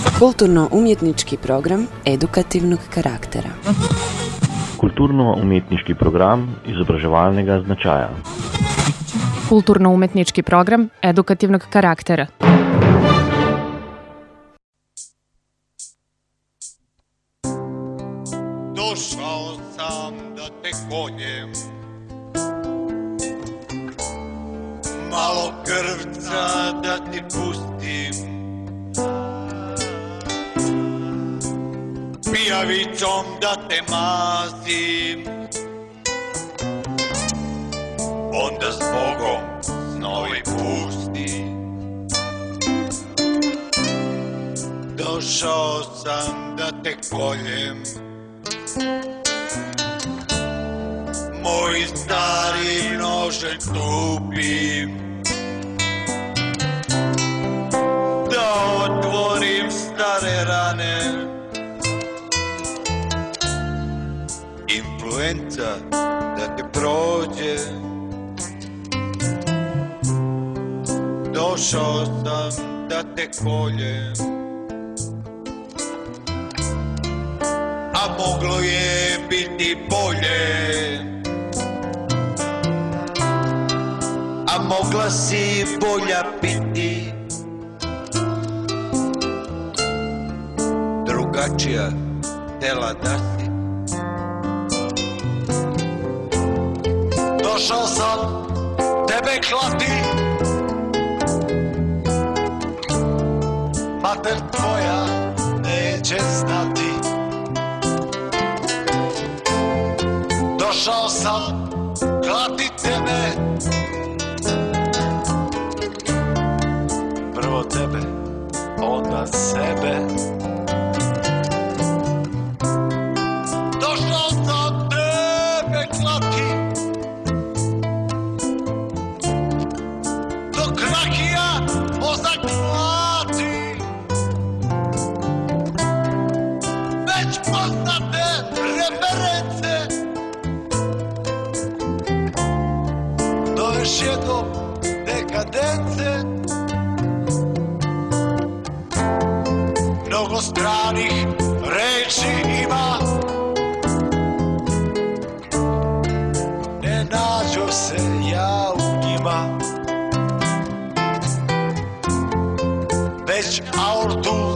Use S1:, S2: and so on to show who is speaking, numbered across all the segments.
S1: Kulturno-umjetnički program edukativnog karaktera.
S2: Kulturno-umjetniški program izobraževalnega značaja.
S3: Kulturno-umetnički program edukativnog karaktera.
S4: Došao sam da te koljem Malo krvca da ti pustim Pijavicom da te mazim. Onda s Bogom snovi pusti Došao sam da te koljem. Moj stari nože tupim. Da otvorim stare rane Influenca da te prođe. Došao sam da te koljem. A moglo je biti bolje. A mogla si bolja biti. Drugačija tela da Došao sam tebe klati. Mater tvoja neće znati. Došao sam klati tebe. Prvo tebe, onda sebe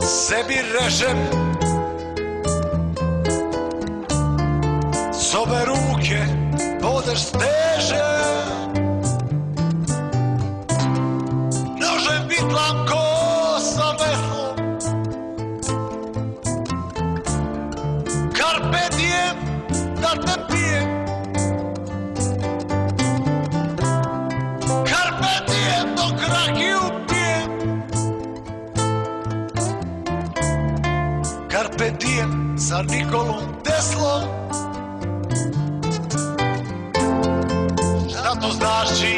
S4: sebi režem S ruke podeš stežem za Nikolom Teslom. Na to
S5: znáš, či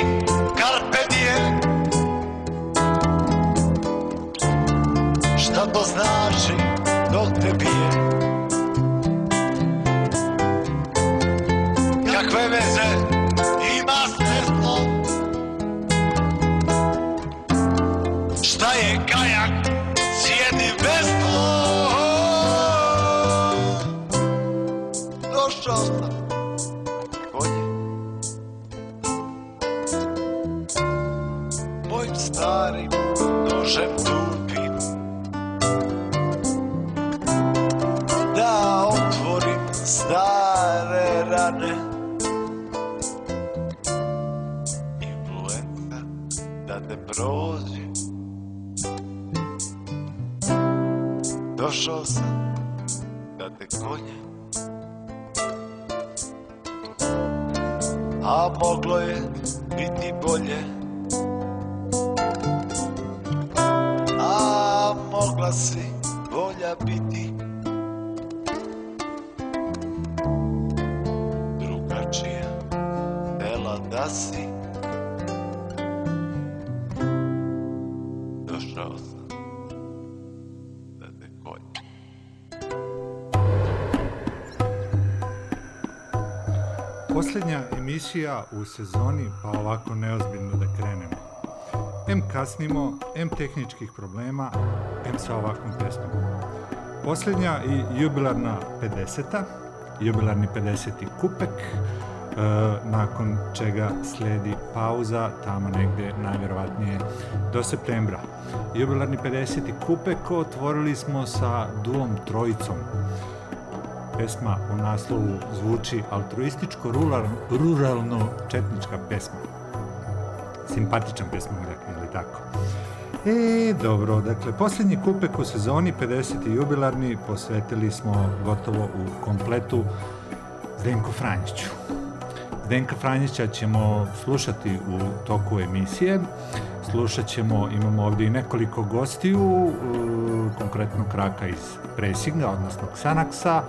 S5: u sezoni, pa ovako neozbiljno da krenemo. M kasnimo, M tehničkih problema, M sa ovakvom pesmom. Posljednja i jubilarna 50. Jubilarni 50. kupek, e, nakon čega slijedi pauza, tamo negdje najvjerovatnije do septembra. Jubilarni 50. kupek otvorili smo sa duom Trojicom. Pesma u naslovu zvuči altruističko ruralno četnička pesma. Simpatičan pesma, dakle, ili tako. E, dobro, dakle, posljednji kupek u sezoni, 50. jubilarni, posvetili smo gotovo u kompletu Zdenko Franjiću. Zdenka Franjića ćemo slušati u toku emisije. Slušat ćemo, imamo ovdje i nekoliko gostiju, konkretno Kraka iz Presinga, odnosno Xanaxa,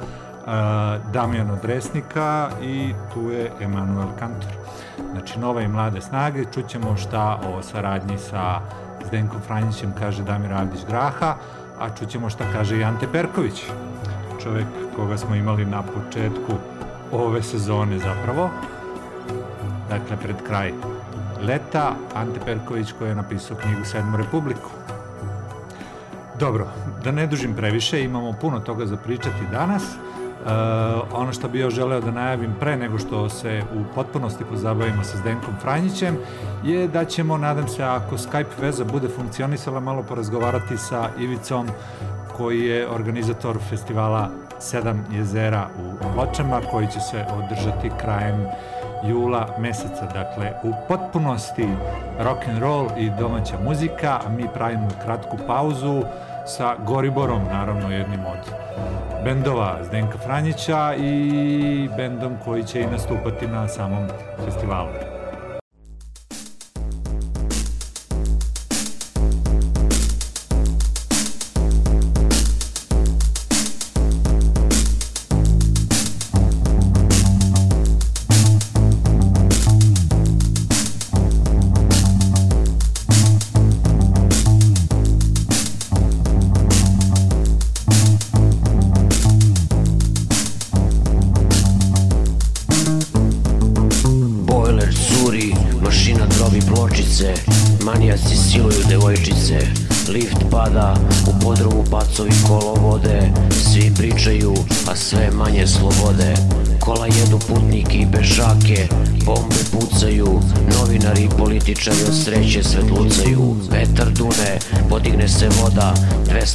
S5: Damjana Dresnika i tu je Emanuel Kantor. Znači, nove i mlade snage, čućemo šta o saradnji sa Zdenkom Franjićem kaže Damir Avdić Graha, a čućemo šta kaže i Ante Perković, čovjek koga smo imali na početku ove sezone zapravo, dakle pred kraj leta, Ante Perković koji je napisao knjigu Sedmu republiku. Dobro, da ne dužim previše, imamo puno toga za pričati danas. E, ono što bi još želeo da najavim pre nego što se u potpunosti pozabavimo sa Zdenkom Franjićem je da ćemo, nadam se, ako Skype veza bude funkcionisala, malo porazgovarati sa Ivicom koji je organizator festivala Sedam jezera u Pločama koji će se održati krajem jula meseca. Dakle, u potpunosti rock and roll i domaća muzika, a mi pravimo kratku pauzu sa Goriborom, naravno jednim od bendova Zdenka Franjića i bendom koji će i nastupati na samom festivalu.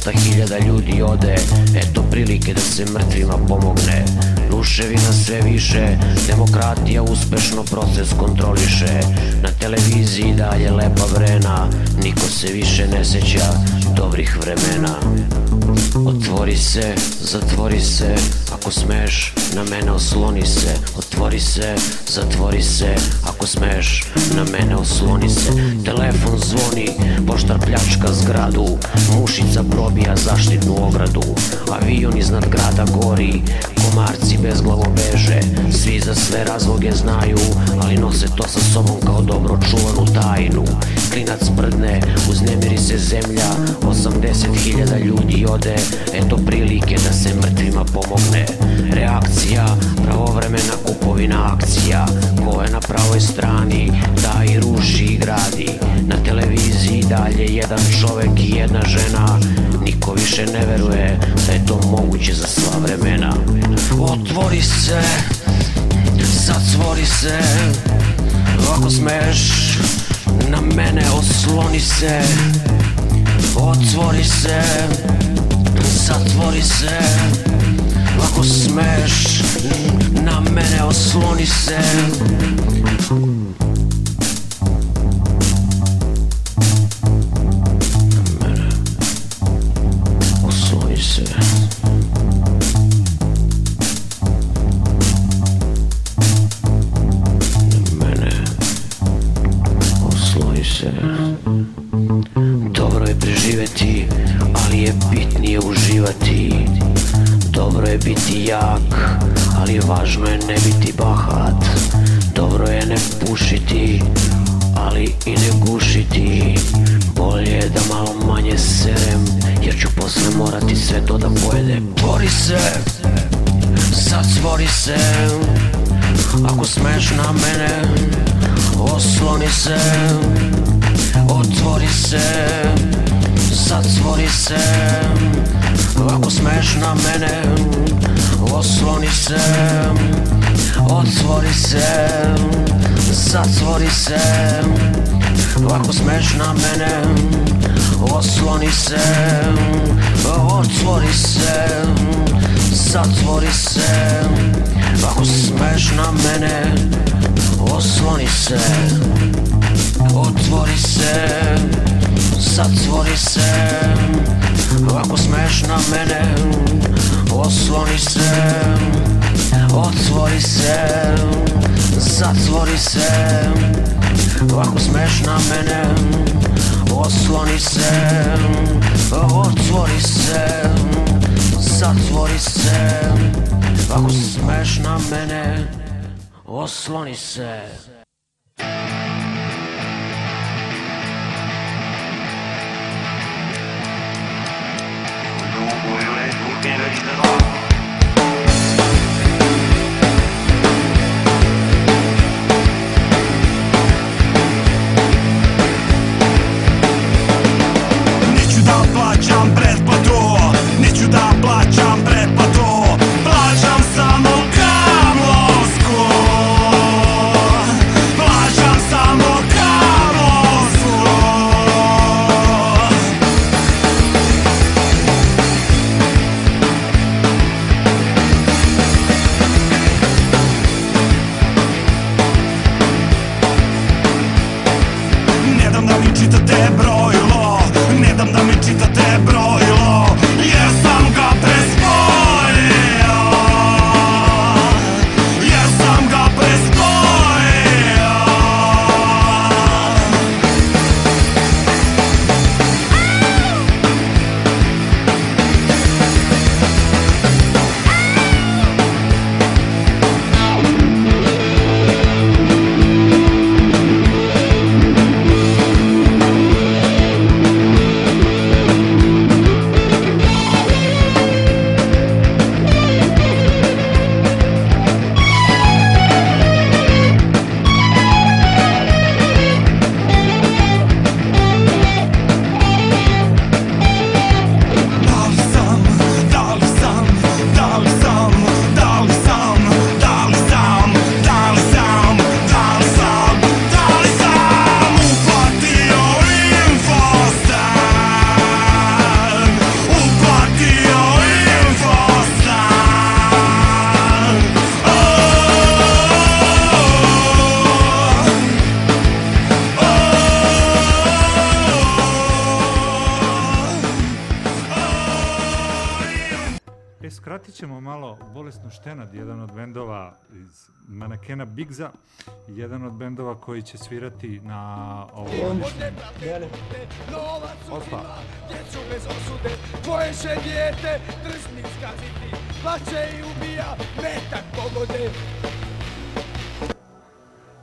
S6: 200.000 ljudi ode Eto prilike da se mrtvima pomogne. Ruševina sve više, demokratija uspešno proces kontroliše. Na televiziji dalje lepa vrena, niko se više ne seća dobrih vremena. Otvori se, zatvori se, ako smeš, na mene osloni se. Otvori se, zatvori se, ako smeš, na mene osloni se. Telefon zvoni, poštar pljačka zgradu. Mušica probija zaštitnu ogradu. Avion iznad grada gori, komarci bez glavo beže. Svi za sve razloge znaju, ali nose to sa sobom kao dobro čuvanu tajnu. Klinac prdne, uznemiri se zemlja 80.000 ljudi ode, eto prilike da se mrtvima pomogne. Reakcija, pravovremena kupovina akcija Ko je na pravoj strani, da i ruši i gradi. Na televiziji dalje jedan čovek i jedna žena. Niko više ne veruje da je to moguće za sva vremena Otvori se, zatvori se. Ako smeš, na mene osloni se. Otvori se, zatvori se. Ako smeš, na mene osloni se ოთორისე ოთორისე საცმორისე ვაკუს მეშნა მენე ოსლონისე ოთორისე საცმორისე ვაკუს მეშნა მენე ოსლონისე ოთორისე საცმორისე ვაკუს მეშნა მენე ოსლონისე Otvori se, zatvori se. Ako smeš na mene, osloni se. Otvori se, zatvori se. Ako smeš na mene, osloni se. Otvori se, zatvori se. Ako smeš na mene, osloni se Otvori se, zatvori
S5: će svirati na ovom Opa.
S7: Djecu bez osude, tvoje će dijete drsni skaziti, plaće i ubija, metak pogode.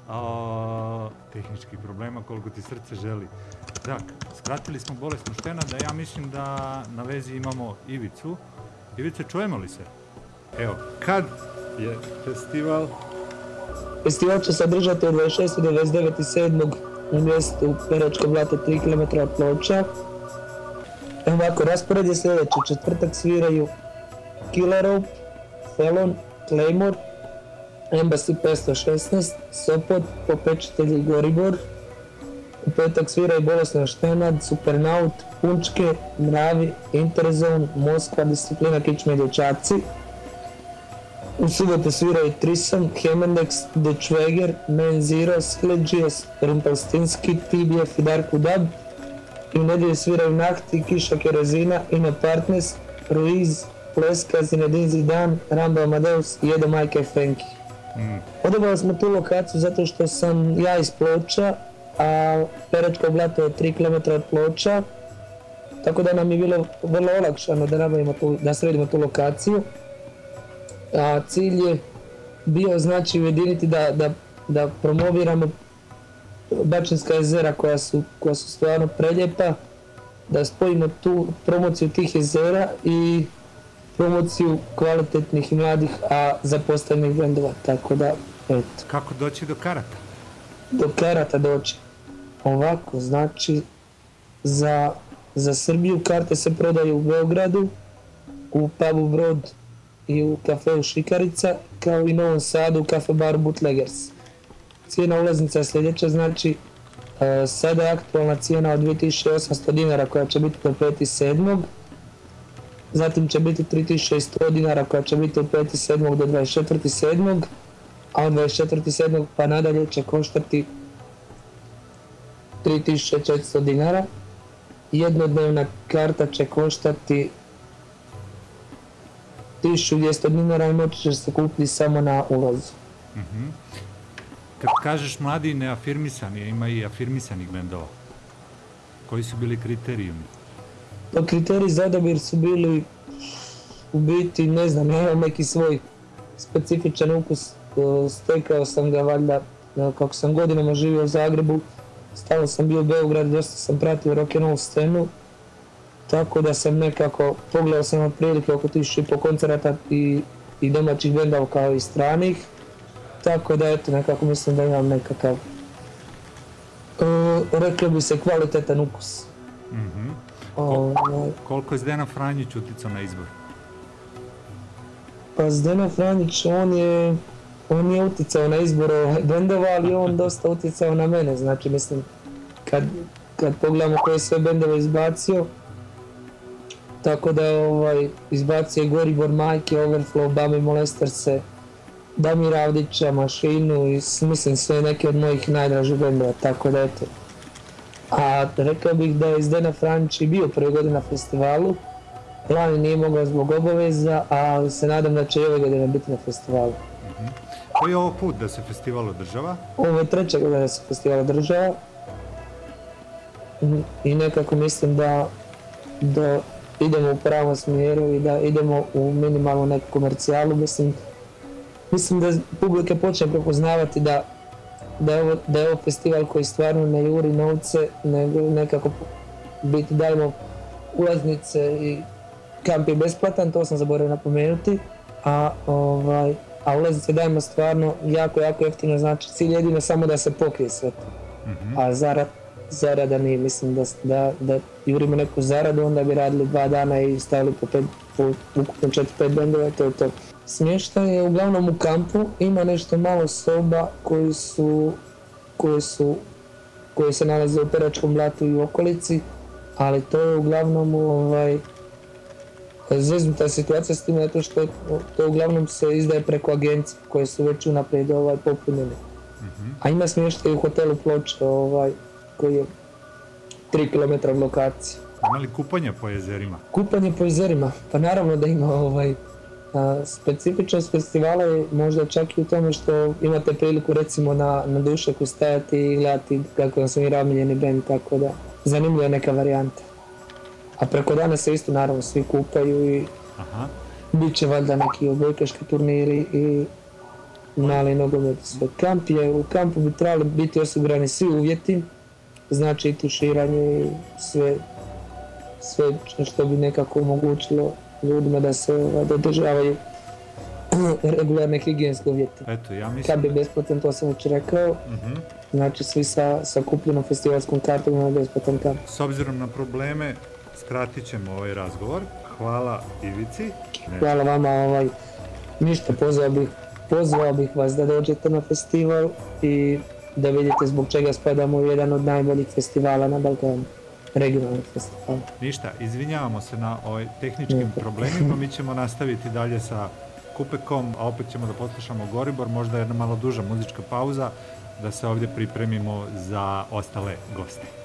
S5: A, tehničkih problema koliko ti srce želi. Tak, skratili smo bolesnu štena da ja mislim da na vezi imamo Ivicu. Ivice, čujemo li se? Evo, kad je festival?
S8: Festival će se održati od 26. do 29.7. u mjestu Peročko blato 3 km od Ploča. Ovako, raspored je sljedeći. Četvrtak sviraju Killer Rope, Felon, Claymore, Embassy 516, Sopot, Popečitelji Goribor. U petak sviraju Bolesna Štenad, Supernaut, Punčke, Mravi, Interzone, Moskva, Disciplina Kičme i Dječaci. U subotu sviraju Trisom, Hemendex, The Schweger, Man Zero, Sledges, Rumpelstinski, TBF i Dark Dub. I u nedjelju sviraju Nahti, Kiša Kerozina, Ina Partners, Ruiz, Pleska, Zinedine Zidane, Rambo Amadeus i Edo Majka i Frenki. Odabrali smo tu lokaciju zato što sam ja iz Ploča, a Peročko blato je 3 km od Ploča, tako da nam je bilo vrlo olakšano da nabavimo tu, da sredimo tu lokaciju. A cilj je bio znači ujediniti da, da da promoviramo Bačinska jezera koja su, koja su stvarno prelijepa, da spojimo tu promociju tih jezera i promociju kvalitetnih i mladih, a zapostavljenih brendova, tako da, eto.
S5: Kako doći do karata?
S8: Do karata doći. Ovako, znači, za, za Srbiju karte se prodaju u Beogradu, u pubu Brod i u kafeu Šikarica, kao i Novom Sadu u kafe bar Bootleggers. Cijena ulaznica je sljedeća, znači e, sada je aktualna cijena od 2800 dinara koja će biti do 5.7. Zatim će biti 3100 dinara koja će biti od 5.7. do 24.7. A od 24.7. pa nadalje će koštati 3400 dinara. Jednodnevna karta će koštati 1200 dinara i moći će se kupiti samo na ulazu.
S5: Mhm. Kad kažeš mladi neafirmisani, ima i afirmisanih bendova. Koji su bili kriterijumi?
S8: Pa kriteriji za odabir su bili u biti, ne znam, ja imam neki svoj specifičan ukus, e, stekao sam ga valjda e, kako sam godinama živio u Zagrebu, stalno sam bio u Beogradu, dosta sam pratio rock'n'roll scenu, tako da sam nekako, pogledao sam otprilike oko tisuću i po koncerata i, i domaćih bendova kao i stranih, tako da eto nekako mislim da imam nekakav, e, reklo bi se kvalitetan ukus.
S5: Mhm.
S8: Ovaj,
S5: Koliko je Zdena Franjić utjecao na izbor?
S8: Pa Zdeno Franjić, on je, on je utjecao na izbor ovaj bendova, ali on dosta utjecao na mene, znači mislim, kad, kad pogledamo koje je sve bendove izbacio, tako da ovaj, izbacio je Goribor Majke, Overflow, Bami Molesterse, Damira Avdića, Mašinu i mislim sve neke od mojih najdražih bendova, tako da eto. A rekao bih da je Zdena Franjić i bio prve godine na festivalu, Lani nije mogao zbog obaveza, ali se nadam da će i ove godine biti na festivalu.
S5: Koji je ovo put da se festival održava?
S8: Ovo je treća godina da se festival održava Mm, i nekako mislim da, da idemo u pravom smjeru i da idemo u minimalnu neku komercijalu. Mislim, mislim da publika počne prepoznavati da, da, je ovo, da je ovo festival koji stvarno ne juri novce, nego nekako biti dajemo ulaznice i kamp je besplatan, to sam zaboravio napomenuti, a, ovaj, a ulaznice dajemo stvarno jako, jako jeftino, znači cilj je jedino samo da se pokrije sve to. A zarad, zarada nije, mislim da, da, da jurimo neku zaradu, onda bi radili dva dana i stavili po, pet, po ukupno 4-5 bendova, i to je to. Smještaj je uglavnom u kampu, ima nešto malo soba koji su, koje su koje se nalaze u Peračkom blatu i u okolici, ali to je uglavnom ovaj, zeznuta situacija s tim zato što to uglavnom se izdaje preko agencije koje su već unaprijed ovaj, popunjene. A ima smještaj u hotelu Ploče ovaj, koji je 3 km od lokacije.
S5: Ima li kupanja po jezerima?
S8: Kupanje po jezerima, pa naravno da ima ovaj, a, specifičnost festivala je možda čak i u tome što imate priliku recimo na, na dušeku stajati i gledati kako vam se mira omiljeni band, tako da zanimljiva je neka varijanta. A preko dana se isto naravno svi kupaju i
S5: Aha.
S8: bit će valjda neki odbojkaški turniri i mali nogomet i sve. Kamp je, u kampu bi trebali biti osigurani svi uvjeti, znači i tuširanje i sve, sve što bi nekako omogućilo ljudima da se ovaj, da održavaju regularne higijenske uvjete.
S5: Eto, ja mislim...
S8: Kad bi besplatan, to sam već rekao,
S5: Mhm.
S8: znači svi sa, sa kupljenom festivalskom kartom imaju besplatan kamp.
S5: S obzirom na probleme, skratit ćemo ovaj razgovor. Hvala Ivici. Ne,
S8: Hvala vama, ovaj, ništa, pozvao bih, pozvao bih vas da dođete na festival i da vidite zbog čega spadamo u jedan od najboljih festivala na Balkanu, regionalnih festivala.
S5: Ništa, izvinjavamo se na ovaj tehničkim problemima, mi ćemo nastaviti dalje sa Kupekom, a opet ćemo da poslušamo Goribor, možda jedna malo duža muzička pauza, da se ovdje pripremimo za ostale goste.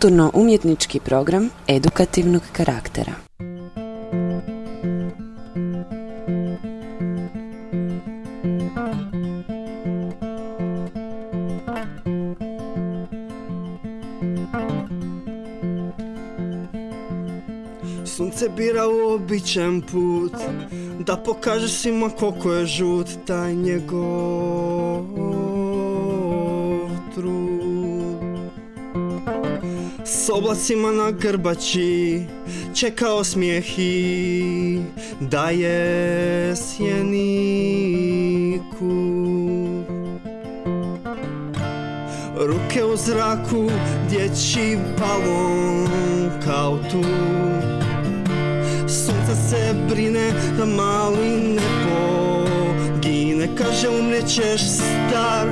S1: kulturno-umjetnički program edukativnog karaktera.
S9: Sunce bira običan put Da pokaže svima koliko je žut taj njegov oblacima na grbači. Čekao osmijeh i da je sjeniku. Ruke u zraku, dječji balon kao tu. Sunce se brine da mali ne pogine. Kaže umrijećeš star,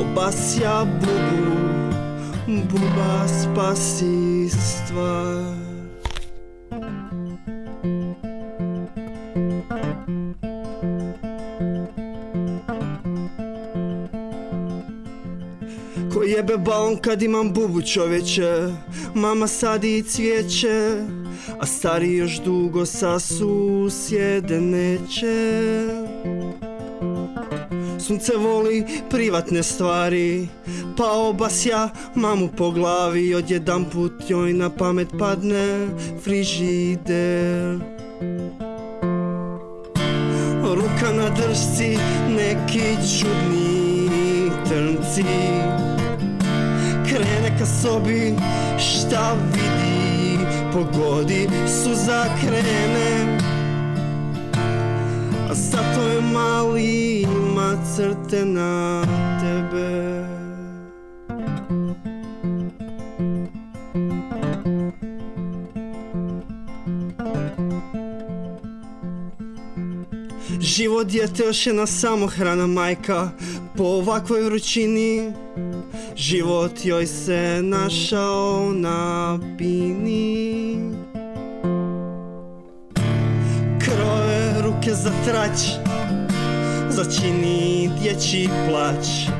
S9: obasja bubu Buba spasistva Ko jebe balon kad imam bubu čoveče Mama sadi i cvijeće A stari još dugo sa susjede neće sunce voli privatne stvari. Pa obas ja mamu po glavi Odjedan put joj na pamet padne frižider. Ruka na držci, neki čudni trnci. Krene ka sobi, šta vidi, pogodi, suza krene zato je mali ima crte na tebe. Živo djete još jedna samohrana majka Po ovakvoj vrućini. Život joj se našao na bini ruke za trać Začini dječji plać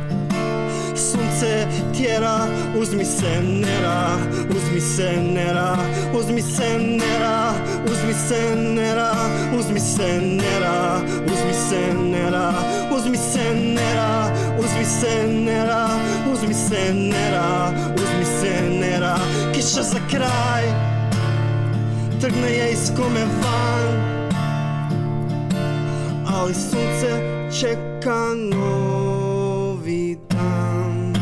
S9: Sunce tjera, uzmi se nera, uzmi se nera, uzmi se nera, uzmi se nera, uzmi se nera, uzmi se nera, uzmi se nera, uzmi se nera, uzmi se nera, uzmi se nera, kiša za kraj, trgne je iz kome van, ali sunce čeka novi dan.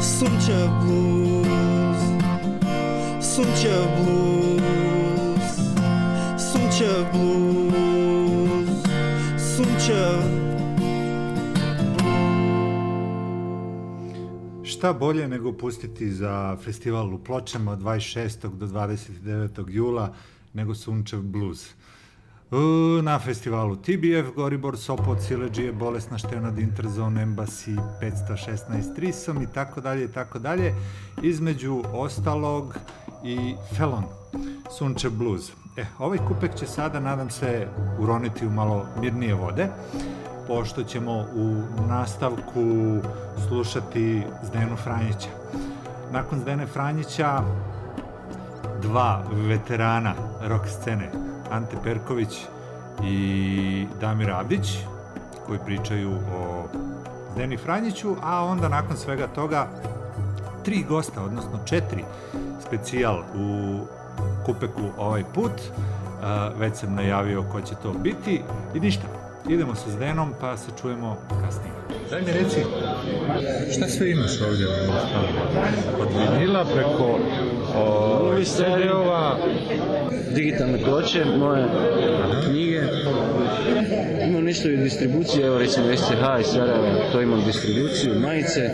S9: Sunčev blues, sunčev blues,
S5: Šta bolje nego pustiti za festival u Pločama od 26. do 29. jula nego Sunčev blues. U, Na festivalu TBF, Goribor, Sopot, Sileđije, Bolesna Štenad, Interzone, Embassy, 516 Trisom i tako dalje i tako dalje. Između ostalog i Felon, Sunčev blues. E, ovaj kupek će sada, nadam se, uroniti u malo mirnije vode pošto ćemo u nastavku slušati Zdenu Franjića. Nakon Zdene Franjića dva veterana rock scene, Ante Perković i Damir Avdić, koji pričaju o Zdeni Franjiću, a onda nakon svega toga tri gosta, odnosno četiri specijal u Kupeku ovaj put. Već sam najavio ko će to biti i ništa. Idemo sa Zdenom pa se čujemo kasnije. Daj mi reci, šta sve imaš ovdje? Od vinila preko o, CD-ova,
S10: digitalne ploče, moje knjige. Imam nešto i distribucije, evo recimo SCH iz Sarajeva, to imam distribuciju, majice,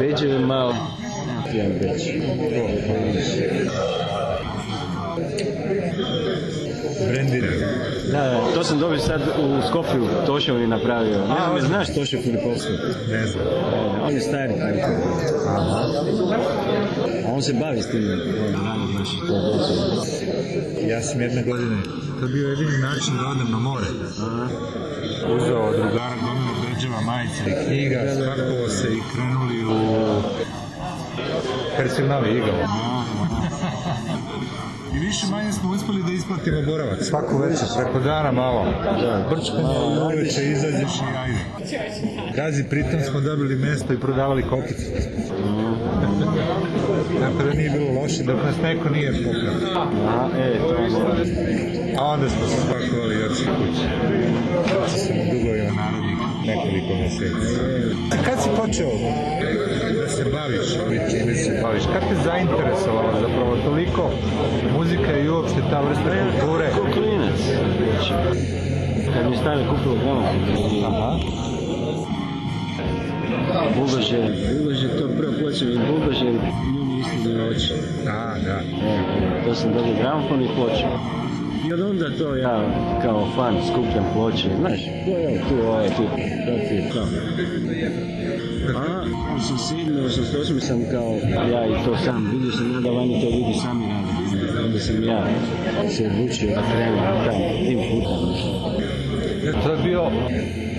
S10: beđeve malo. Jedan beđ.
S5: Brendirani.
S10: Da, to sam dobio sad u Skopju, Tošev je napravio. Ne znam, me znaš Tošev Filipovski?
S5: Ne znam.
S10: On je stari taj. A on se bavi s tim. Radi naši to
S5: Ja sam jedne godine, to je bio jedini način da odem na more. Uzeo od drugara gomilu beđeva, majice i knjiga, spakovao se i krenuli u Herceg-Novi Igao. I više manje smo uspjeli da isplatimo boravak. Svaku večer, preko dana malo. Brčkamo, uveče izađeš i ajde. Gazi, pritom smo dobili mesto i prodavali kokice. Tako da nije bilo loše, dok nas neko nije pokrao.
S10: A, e, to je.
S5: A onda smo se spakovali i otišli kući. Otišli sam u dugovima narodnih nekoliko mjeseci. A kad si počeo da se baviš čime se baviš? Kad te zainteresovalo zapravo toliko muzika i uopšte ta vrsta kulture?
S10: Ko klinac. Kad mi je stane kupilo gramofon.
S5: Aha.
S10: Bugaže, Bugaže, to prvo počeo od Bugaže, nju mi isto oči.
S5: A, da.
S10: E, to sam dobio gramofon i ploču. I od onda to ja kao fan skupljam ploče, znaš, ko je tu, ovaj, tu, to ti je to. A, u 87. 88. sam kao, ja i to sam, vidio sam ja da vani to ljudi sami rade. Onda sam ja se odlučio da krenem tam, tim putem.
S5: To je bio,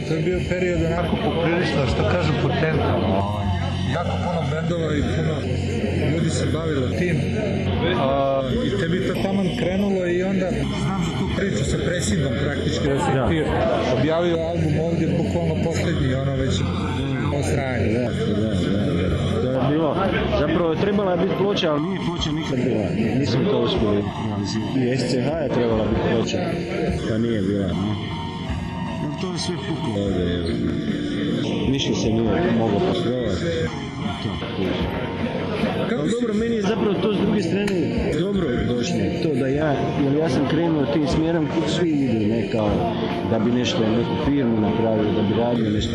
S5: to je bio period onako poprilično, što kažu, potentan. ovaj. Jako puno bendova i puno ljudi se bavilo tim. A, I tebi to taman krenulo i onda znam za tu priču sa presingom praktički da
S10: Da.
S5: ti objavio album ovdje bukvalno posljednji, ono već osranje.
S10: Da, da, da. To je bilo, zapravo je trebala biti ploča, ali nije ploča nikad bila. Nisam to uspio. I SCH je trebala biti ploča, pa nije bila. To je sve puklo. Ništa se nije moglo poslovati. To, kuži. Ali dobro, meni je zapravo to s druge strane dobro došlo. To da ja jer ja sam krenuo tim smjerom svi idu, ne kao da bi nešto, neku firmu napravio, da bi radio nešto.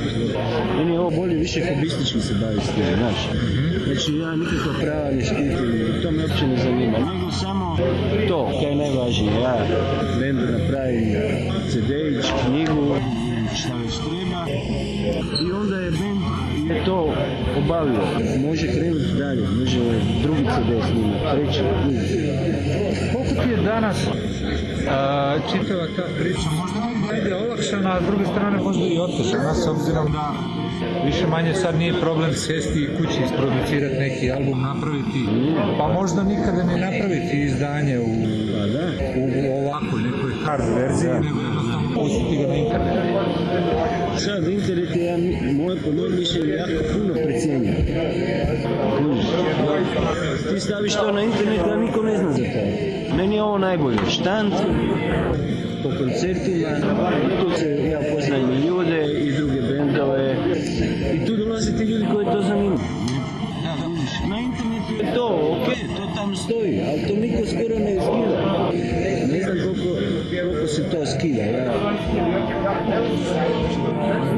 S10: Meni je ovo bolje više hobistički se bavi s tim, znaš. Znači ja nikakva prava ne štitim, to me uopće ne zanima, nego samo to, kaj je najvažnije. Ja bendu napravim CD-ić, knjigu, šta već treba i onda je bend je to obavio. Može krenuti dalje, može drugi CD snimati, treći,
S5: Koliko ti je danas a, čitava ta priča možda negdje olakšana, a s druge strane možda i otežana, s obzirom da više manje sad nije problem sjesti i kući isproducirati neki album, napraviti, pa možda nikada ne napraviti izdanje u, u, u nekoj hard verziji, nego jednostavno pustiti ga na internet.
S10: Sad, internet je, moje, po mišljenju, jako puno precijenjen. Kužiš? Ti staviš to na internet, a niko ne zna za to. Meni je ovo najbolje. Štand, po koncertima, tu se ja poznajem i ljude i druge bendove i tu dolaze ti ljudi koji to zanima. Na internetu je to, ok, to tam stoji, ali to niko skoro ne skida. Ne znam koliko, koliko se to skida. Ja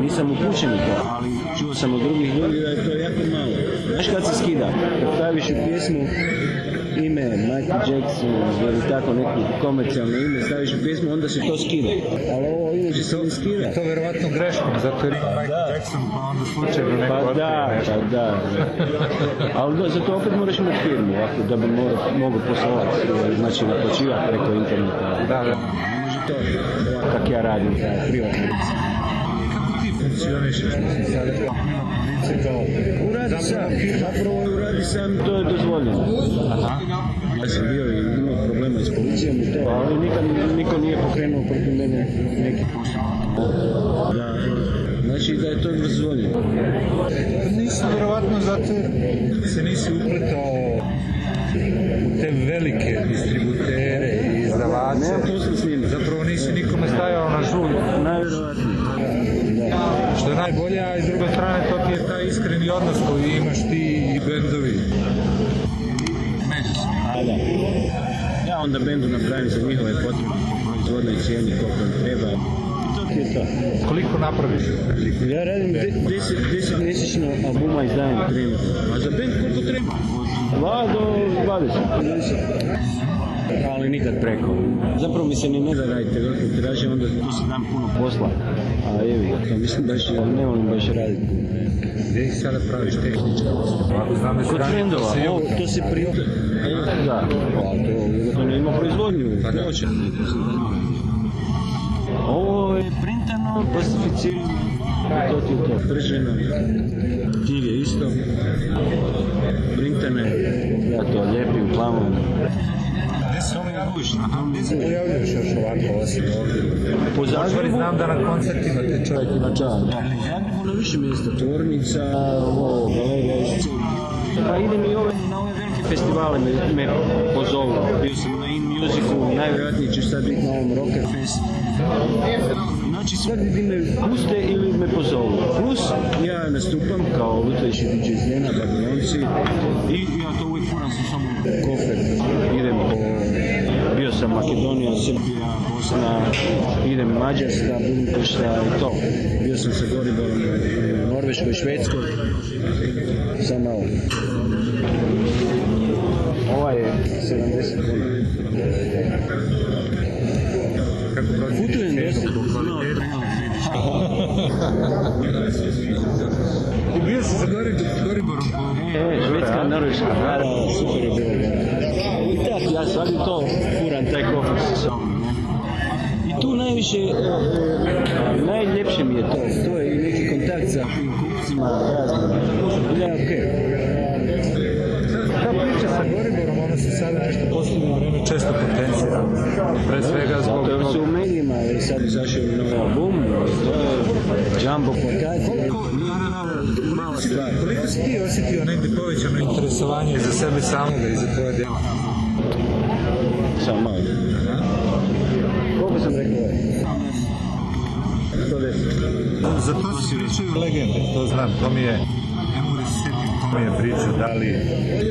S10: nisam upućen u to, ali čuo sam od drugih ljudi da je to jako malo. Znaš kad se skida? Kad staviš u pjesmu ime Michael Jackson ili tako neko komercijalno ime staviš u pjesmu, onda se to skida. Ali ovo inače se ne skida.
S5: To vjerovatno greškom, zato jer ima Michael Jackson, pa onda slučajno neko
S10: Pa da, pa da. Ali da, zato opet moraš imati firmu, ako da bi mogu poslovati, znači naplaćivati preko interneta.
S5: Da, da.
S10: Ne može to, kak ja radim, privatno.
S5: Kako ti kao
S10: Uradi sam, zapravo uradi sam, to je dozvoljeno.
S5: Aha.
S10: Ja sam bio i imao problema s policijom i to, ali nikad niko nije pokrenuo protiv mene neki postupak. Da, znači da je to dozvoljeno.
S5: Nisi vjerovatno zato jer se nisi upletao u te velike distributere i izdavače.
S10: Nemam posla s njima.
S5: Zapravo nisi nikome stajao na žulj.
S10: Najvjerovatnije.
S5: Što je najbolje, a s druge strane to ti je taj iskreni odnos koji imaš ti i bendovi.
S10: Da. Ja onda bendu napravim za njihove potrebe po proizvodnoj cijeni koliko im treba. I to je to.
S5: Koliko napraviš?
S10: Ja radim de, deset, deset mjesečno albuma izdajem trenutno. A za bend koliko treba? Od 2 do 20. Ali nikad preko. Zapravo mi se ni ne da raditi velike tiraže, onda tu se dam puno posla. A jevi ga, to mislim baš, ne volim baš raditi.
S5: Gdje ih sada praviš si
S10: Kod trendova,
S5: se
S10: ovo, to se pri... Da, pa to, to ne ima proizvodnju.
S5: Pa da.
S10: Ploča. Ovo je printano, plastificirano, to ti je to. Knjige isto, printane, ja to lijepim plavom.
S5: Ovo javiš? Gdje se pojavljuješ još ovako osim ovdje?
S10: Po Zagrebu,
S5: znam da na koncertima te čovjek ima
S10: da, da. Zagrebu na više mjesta, tvornica, ovo, galerija. Pa idem i ove, na ove velike festivale me, me pozovu. Bio sam na In Musicu, najvjerojatnije ću sad biti na ovom Rocker Fest. Znači svakdje gdje me puste ili me pozovu. Plus ja nastupam kao lutajući DJ iz Njena, Babilonci i ja to uvijek furam sa sobom kofer. Idem po, sam Makedonija, Srbija, Bosna, idem Mađarska, Budimpešta i to. Bio sam sa Goriborom u Norveškoj, Švedskoj. Sam malo. Ova je 70 kuna. Putujem dosta
S5: Cijenu,
S10: malo
S5: kvalitetu.
S10: prema
S5: I bio si sa Gori, Goriborom po...
S10: E, Švedska, Norveška, super je
S5: Pre svega zbog
S10: Zato su u medijima, jer sad izašao je novi album, to je Jumbo plakat. Mala stvar.
S5: Koliko si ti osjetio negdje povećano interesovanje i za sebe samoga i za tvoje djela?
S10: Samo malo. Koliko sam rekao? 110.
S5: Za to se pričaju legende, to znam, to mi je, ne mogu da se sjetim ko mi je pričao, da li,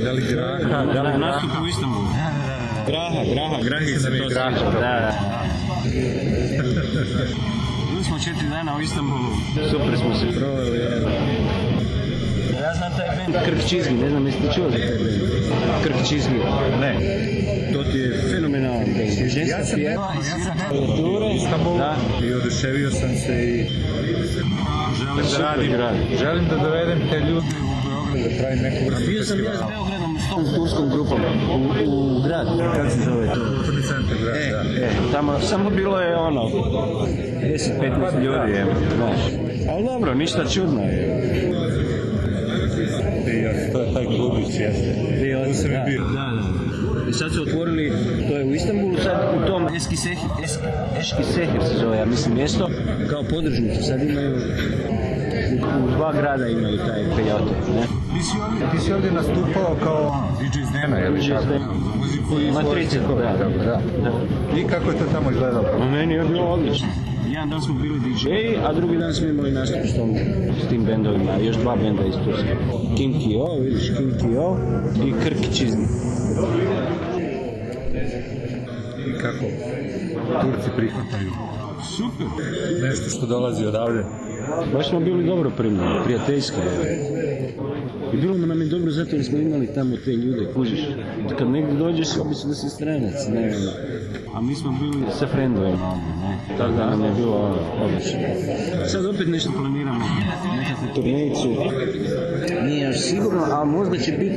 S5: da li Graha, da li
S10: Da,
S5: Graha.
S10: nastup u Istanbulu. Graha, Graha, Grahi
S5: da mi je Graha
S10: Da, da. Bili smo četiri dana u Istanbulu, super smo se proveli. Ja znam taj band Krk Čizgi, ne znam jeste čuo za taj band? Krk Čizgi. Ne. To ti je fenomenalan band.
S5: Ja sam
S10: pjesma
S5: rekao,
S10: i
S5: ja sam
S10: svira klavijature.
S5: u Istanbulu
S10: Da.
S5: i oduševio sam se i želim da radim, želim da dovedem te ljude u Beograd da pravim neku vrstu
S10: Bio sam ja s
S5: festivala.
S10: Tom turskom grupom u, u grad, kako se zove to?
S5: Kulturni centar grad,
S10: E,
S5: da.
S10: e, tamo samo bilo je ono 10-15 ljudi, je, znaš. Ali dobro, ništa čudno je.
S5: To je taj klubić, jeste. Sam i bio.
S10: Da, da. I sad su otvorili, to je u Istanbulu, sad u tom Eski Sehir, Eski, Eški Sehir se zove, ja mislim, mjesto, kao podružnicu. Sad imaju, u, u dva grada imaju taj pejote, ne?
S5: Ti si ovdje, ti si ovdje nastupao kao DJ Zdena, je li tako? Muziku
S10: Matrice, da,
S5: Dobro, da. I kako je to tamo izgledalo?
S10: Meni je bilo odlično. Jedan dan smo bili DJ, a drugi dan smo imali nastup s, tom, s tim bendovima, još dva benda iz Turske. Kim Kio, vidiš, Kim Kio i Krk Čizmi.
S5: I kako Turci prihvataju?
S10: Super.
S5: Nešto što dolazi odavde.
S10: Baš smo bili dobro primljeni, prijateljski. I bilo nam je dobro zato jer smo imali tamo te ljude, kužiš. Kad negdje dođeš, obično da si stranac, ne. A mi smo bili sa friendovima, ono, ne. Tako da nam je bilo ono, odlično. Sad opet nešto planiramo, nekakvu turnejicu. Nije još sigurno, ali možda će biti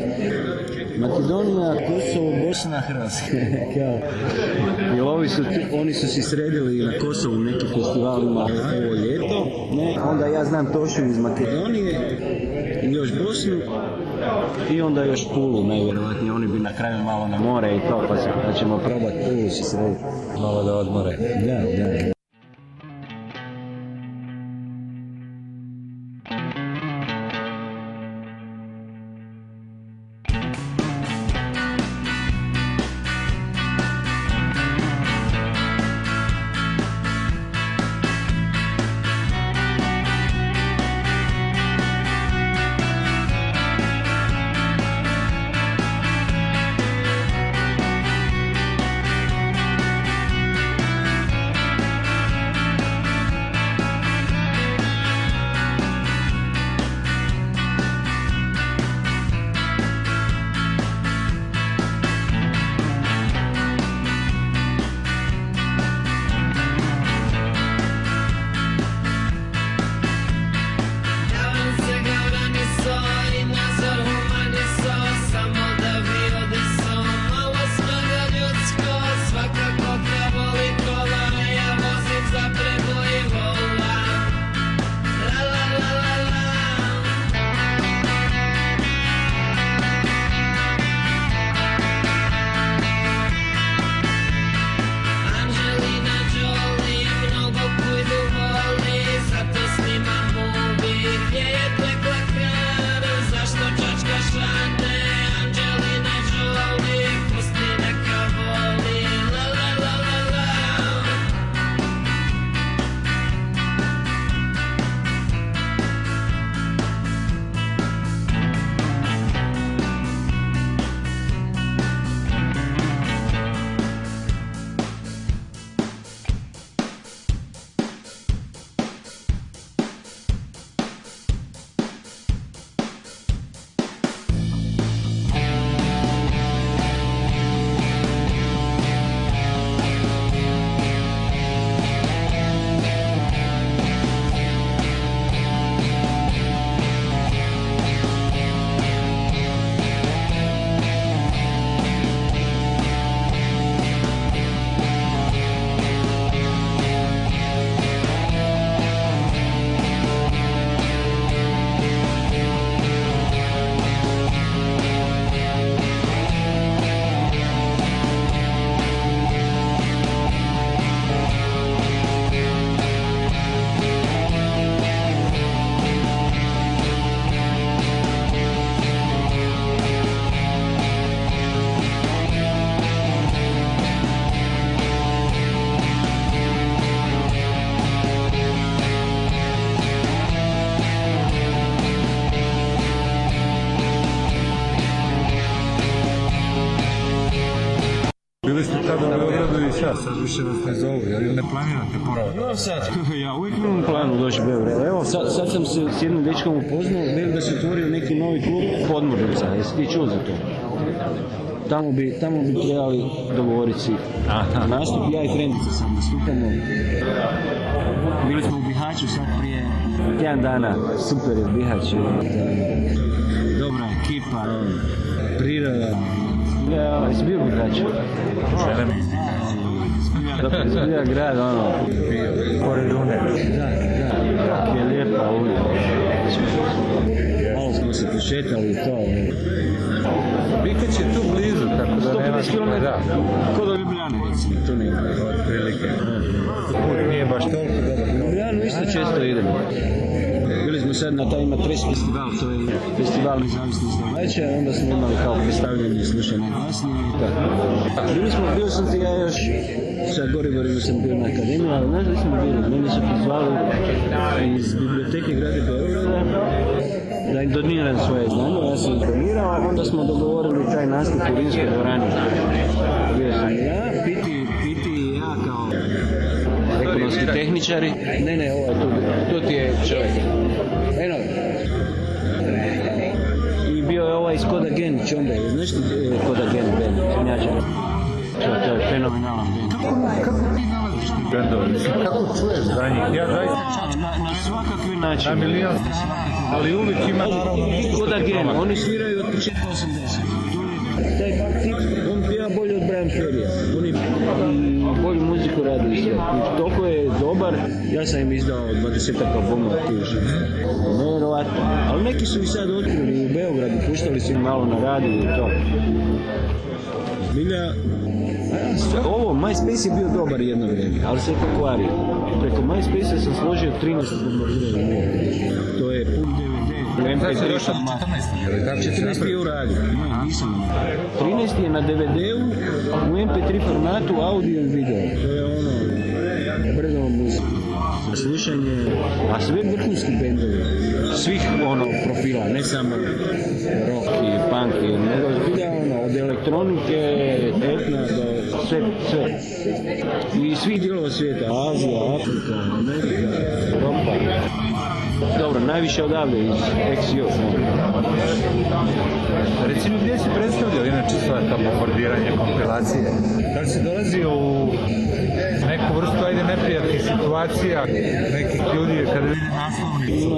S10: Makedonija, Kosovo, Bosna, Hrvatska. Jer ovi su, oni su si sredili na Kosovu neki festivalima ovo ljeto. Ne? Onda ja znam Tošu iz Makedonije i još Bosnu i onda još Pulu najvjerojatnije. Oni bi na kraju malo na more i to, pa, pa ćemo probati Pulu si srediti.
S5: Malo da odmore.
S10: Da, da,
S5: sad, više nas ne zovu, jer ne planirate ponovno?
S10: No sad, ja uvijek imam u planu doći u Beograd. Evo, sad, sad sam se s jednim dečkom upoznao, vidim da se otvorio neki novi klub podmornica, jesi ti čuo za to? Tamo bi, tamo bi trebali dogovoriti si nastup, ja i frendica sam nastupamo. Bili smo u Bihaću sad prije tjedan dana, super je Bihać. Dobra ekipa, priroda. Ja, jesi bio u Bihaću?
S5: Želim
S10: Zbilja grad, ono,
S5: pored
S10: da, kako je lijepa ulica. Malo smo se pošetali i to. ne.
S5: Bihać je tu blizu, tako da nema...
S10: 150 km.
S5: Da,
S10: Ko do Ljubljane, recimo, to ne
S5: otprilike. Nije baš toliko dobar.
S10: Ljubljanu isto često idemo. Smo sad na taj ima Tres festival, to je festival nezavisnih izdavača, onda smo imali kao predstavljanje slušanja glasnije i tako. Bili smo, bio sam ti ja još, sa Goriborima sam bio na akademiji, ali znaš da smo bili, meni su pozvali iz biblioteke grada Beograda da im doniram svoje znanje, ja sam donirao, onda smo dogovorili taj nastup u Rimskoj dvorani. Bio sam ja, Piti, Piti i ja kao ekonomski tehničari. Ne, ne, ovo je tu, tu ti je čovjek. Iz Koda Gen, Čombe, znaš ti eh, Koda Gen band, Crnjača? To, to je fenomenalan band.
S5: Kako ti nalaziš ti bendove? Kako čuješ za njih? Ja zaista
S10: Na, na svakakve načine.
S5: na milion, ali uvijek ima
S10: Koda
S5: što ti
S10: Gen,
S5: promakne.
S10: oni sviraju od početka 80. Taj tip, on pjeva bolje od Brian Ferrya. Oni i bolju muziku radi i sve. Toliko je dobar, ja sam im izdao 20 albuma još. Nevjerovatno. Ali neki su i sad otkrili u Beogradu, puštali su im malo na radiju i to. Zbilja, a ja sve- ovo, MySpace je bio dobar jedno vrijeme, ali se je pokvario. Preko MySpace sam složio 13 bombardiranih To je pun DVD. u
S5: Sad si
S10: MP3
S5: došao do
S10: formatu.
S5: 14. je li tako?
S10: 14 je u radiju, ne, nisam. 13 je na DVD-u, u MP3 formatu, audio i video. To je slušanje, a sve vrhunski bendovi. Svih ono profila, ne samo rock i punk, i, nego zbilja ono, od elektronike, etna do sve, sve. I svih dijelova svijeta, Azija, Afrika, Amerika, Europa. Dobro, najviše odavde iz XU.
S5: Reci mi gdje si predstavljao inače sva ta bombardiranja, kompilacije? Da li si dolazio u neku vrstu, neprijatnih situacija, nekih ljudi kada vidi naslovnicu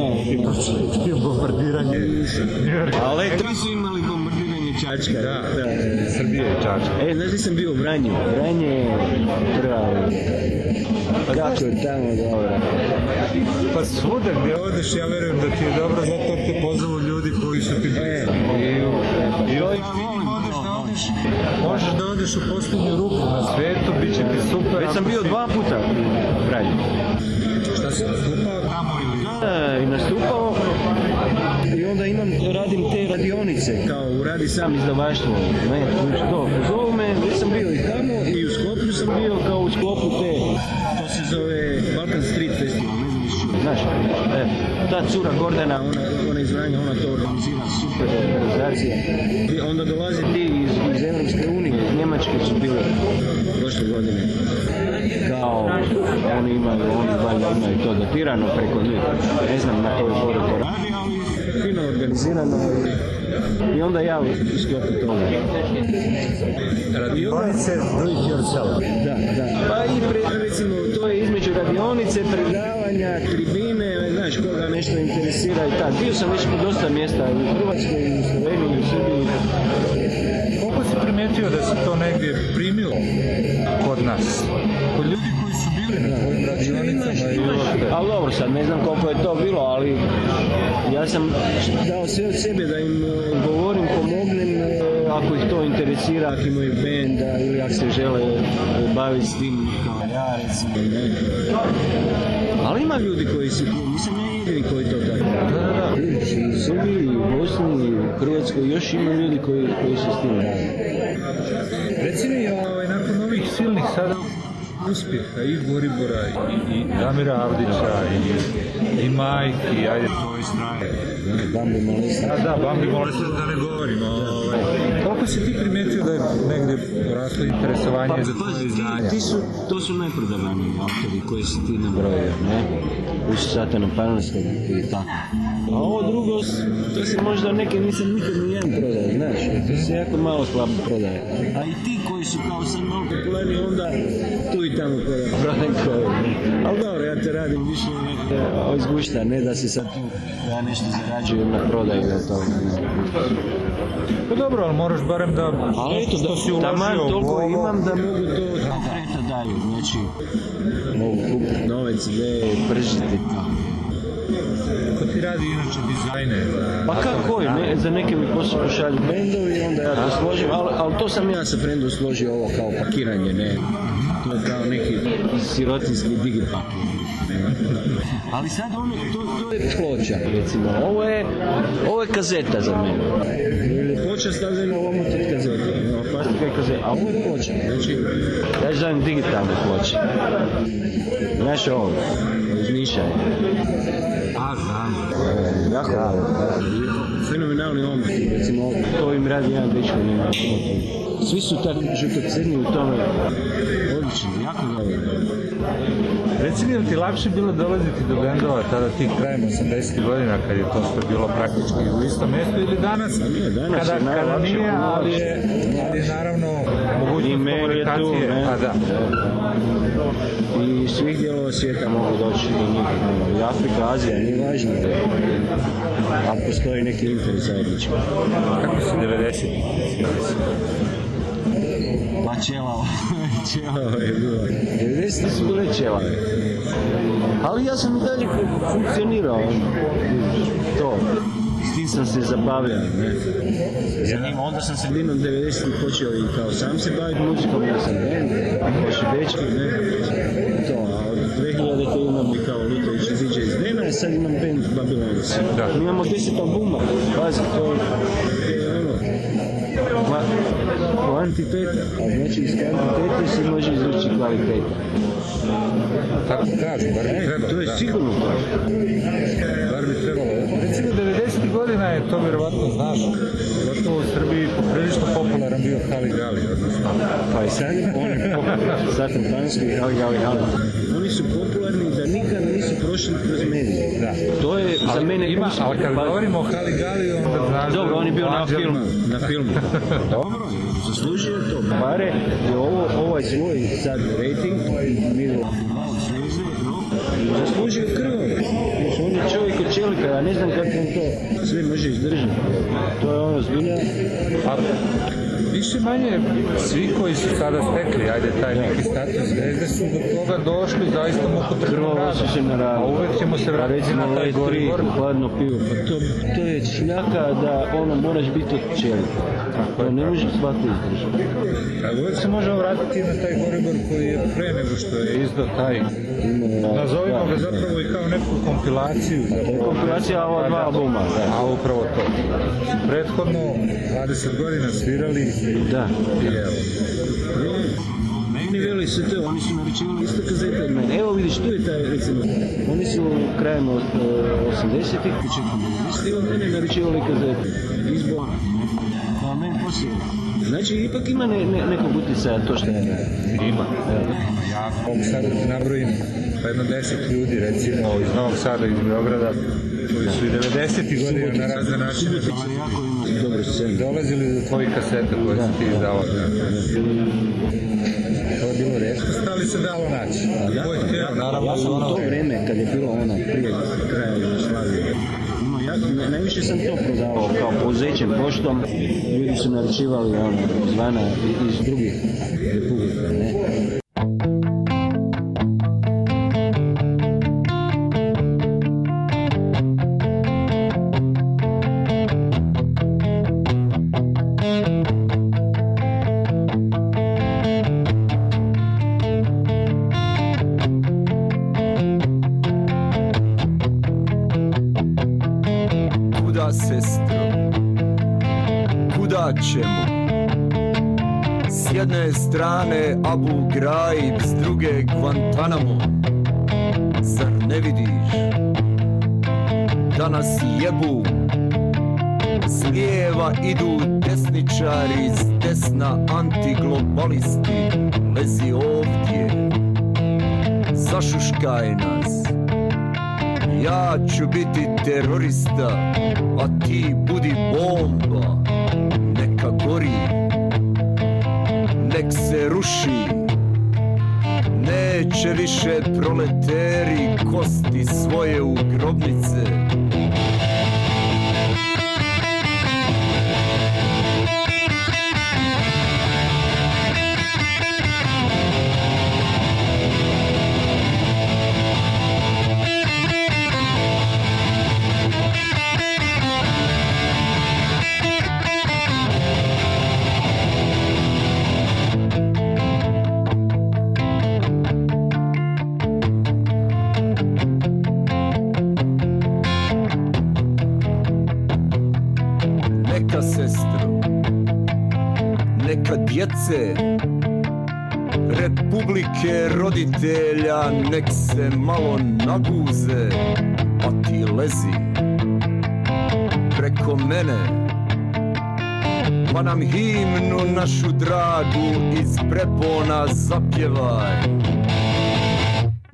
S5: i bombardiranje New Yorka?
S10: Ali tri su imali bombardiranje Čačka.
S5: Da, da, Srbije i Čačka.
S10: E, znaš sam bio u Vranju? Vranje je prva. Kako je tamo dobro.
S5: Pa svuda gdje odeš, ja verujem da ti je dobro, zato te pozovu ljudi koji su ti blizu. I, u- i možeš da odeš u posljednju ruku na svetu, bit će ti super.
S10: Već sam bio dva puta u Vranju.
S5: Šta si nastupao tamo ili?
S10: Da, i nastupao i onda imam, radim te radionice, kao radi sam izdavaštvo, ne, znači to, zovu me, već sam bio i tamo i u Skopju sam bio kao u sklopu te, to se zove Balkan Street Festival, znaš, e, ta cura Gordana, ona, ona iz Vranja, ona to organizira, super organizacija, i onda dolaze ti iz, iz Evropske unije, Njemačke su bile prošle godine, kao oni imaju, oni valjda imaju to datirano preko njih, ne znam na kojoj foru to radi, ali fino organizirano i, i onda ja u sklopu toga.
S5: Radionice do it yourself.
S10: Da, da. Pa i pre, recimo, to je između radionice, predavanja, tribine, znaš, koga nešto interesira i tako. Bio sam već po dosta mjesta u Hrvatskoj, i u Sloveniji, u Srbiji.
S5: Koliko si primijetio da se to negdje primilo kod nas? Kod ljudi koji su bili na tvojim radionicama i uopšte.
S10: Ali dobro, sad ne znam koliko je to bilo, ali ja sam dao sve od sebe da im e, govorim, pomognem e, ako ih to interesira, ako imaju benda ili ako se žele e, baviti s tim kao ja recimo. Ne. Ali ima ljudi koji su tu, nisam ja jedini koji to tako. Da, da, da. I u Srbiji, i u Bosni, i u Hrvatskoj, još ima ljudi koji, koji su s tim.
S5: Reci mi, ovaj, nakon ovih silnih sada uspjeha i Boribora i, i Damira Avdića i, i Majki, ajde to je straje.
S10: Bambi Molesta.
S5: Da, da, Bambi Molesta da ne govorimo. Ovaj. Koliko si ti primijetio da je negdje raslo interesovanje
S10: Pa,
S5: za tvoje
S10: ti,
S5: izdanja?
S10: ti su, to su najprodavaniji autori koji si ti nabrojio, ne? Uz Satana Panelskog i tako. A ovo drugo, to se možda neke nisam nikad ni jedan prodao, znaš? To se jako malo slabo prodaje. A i ti koji su kao sad malo popularni, onda tu i tamo prodaju. Prodaj koje, ne? Ali dobro, ja te radim više e, iz gušta, ne da se sad tu, ja nešto zarađujem na prodaju, da to.
S5: Pa dobro, ali moraš barem da
S10: Ali eto,
S5: što si
S10: da, taman
S5: uložio u
S10: toliko
S5: ovo,
S10: imam da mogu to od konkreta dalje, znači mogu kupiti nove CD, pržiti
S5: ti radi inače dizajne? za-
S10: Pa kako je, ne, za neke mi poslije pošalju bendovi i onda ja to složim, ali, ali to sam ja sa frendom složio ovo kao pakiranje, ne. To je kao neki sirotinski digipak. Ali sad ono, to, to je ploča, recimo, ovo je, ovo je kazeta za mene. Ploča stavljena od kazete, no, plastika je kazeta, a ovo je ploča, znači, ja zovem digitalne ploče. Znaš ovo, iz Niša je.
S5: A, znam.
S10: Jako dobro. Fenomenalni omoti, recimo to im radi jedan dečko. Svi su tako žutocrni u tome. Odlično, jako dobro.
S5: Reci mi, li ti lakše bilo dolaziti do bendova tada tih krajem 80 godina kad je to sve bilo praktički u istom mjestu ili danas,
S10: danas
S5: kada,
S10: je
S5: kada nije, ali je, ali je naravno
S10: I mail je tu, ne?
S5: A da.
S10: I svih dijelova svijeta mogu doći do njih. I Afrika, Azija, nije važno. A postoji neki interes zajednički.
S5: Kako si 90
S10: Pa čelao, čelao je bilo. 90 su bile čelave. Ali ja sam i dalje funkcionirao. To. S tim sam se zabavljao, ne. Za njima, onda sam sredinom 90 počeo i kao sam se baviti muzikom, ja sam band, baš i dečki, ne. To, a od 2000 te imam i kao Lutović iziđe iz Dena, a sad imam band Babylons.
S5: Da.
S10: Mi imamo 10 albuma, pazi, to je ono, kvantiteta, a znači iz kvantitete se može izvući kvaliteta.
S5: Tako kažu, bar bi
S10: E,
S5: trebalo.
S10: to je sigurno.
S5: Bar bi trebalo. Recimo 90 godina je, to vjerovatno znaš, gotovo u Srbiji poprilično popularan bio Hali Gali, odnosno.
S10: Pa i sad oni popularan, Satan Panski, Hali Gali Hali. Oni su popularni da nikad nisu prošli kroz medije.
S5: Da.
S10: To je za
S5: Ali
S10: mene
S5: ima, ali kad
S10: Pa-
S5: govorimo o Hali Gali, onda znaš
S10: Dobro, on je bio na filmu. Na filmu. Dobro, zaslužio je to. Bare je ovo, ovaj svoj sad rating, Milo Zvijezde, krvavo. Znači, on je čovjek od čelika, ja ne znam kako on to sve može izdržati. To je ono zbilja.
S5: Pa, više manje svi koji su sada stekli, ajde, taj neki status zvezde su do toga došli zaista mukotrpnog
S10: Krvavo
S5: rada. A uvek ćemo se vratiti
S10: recimo
S5: na taj
S10: ovaj
S5: goribor.
S10: hladno pivo, pa to, to je šljaka da ono moraš biti od čelika. To ne može svako izdržati.
S5: A uvek se možemo vratiti na taj goribor koji je pre nego što je izdao taj, nazovimo ga zapravo i kao neku kompilaciju.
S10: kompilacija ova dva albuma.
S5: A upravo to. Prethodno 20 godina svirali
S10: Da. Meni veli se to, oni su naručivali isto kazete od mene. Evo vidiš, tu je taj, recimo, oni su krajem od, e, 80-ih, početkom 90-ih, od mene naručivali kazete. Izbora, ne? Pa meni poslije. Znači, ipak ima ne, ne, nekog utjecaja to što je.
S5: Ima. Ja mogu sad nabrojim pa jedno deset ljudi recimo iz Novog Sada, iz Beograda koji su i 90. godina na razne načine
S10: Subotica jako ima dobru scenu.
S5: dolazili do tvojih kaseta koje si ti izdavao. Da. To je bilo redko, ali se dalo naći.
S10: Ja, sam u to vrijeme kad je bilo ono prije kraja Jugoslavije. Najviše sam to prodavao kao pozećem poštom. Ljudi su naručivali ono zvana iz drugih republika, ne?
S11: Ja ću biti terorista, a ti budi bomba. Neka gori, nek se ruši. Neće više proleteri Neka sestro, neka djece Republike roditelja nek se malo naguze A ti lezi preko mene. Pa nam himnu našu dragu iz prepona zapjevaj.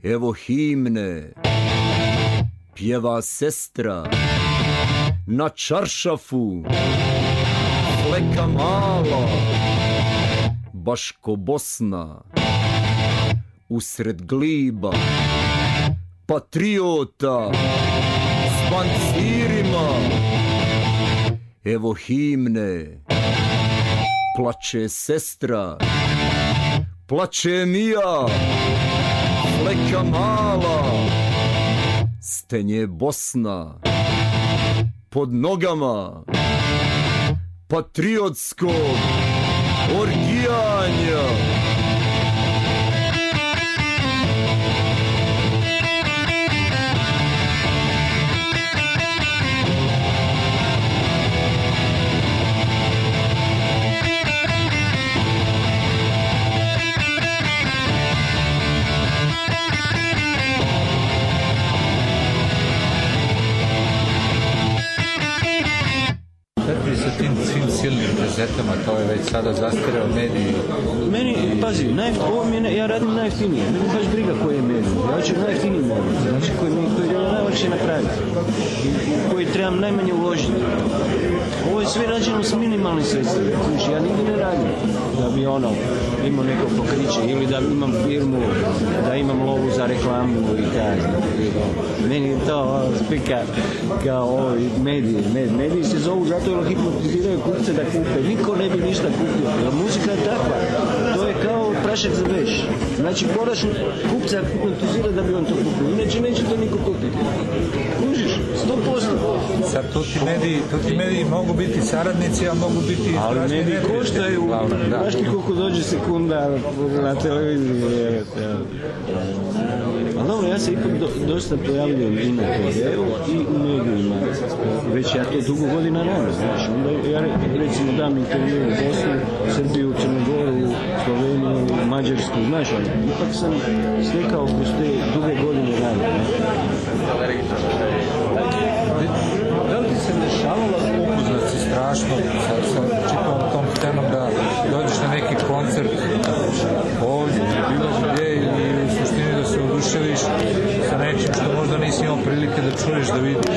S11: Evo himne, pjeva sestra na čaršafu. Fleka mala Baš ko Bosna. Usred gliba Patriota S pancirima Evo himne Plače sestra Plače Mija. Fleka mala Stenje Bosna
S5: под ногама патриотского Оргиане. Kazetama, to je već sada zastareo mediji.
S10: Meni, pazi, najft, ovo mi je, ja radim najjeftinije, meni baš briga koji je medij. Ja ću najjeftiniji medij, znači koji mi koji je najlakše napraviti koji trebam najmanje uložiti. Ovo je sve rađeno s minimalnim sredstvima, znači ja nigdje ne radim da bi ono imao neko pokriće ili da imam firmu, da imam lovu za reklamu i ono. Meni je to spika kao ovi mediji. Med- Mediji se zovu zato jer hipnotiziraju kupce da kupe. Niko ne bi ništa kupio. Jer muzika je takva. To je kao prašak za veš. Znači moraš kupca hipnotizirati da bi on to kupio. Inače neće to niko kupiti. Kužiš? 100%.
S5: Sad tu ti mediji, tu ti mediji mogu biti saradnici, a mogu biti
S10: Ali mediji koštaju, znaš ti koliko dođe sekunda na televiziji. je, je. A dobro, ja se ipak do, dosta pojavljujem i na TV-u i u medijima. Već ja to dugo godina radim, znaš. Onda ja re- recimo dam intervju u Bosnu, Srbiju, Crnu Goru, Sloveniju, Mađarsku, znaš, ono, ipak sam stekao kroz te duge godine rada.
S5: Da li ti se dešavalo upoznat strašno sa, sa čitavom tom scenom da dođeš na neki koncert ovdje oduševiš sa nečim što možda nisi imao prilike da čuješ, da vidiš.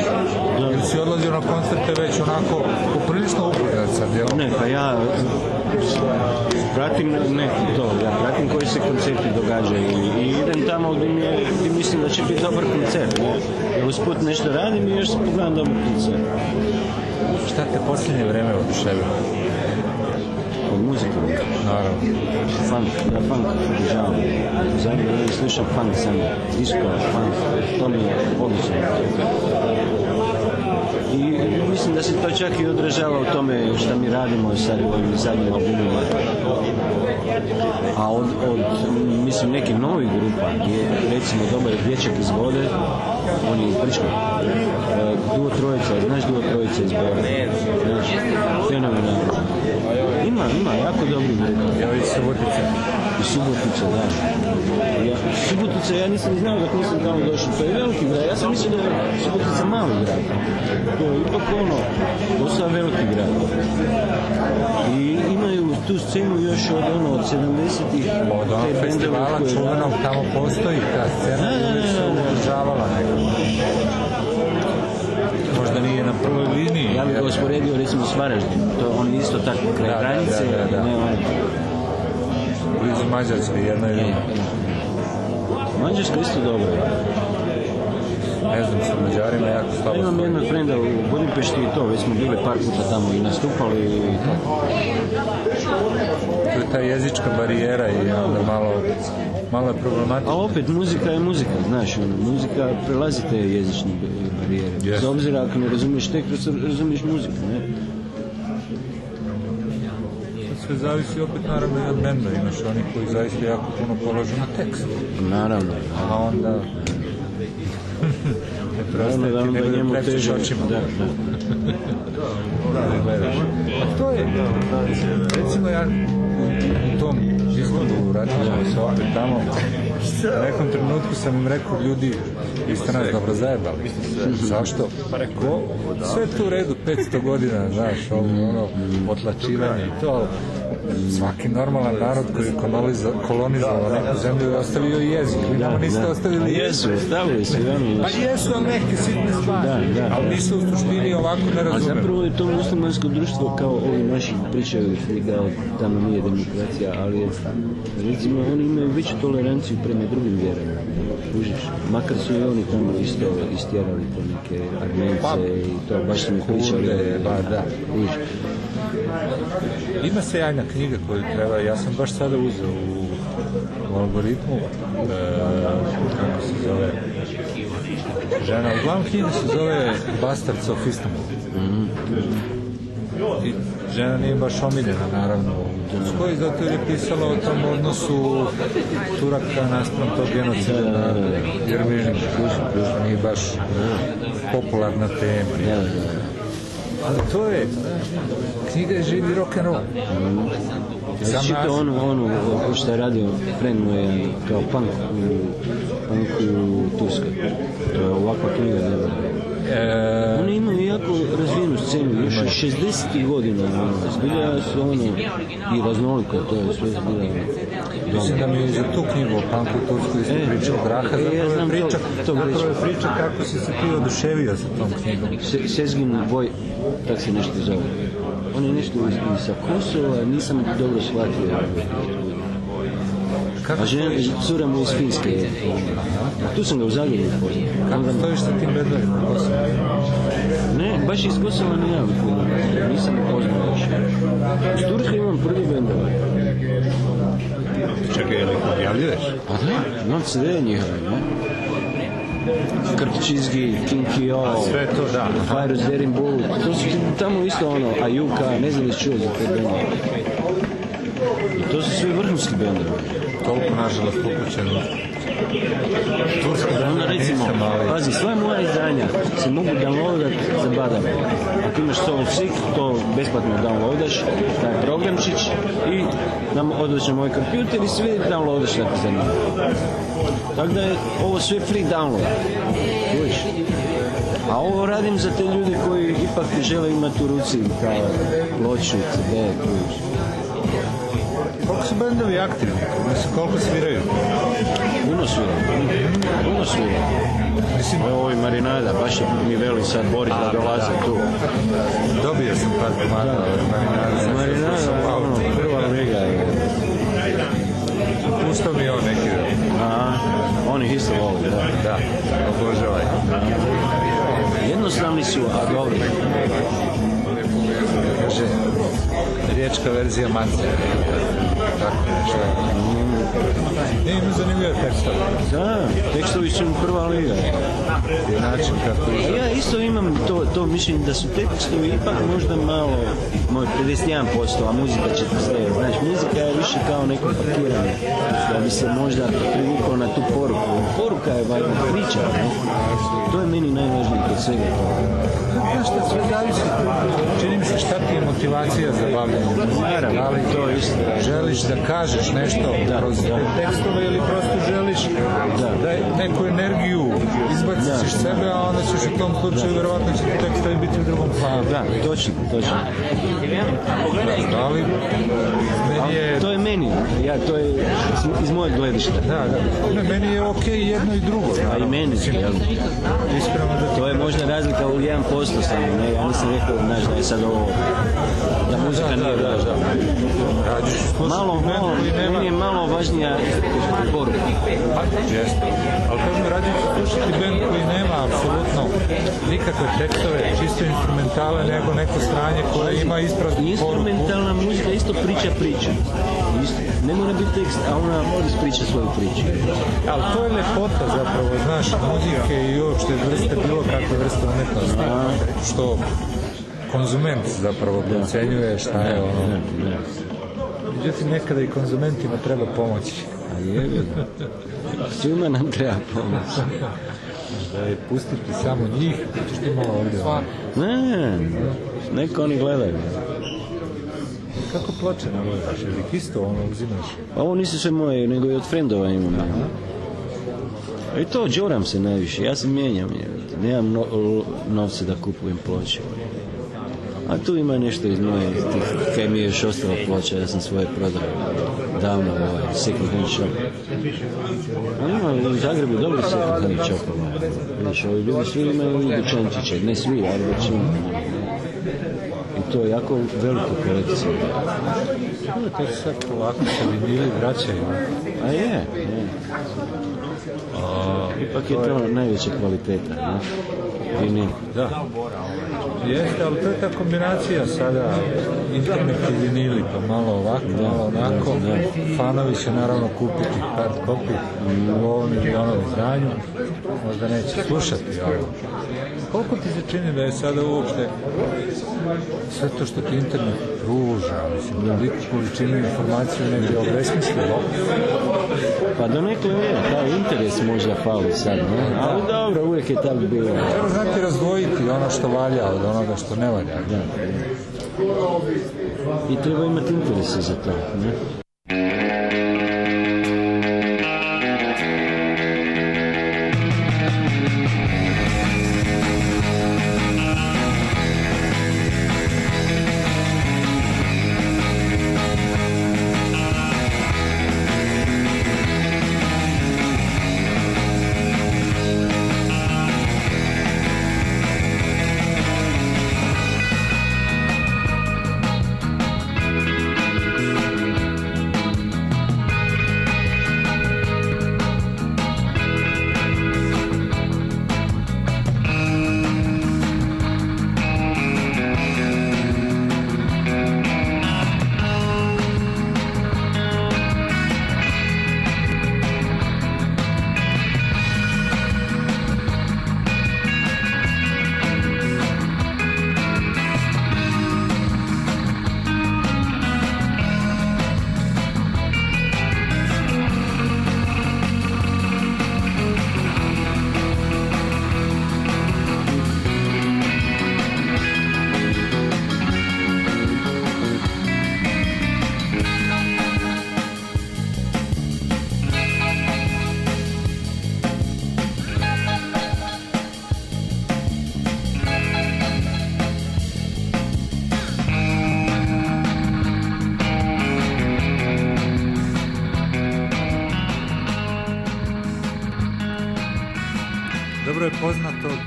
S5: Ili si odlazio na koncerte već onako poprilično upoznat sa djelom?
S10: Ne, pa ja pratim, ne to, ja pratim koji se koncerti događaju i, i idem tamo gdje, mi je, gdje mislim da će biti dobar koncert. Ne? Jer usput nešto radim i još se pogledam dobar koncert.
S5: Šta te posljednje vreme oduševilo?
S10: Od muzike?
S5: Naravno.
S10: Funk, ja funk obožavam. U Zagrebu slušam funk sam, disco, funk, to mi je odlično. I mislim da se to čak i odražava u tome što mi radimo sad u ovim zadnjim albumima. A od, od mislim, nekih novih grupa je recimo dobar dječak iz vode, on je iz Brčka. Duo trojica, znaš duo trojica iz Bora? Znaš, fenomenalno. Ima, ima, jako dobri grupa.
S5: Evo i Subotica.
S10: I Subotica, da. Ja, Subotica, ja nisam ni znao dok nisam tamo došao. To je veliki grad. Ja sam mislio da je Subotica mali grad. To je ipak ono, dosta veliki grad. I imaju tu scenu još od ono, od 70-ih.
S5: Od onog
S10: bendove
S5: festivala čuvenog tamo postoji ta scena
S10: Da, da, da, da.
S5: održavala nekako. Prvoj liniji.
S10: Ja bih ga usporedio recimo s Varaždin. To on je isto tako kraj
S5: Da,
S10: granice.
S5: da, da, da.
S10: Ne, ono,
S5: Blizu Mađarske, jedno drugo.
S10: Mađarska isto dobro.
S5: Ne znam, sa Mađarima jako
S10: Ja
S5: slabo.
S10: imam jednog frenda u Budimpešti i to, već smo bili par puta tamo i nastupali i tako.
S5: To je ta jezička barijera i onda malo, malo je problematično.
S10: A opet, muzika je muzika, znaš, ono, muzika prelazi te barijere. Bez
S5: Jeste.
S10: obzira ako ne razumiješ tekst, razumiješ muziku, ne?
S5: Sve zavisi opet naravno i od benda. Imaš onih koji zaista jako puno polažu na tekst.
S10: Naravno.
S5: A onda... ne
S10: da
S5: ti da
S10: njemu teže.
S5: očima.
S10: Da, da.
S5: Da, gledaš. A to je, recimo ja u tom izgledu vraćamo se opet tamo, u nekom trenutku sam im rekao, ljudi, vi ste nas dobro zajebali. Zašto? Rekao, sve tu u redu, 500 godina, znaš, ovo, ono, potlačivanje i to, svaki normalan narod koji je kolonizovao neku zemlju je ostavio i jezik. Vi nama niste ostavili
S10: A
S5: jezik.
S10: jesu, ostavili su,
S5: Pa jesu, ali neke sitne stvari. Ali nisu u suštini ovako ne
S10: A
S5: razumemo.
S10: zapravo je to muslimansko društvo kao ovi naši pričaju da tamo nije demokracija, ali recimo oni imaju veću toleranciju prema drugim vjerama. Kužiš, makar su i oni tamo isto istjerali te neke armence i to, baš su mi pričali.
S5: Ba da.
S10: Kužiš.
S5: Ima sjajna knjiga koju treba, ja sam baš sada uzeo u, u algoritmu, e, kako se zove, žena, uglavnom knjiga se zove Bastards of Istanbul. I žena nije baš omiljena, naravno, u Turskoj, zato je pisala o tom odnosu Turaka naspram tog genocida na nije baš popularna tema. Ali to je, knjiga je živi rock'n'roll.
S10: Ja čitao onu, onu, ko što je radio, friend moj je kao punk u, punk u Turskoj. To je ovakva knjiga, ne znam.
S5: E,
S10: Oni imaju jako razvijenu scenu, još iz 60. godina, ono, zbilja su ono, i raznoliko, to je sve zbilja. ono,
S5: Mislim da mi je za tu knjigu o punku u Turskoj isto
S10: E,
S5: pričao Graha,
S10: e, ja
S5: zapravo je
S10: znam
S5: priča,
S10: to- to
S5: zapravo je
S10: priča.
S5: priča kako si se ti oduševio sa tom knjigom.
S10: Se, Sezgin Boj, tak se nešto zove. On je nešto iz, iz sa Kosova, nisam dobro shvatio.
S5: Kako
S10: A žena, cura mu iz Finske je. Tu sam ga u Zagrebu upoznao.
S5: Kako stojiš sa tim Kosova?
S10: Ne, baš iz Kosova ne ja nisam upoznao još. Iz Turske imam prvi bendova.
S5: Čekaj, je li objavljuješ?
S10: Pa da, imam CD njihove, ne? Krpčizgi, Kinky O,
S5: sve to, da.
S10: Virus Derin Bull, to su tamo isto ono, Ajuka, ne znam li čuo za te bendove. I to su sve vrhunski bendovi.
S5: Toliko, nažalost, upućeno. Turska
S10: Onda recimo, pazi, sva moja izdanja se mogu downloadat za badava. Ako imaš Soul Sick, to besplatno downloadaš, taj programčić i nam odlaš na moj kompjuter i sve downloadaš što ti zanima. Tako da je ovo sve free download. Kužiš? A ovo radim za te ljude koji ipak žele imati u ruci kao ploču, CD.
S5: Koliko su bendovi aktivni? Mislim, koliko sviraju?
S10: Puno svira, puno svira. Mislim, evo ovi Marinada, baš je mi veli sad Boris da dolaze tu.
S5: Dobio sam par komada od Marinada.
S10: Marinada, ono, prva liga je.
S5: Pustao mi on neki
S10: Aha, on ih isto voli, da.
S5: Da, obožavaj.
S10: Jednostavni su, a dobri.
S5: Kaže, riječka verzija Mance. Tako nešto. Ne, tekstove.
S10: Da, tekstovi su prva liga.
S5: I način kako
S10: A ja isto imam to, to mišljenje da su tekstovi ipak možda malo, moj 51%, a muzika 40. Znaš, muzika je više kao neko pakiranje, da bi se možda privukao na tu poruku. Poruka je valjda priča, ne? To je meni najvažnije kod svega
S5: šta sve zavisi, čini mi se šta ti je motivacija za bavljanje.
S10: Naravno,
S5: Da li
S10: to je isto.
S5: želiš da kažeš nešto kroz te tekstove ili prosto želiš da, neku energiju izbaciš iz sebe, a onda ćeš u tom slučaju verovatno će ti tekstovi biti u drugom planu.
S10: Da, točno, točno.
S5: Ali meni je...
S10: To je meni, ja, to je iz- mojeg gledišta.
S5: Da, da. Ne, meni je okej jedno i drugo.
S10: A i meni, jel?
S5: Iskreno da
S10: To je možda razlika u 1% samo, ne, ja nisam rekao, znaš, da je sad ovo, da muzika nije važna. Malo, malo, meni je malo važnija poruka.
S5: Jeste. Ali kažem, ću slušati band koji nema apsolutno nikakve tekstove, čisto instrumentale, nego neko stranje koje ima ispraznu poruku.
S10: Instrumentalna muzika isto priča priču. Isto. Ne mora biti tekst, a ona mora ispričati svoju priču.
S5: Ali to je lepota zapravo, znaš, muzike i uopšte vrste, bilo kakve vrste umetnosti, što konzument zapravo procenjuje šta je ono. Međutim, nekada i konzumentima treba pomoći.
S10: A je, svima nam treba pomoć.
S5: Da je pustiti samo njih, ćeš ti malo ovdje.
S10: Ne, neko oni gledaju.
S5: Kako ploče nabavljaš? Ili isto ono uzimaš?
S10: A ovo nisu sve moje, nego i od frendova imam. I to džoram se najviše, ja se mijenjam, je. nemam no, l- novce da kupujem ploče. A tu ima nešto iz moje, tih, kaj mi je još ostalo ploča, ja sam svoje prodao davno ovaj second hand shop. A ima u Zagrebu dobri second hand shopova. Vidiš, ovi ljudi svi imaju i dućančiće, ne svi, ali većina. I to je jako veliko kolekcija.
S5: No, to se sad polako se vinili vraćaju.
S10: A je, je. Ipak je to najveća kvaliteta, ne? Vinil.
S5: Da. Jeste, ali to je ta kombinacija sada internet i vinili, pa malo ovako, malo onako. Fanovi će naravno kupiti hard copy u ovom ili onom izdanju. Možda neće slušati, ali koliko ti se čini da je sada uopšte sve to što ti internet pruža, mislim, da veliku količinu informacije negdje obesmislilo.
S10: Pa do nekle je, taj interes možda fali sad, ne? Ali dobro, uvijek je tako bilo.
S5: Treba znati razdvojiti ono što valja od onoga što ne valja.
S10: I treba imati interese za to, ne?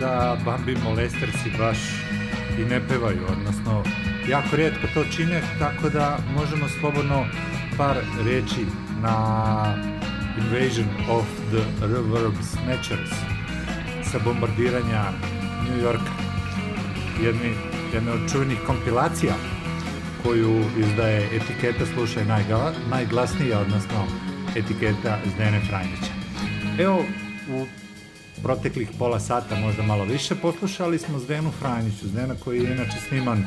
S12: Da Bambi Molestersi baš i ne pevaju, odnosno jako rijetko to čine, tako da možemo slobodno par riječi na Invasion of the Reverb Snatchers sa bombardiranja New Yorka. Jedni, jedna od čuvenih kompilacija koju izdaje etiketa Slušaj najgla- najglasnija, odnosno
S5: etiketa Zdene Franjića. Evo, u proteklih pola sata, možda malo više, poslušali smo Zdenu Franjiću, Zdena koji je inače sniman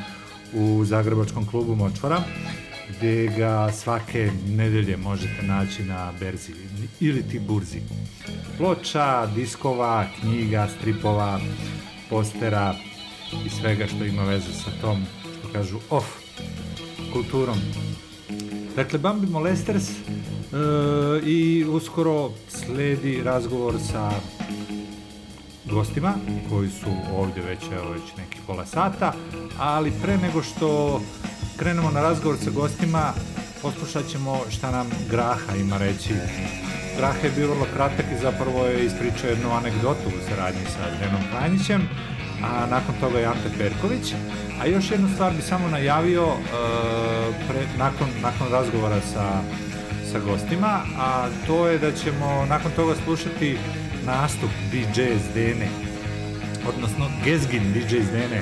S5: u Zagrebačkom klubu Močvara, gdje ga svake nedelje možete naći na berzi ili ti burzi. Ploča, diskova, knjiga, stripova, postera i svega što ima veze sa tom, što kažu, off kulturom. Dakle, Bambi Molesters e, i uskoro sledi razgovor sa gostima koji su ovdje već, evo, već neki pola sata, ali pre nego što krenemo na razgovor sa gostima, poslušat ćemo šta nam Graha ima reći. Graha je bio vrlo kratak i zapravo je ispričao jednu anegdotu u saradnji sa Denom Klanjićem, a nakon toga je Ante Perković. A još jednu stvar bi samo najavio e, pre, nakon, nakon razgovora sa, sa gostima, a to je da ćemo nakon toga slušati nastup DJ Zdene, odnosno Gezgin DJ Zdene,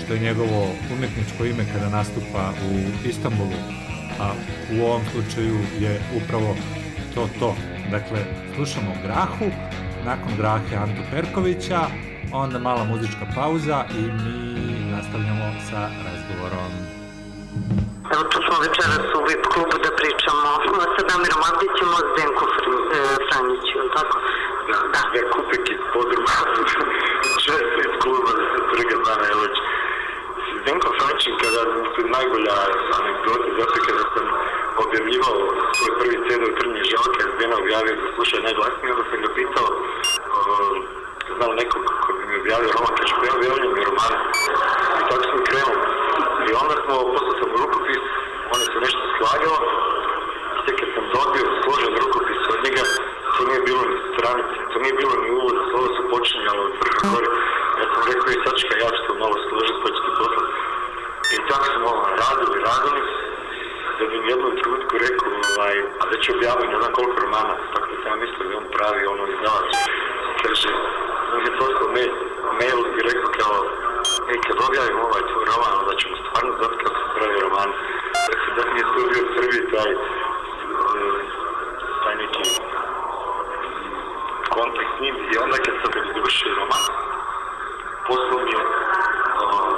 S5: što je njegovo umjetničko ime kada nastupa u Istanbulu, a u ovom slučaju je upravo to to. Dakle, slušamo Grahu, nakon Grahe Antu Perkovića, onda mala muzička pauza i mi nastavljamo sa razgovorom.
S13: Evo tu smo večeras u VIP klubu da pričamo sa Damirom Abdićem o Zdenku Franjiću, je li tako?
S14: Da, da. Kupek iz podruma, čest iz kluba Trga Dana Elić. Zdenko Franjićin, kada je najbolja anegdota, zato kada sam objavljivao svoj prvi CD u Trnje želke, Zdena objavio da sluša najglasnije, onda sam ga pitao, znao nekog ko bi mi objavio roman, kaže, pa ja objavljam mi romane. I tako sam krenuo. I onda smo, poslao sam rukopis, on je se nešto slagao, sve kad sam dobio složen rukopis od njega, to nije bilo ni stranice, to nije bilo ni uvod, slovo su počinjalo od vrha gore. Ja sam rekao, i sačka, ja ću to malo složiti, pa ću ti poslati. I tako smo ono, radili, radili, da bi mi jednom trenutku rekao, ovaj, a da će objaviti ne znam koliko romana, tako da sam ja mislio da je on pravi ono izdavač. Kaže, on je poslao mail, mail i rekao kao, ej, kad objavim ovaj tvoj roman, onda ćemo stvarno znati kako se pravi roman. Dakle, da mi je to bio prvi taj, taj neki kontakt s njim. I onda kad sam već završio roman, poslao mi je uh,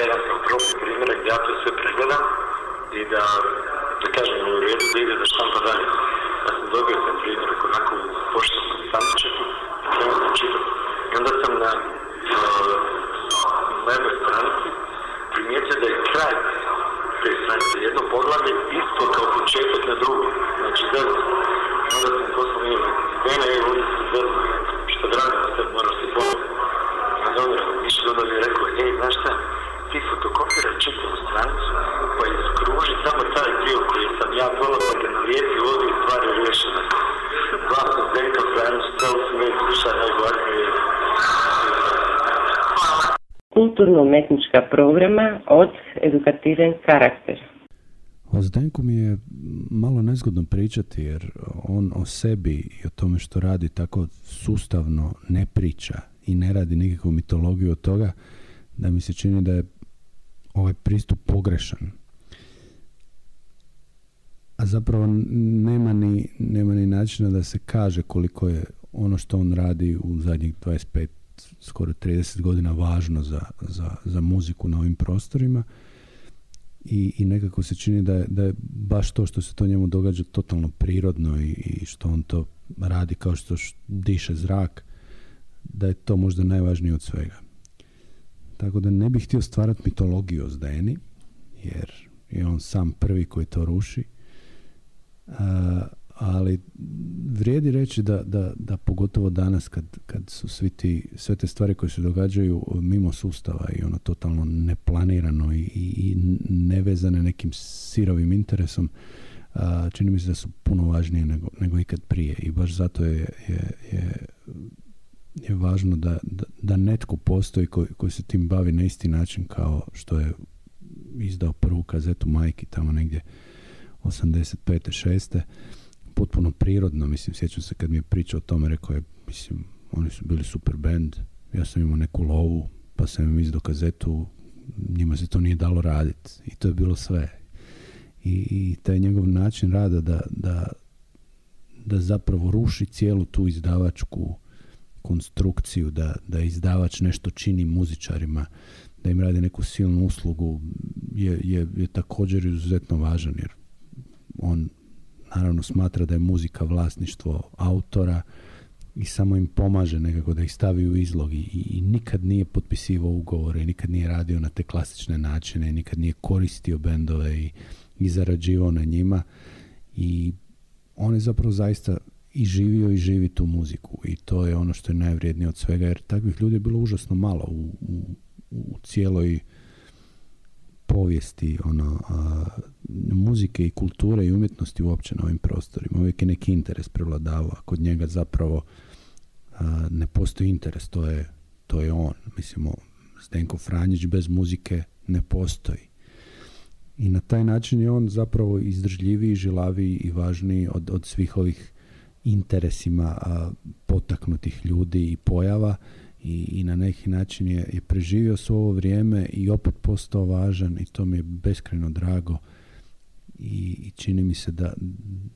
S14: jedan probni primjerak gdje ja to sve pregledam i da, da kažem, u redu da ide da štampa dalje. Ja sam dobio taj primjerak onako u poštanskom sandučetu, krenuo sam čitati. I onda sam na, uh, na jednoj stranici primijetio da je kraj te stranice, jedno poglavlje isto kao početak na drugo, znači zezno.
S15: Kulturno-umetnička programa od edukativen karakter.
S16: O Zdenku mi je malo nezgodno pričati jer on o sebi i o tome što radi tako sustavno ne priča i ne radi nikakvu mitologiju od toga da mi se čini da je ovaj pristup pogrešan. A zapravo nema ni, nema ni načina da se kaže koliko je ono što on radi u zadnjih 25, skoro 30 godina važno za, za, za muziku na ovim prostorima i, i nekako se čini da je, da je baš to što se to njemu događa totalno prirodno i, i što on to radi kao što diše zrak, da je to možda najvažnije od svega. Tako da ne bih htio stvarati mitologiju o Zdeni, jer je on sam prvi koji to ruši. Ali vrijedi reći da, da, da pogotovo danas kad, kad su svi ti, sve te stvari koje se događaju mimo sustava i ono totalno neplanirano i, i nevezane nekim sirovim interesom, čini mi se da su puno važnije nego, nego ikad prije i baš zato je, je, je je važno da, da, da netko postoji koji, koji se tim bavi na isti način kao što je izdao prvu kazetu Majki tamo negdje 85. 6. Potpuno prirodno, mislim, sjećam se kad mi je pričao o tome, rekao je, mislim, oni su bili super band, ja sam imao neku lovu, pa sam im izdao kazetu, njima se to nije dalo raditi i to je bilo sve. I, i taj njegov način rada da, da, da zapravo ruši cijelu tu izdavačku konstrukciju, da, da izdavač nešto čini muzičarima, da im radi neku silnu uslugu, je, je, je također izuzetno važan, jer on naravno smatra da je muzika vlasništvo autora i samo im pomaže nekako da ih stavi u izlog i, i nikad nije potpisivao ugovore, nikad nije radio na te klasične načine, nikad nije koristio bendove i, i zarađivao na njima. I on je zapravo zaista i živio i živi tu muziku i to je ono što je najvrijednije od svega jer takvih ljudi je bilo užasno malo u, u, u cijeloj povijesti ono, a, muzike i kulture i umjetnosti uopće na ovim prostorima. Uvijek je neki interes prevladavao, a kod njega zapravo a, ne postoji interes, to je, to je on. Mislimo, Zdenko Franjić bez muzike ne postoji. I na taj način je on zapravo izdržljiviji, žilaviji i važniji od, od svih ovih interesima a, potaknutih ljudi i pojava i, i na neki način je, je preživio svo ovo vrijeme i opet postao važan i to mi je beskrajno drago. I, i čini mi se da,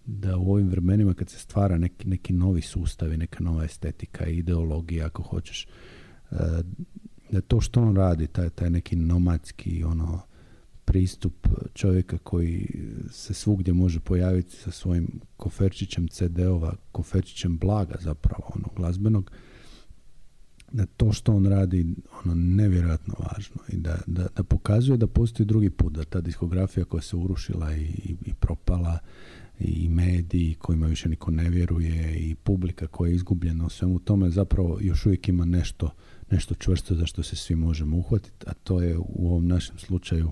S16: da u ovim vremenima kad se stvara neki, neki novi sustav i neka nova estetika i ideologija ako hoćeš e, da to što on radi taj, taj neki nomadski ono pristup čovjeka koji se svugdje može pojaviti sa svojim koferčićem CD-ova, koferčićem blaga zapravo, ono, glazbenog, da to što on radi ono nevjerojatno važno i da, da, da pokazuje da postoji drugi put, da ta diskografija koja se urušila i, i, i propala i mediji kojima više niko ne vjeruje i publika koja je izgubljena u svemu tome zapravo još uvijek ima nešto, nešto čvrsto za što se svi možemo uhvatiti, a to je u ovom našem slučaju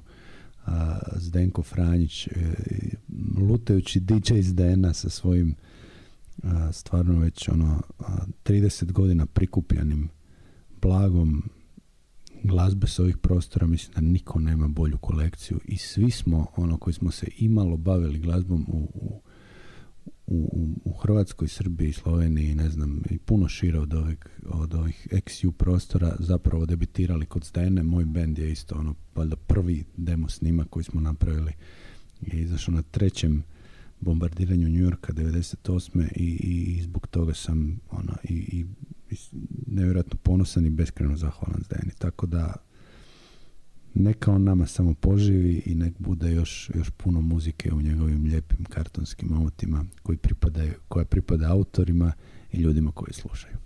S16: a, Zdenko Franjić e, lutajući DJ iz Dena sa svojim a, stvarno već ono a, 30 godina prikupljanim blagom glazbe s ovih prostora mislim da niko nema bolju kolekciju i svi smo ono koji smo se imalo bavili glazbom u, u, u, u Hrvatskoj, Srbiji, Sloveniji, ne znam, i puno šire od ovih, od ovih XU prostora zapravo debitirali kod Stene. Moj band je isto ono, valjda prvi demo snima koji smo napravili je izašao na trećem bombardiranju New Yorka 98. I, i, i zbog toga sam ono, i, i, i nevjerojatno ponosan i beskreno zahvalan Zdeni. Tako da neka on nama samo poživi i nek bude još, još puno muzike u njegovim lijepim kartonskim autima koji pripadaju, koja pripada autorima i ljudima koji slušaju.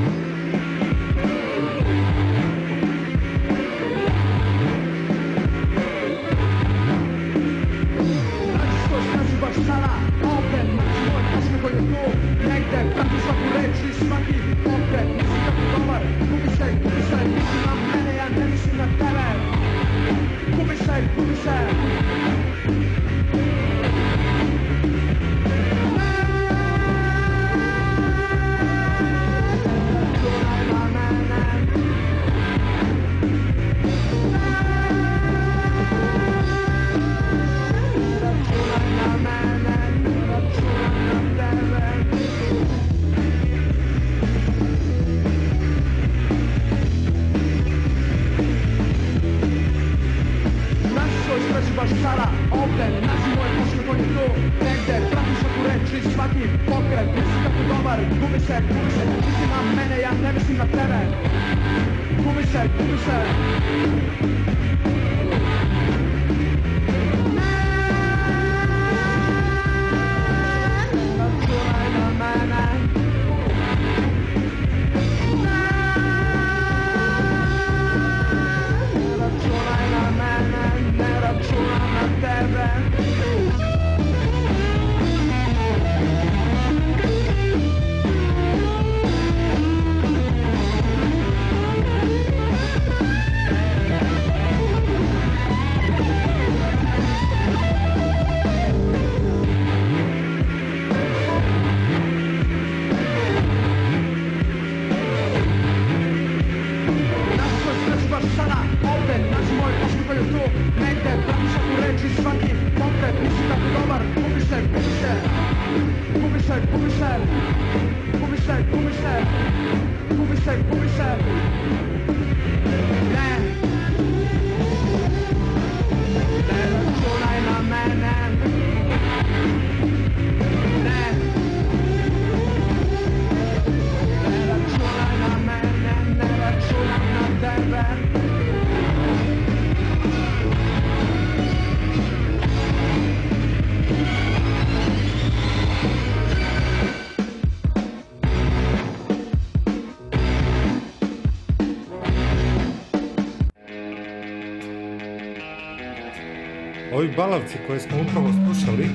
S5: Balavci koje smo upravo slušali,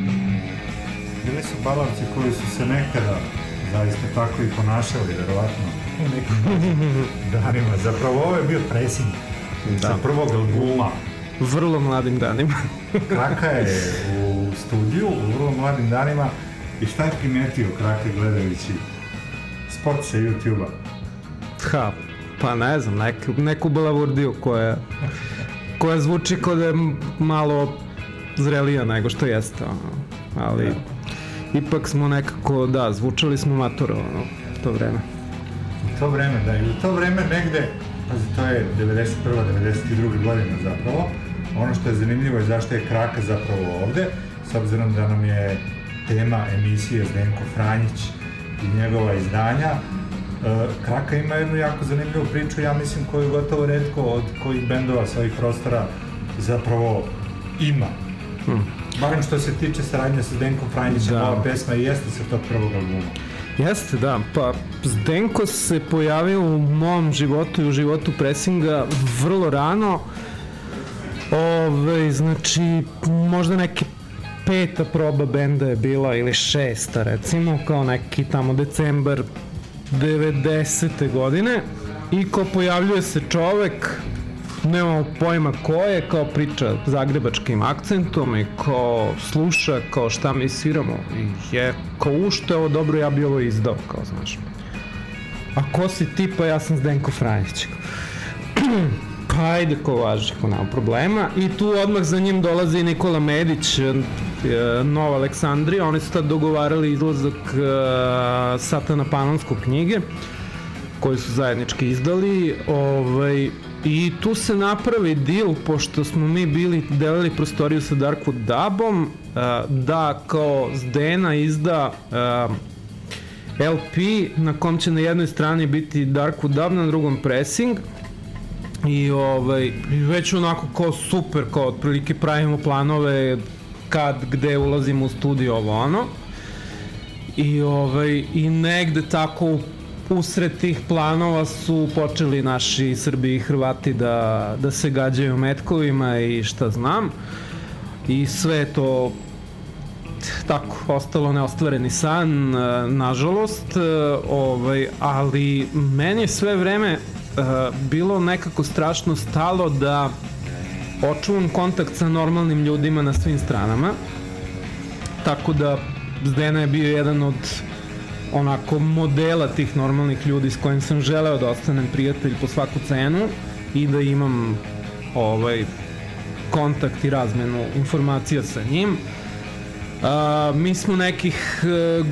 S5: bili su balavci koji su se nekada zaista tako i ponašali, verovatno, u nekim danima. Zapravo ovo je bio pressing sa prvog albuma.
S17: Vrlo mladim danima.
S5: Kraka je u studiju, u vrlo mladim danima. I šta je primetio Kraka gledajući spot sa YouTube-a?
S17: Ha, pa ne znam, nek, neku balavurdiju koja, koja zvuči kao da je malo zrelija nego što jeste, ono. ali ipak smo nekako, da, zvučali smo matoro, ono, to vreme.
S5: U to vreme, da, i u to vreme negde, pazi, to je 91. 92. godina zapravo, ono što je zanimljivo je zašto je Kraka zapravo ovde, s obzirom da nam je tema emisije Zdenko Franjić i njegova izdanja, E, Kraka ima jednu jako zanimljivu priču, ja mislim koju gotovo redko od kojih bendova sa ovih prostora zapravo ima.
S17: Hm.
S5: Barem što se tiče saradnje sa Zdenkom Franjićem,
S17: Da.
S5: ova pesma i jeste sa tog prvog albuma.
S17: Jeste, da. Pa Zdenko se pojavio u mom životu i u životu presinga vrlo rano. Ove, znači, možda neke peta proba benda je bila ili šesta recimo, kao neki tamo decembar 90. godine i ko pojavljuje se čovek nemamo pojma ko je, kao priča zagrebačkim akcentom i ko sluša, kao šta mi sviramo i je, kao u što je ovo dobro, ja bi ovo izdao, kao znaš. A ko si ti, pa ja sam Zdenko Franjić. pa ajde, ko važi, ko nema problema. I tu odmah za njim dolazi Nikola Medić, e, Nova Aleksandrija, oni su tad dogovarali izlazak e, Satana Panonskog knjige koji su zajednički izdali ovaj, i tu se napravi deal pošto smo mi bili delili prostoriju sa Darkwood Dubom uh, da kao Zdena izda uh, LP na kom će na jednoj strani biti Darkwood Dub, na drugom Pressing i ovaj, već onako kao super, kao otprilike pravimo planove kad, gde ulazimo u studio, ovo ono. I, ovaj, I negde tako usred tih planova su počeli naši Srbi i Hrvati da, da se gađaju metkovima i šta znam. I sve je to tako, ostalo neostvareni san, nažalost, ovaj, ali meni je sve vreme e, bilo nekako strašno stalo da očuvam kontakt sa normalnim ljudima na svim stranama. Tako da Zdena je bio jedan od onako modela tih normalnih ljudi s kojim sam želeo da ostanem prijatelj po svaku cenu i da imam ovaj kontakt i razmenu informacija sa njim. A, mi smo nekih e,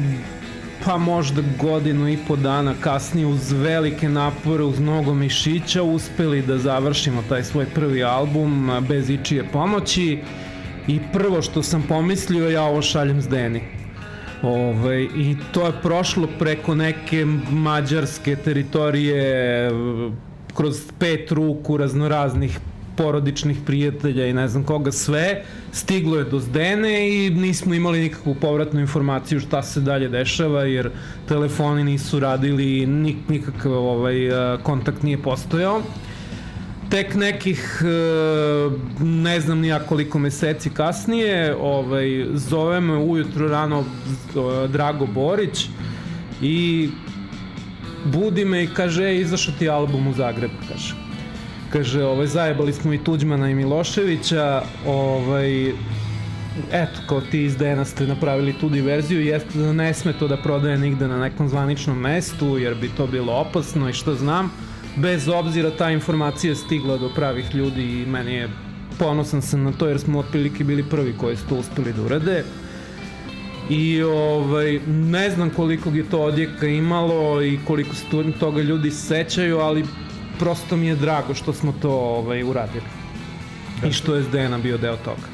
S17: pa možda godinu i po dana kasnije uz velike napore, uz mnogo mišića uspeli da završimo taj svoj prvi album bez ičije pomoći i prvo što sam pomislio ja ovo šaljem Zdeni. Ove, I to je prošlo preko neke mađarske teritorije, kroz pet ruku raznoraznih porodičnih prijatelja i ne znam koga sve, stiglo je do Zdene i nismo imali nikakvu povratnu informaciju šta se dalje dešava jer telefoni nisu radili, nik, nikakav ovaj, eh, kontakt nije postojao. Tek nekih, eh, ne znam nija koliko meseci kasnije, ovaj, zove me ujutro rano Drago Borić i budi me i kaže, "E, izašao ti album u Zagreb, kaže. Kaže, ovaj, zajebali smo i Tuđmana i Miloševića, ovaj, eto, kao ti iz DNA ste napravili tu diverziju, jeste da ne sme to da prodaje nigde na nekom zvaničnom mestu, jer bi to bilo opasno i što znam, bez obzira ta informacija je stigla do pravih ljudi i meni je ponosan sam na to jer smo otprilike bili prvi koji su to uspeli da urade. I ovaj, ne znam koliko je to odjeka imalo i koliko se toga ljudi sećaju, ali prosto mi je drago što smo to ovaj, uradili. I što je SDN bio deo toga.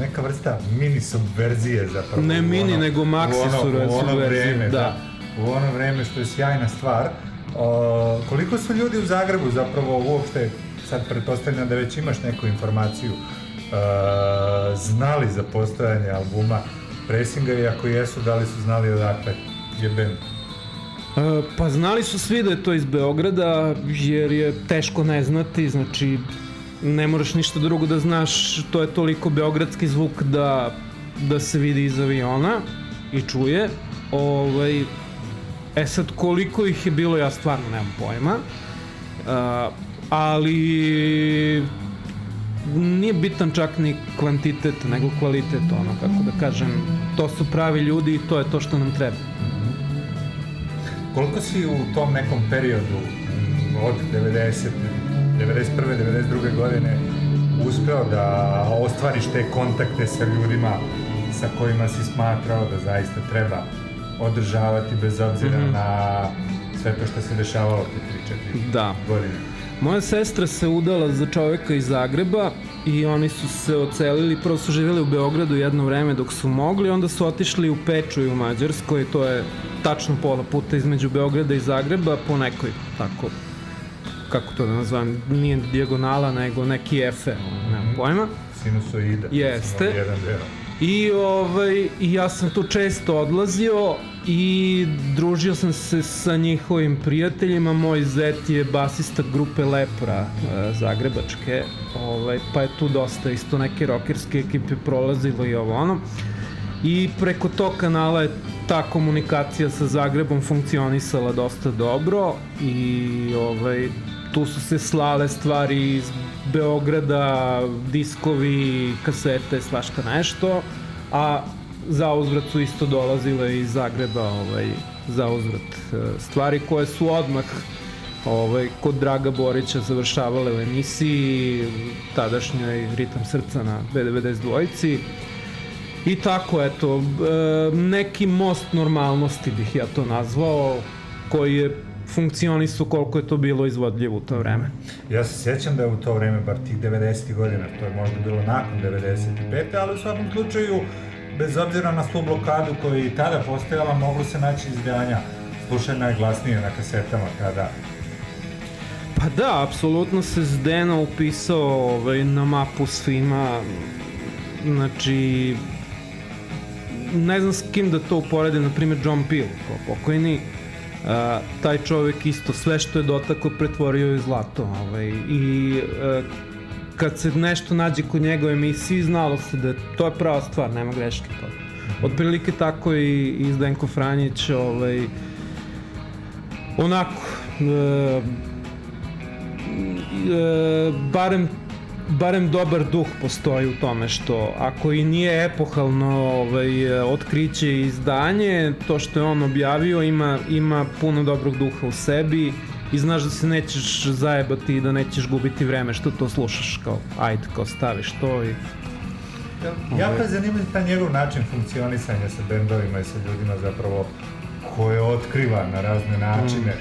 S5: Neka vrsta mini subverzije zapravo.
S17: Ne mini,
S5: ono-
S17: nego maxi
S5: u ono- U ono vreme,
S17: da.
S5: da. U ono vreme što je sjajna stvar. O, koliko su ljudi u Zagrebu zapravo uopšte, sad pretpostavljam da već imaš neku informaciju, e, znali za postojanje albuma Pressinga i ako jesu, da li su znali odakle je band?
S17: E, Pa znali su svi da je to iz Beograda, jer je teško ne znati, znači ne moraš ništa drugo da znaš, to je toliko beogradski zvuk da, da se vidi iz aviona i čuje. Ovaj, e sad, koliko ih je bilo, ja stvarno nemam pojma. Uh, ali nije bitan čak ni kvantitet, nego kvalitet, ono, kako da kažem, to su pravi ljudi i to je to što nam treba.
S5: Koliko si u tom nekom periodu od 90. 91. 92. godine uspeo da ostvariš te kontakte sa ljudima sa kojima si smatrao da zaista treba održavati bez obzira
S17: Mhm.
S5: na sve to što se dešavalo te 3-4
S17: Da.
S5: godine.
S17: Moja sestra se udala za čoveka iz Zagreba i oni su se ocelili, prvo su živjeli u Beogradu jedno vreme dok su mogli, onda su otišli u Pečuj u Mađarskoj, to je tačno pola puta između Beograda i Zagreba po nekoj tako kako to da nazovem, nije dijagonala, nego neki efe, nemam pojma.
S5: Sinusoida.
S17: Jeste.
S5: Jedan.
S17: I, ovaj, I ja sam tu često odlazio i družio sam se sa njihovim prijateljima. Moj zet je basista grupe Lepra e, Zagrebačke, ovaj, pa je tu dosta isto neke rokerske ekipe prolazilo i ovo ono. I preko tog kanala je ta komunikacija sa Zagrebom funkcionisala dosta dobro i ovaj, tu su se slale stvari iz Beograda, diskovi, kasete, svašta nešto, a za uzvrat su isto dolazile iz Zagreba ovaj, za uzvrat e, stvari koje su odmah ovaj, kod Draga Borića završavale u emisiji tadašnjoj Ritam srca na B92 I tako, eto, e, neki most normalnosti bih ja to nazvao, koji je funkcionisao koliko je to bilo izvodljivo u to vreme.
S5: Ja se sjećam da je u to vreme, bar tih 90. godina, to je možda bilo nakon 95. ali u svakom slučaju, bez obzira na svu blokadu koja je i tada postojala, moglo se naći izdanja slušaj najglasnije na kasetama tada.
S17: Pa da, apsolutno se Zdeno upisao ovaj, na mapu svima, znači ne znam s kim da to uporedim, na primjer John Peel, kao pokojni, a, taj čovjek isto sve što je dotakao pretvorio je zlato. Ovaj, I a, kad se nešto nađe kod njega u emisiji, znalo se da to je prava stvar, nema greške. To. Otprilike tako i, i Zdenko Franjić, ovaj, onako, e, e, barem barem dobar duh postoji u tome što ako i nije epohalno ovaj, otkriće i izdanje, to što je on objavio ima, ima puno dobrog duha u sebi i znaš da se nećeš zajebati i da nećeš gubiti vreme što to slušaš kao ajde kao staviš to i
S5: Jako je zanimljiv taj njegov način funkcionisanja sa bendovima i sa ljudima zapravo koje otkriva na razne načine.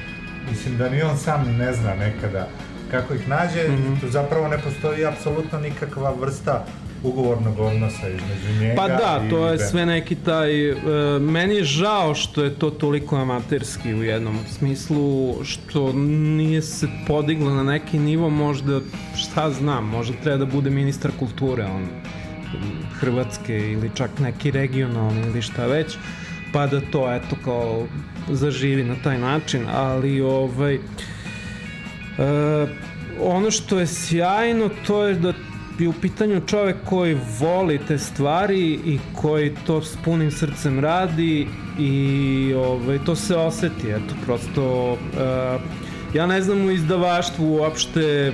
S5: Mislim da ni on sam ne zna nekada kako ih nađe, tu zapravo ne postoji apsolutno nikakva vrsta ugovornog odnosa između njega
S17: Pa da,
S5: i
S17: to je sve neki taj, e, meni je žao što je to toliko amaterski u jednom smislu, što nije se podiglo na neki nivo, možda, šta znam, možda treba da bude ministar kulture, on, Hrvatske ili čak neki regionalni ili šta već, pa da to eto kao zaživi na taj način, ali ovaj, E, ono što je sjajno to je da je u pitanju čovek koji voli te stvari i koji to s punim srcem radi i ovaj, to se oseti, eto, prosto e, ja ne znam u izdavaštvu uopšte e,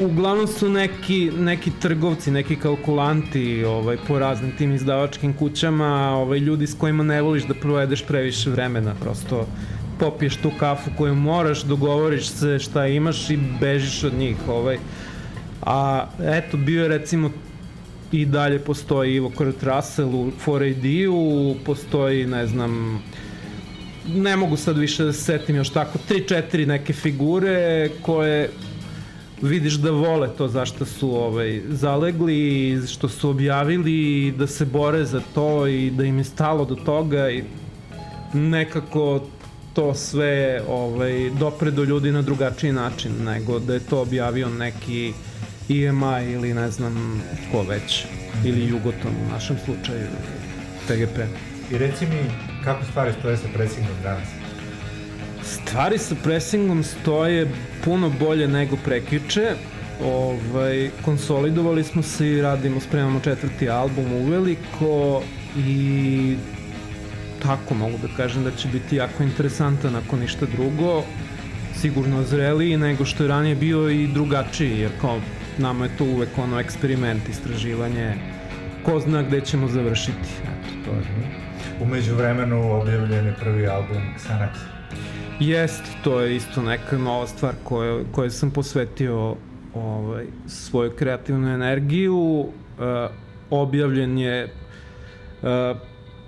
S17: uglavnom su neki, neki trgovci, neki kalkulanti ovaj, po raznim tim izdavačkim kućama, ovaj, ljudi s kojima ne voliš da provedeš previše vremena, prosto popiješ tu kafu koju moraš, dogovoriš se šta imaš i bežiš od njih. Ovaj. A eto, bio je recimo i dalje postoji Ivo Kurt Russell u 4AD-u, postoji, ne znam, ne mogu sad više da se setim još tako, 3-4 neke figure koje vidiš da vole to zašto su ovaj, zalegli, što su objavili, da se bore za to i da im je stalo do toga i nekako to sve ovaj, dopre do ljudi na drugačiji način nego da je to objavio neki EMI ili ne znam ko već ili Jugoton u našem slučaju TGP.
S5: I reci mi kako stvari stoje sa pressingom danas?
S17: Stvari sa pressingom stoje puno bolje nego prekjuče. Ovaj, konsolidovali smo se i radimo, spremamo četvrti album uveliko i tako mogu da kažem da će biti jako interesantan ako ništa drugo sigurno zreliji nego što je ranije bio i drugačiji jer kao nama je to uvek ono eksperiment, istraživanje ko zna gde ćemo završiti eto to je
S5: Umeđu vremenu objavljen je prvi album Xanax.
S17: Jest, to je isto neka nova stvar koje sam posvetio ovaj, svoju kreativnu energiju. Uh, objavljen je uh,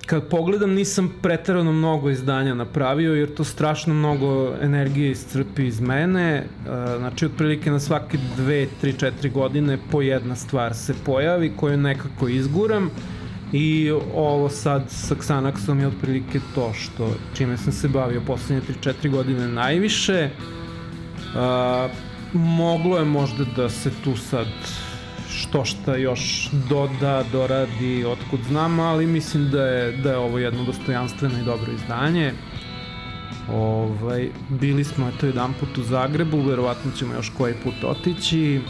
S17: kad pogledam nisam preterano mnogo izdanja napravio jer to strašno mnogo energije iscrpi iz mene. Uh, znači otprilike na svake dve, tri, četiri godine po jedna stvar se pojavi koju nekako izguram. I ovo sad sa Xanaxom je otprilike to što čime sam se bavio poslednje 3-4 godine najviše. Uh, moglo je možda da se tu sad što šta još doda, doradi, otkud znam, ali mislim da je, da je ovo jedno dostojanstveno i dobro izdanje. Ovaj, bili smo eto jedan put u Zagrebu, verovatno ćemo još koji put otići.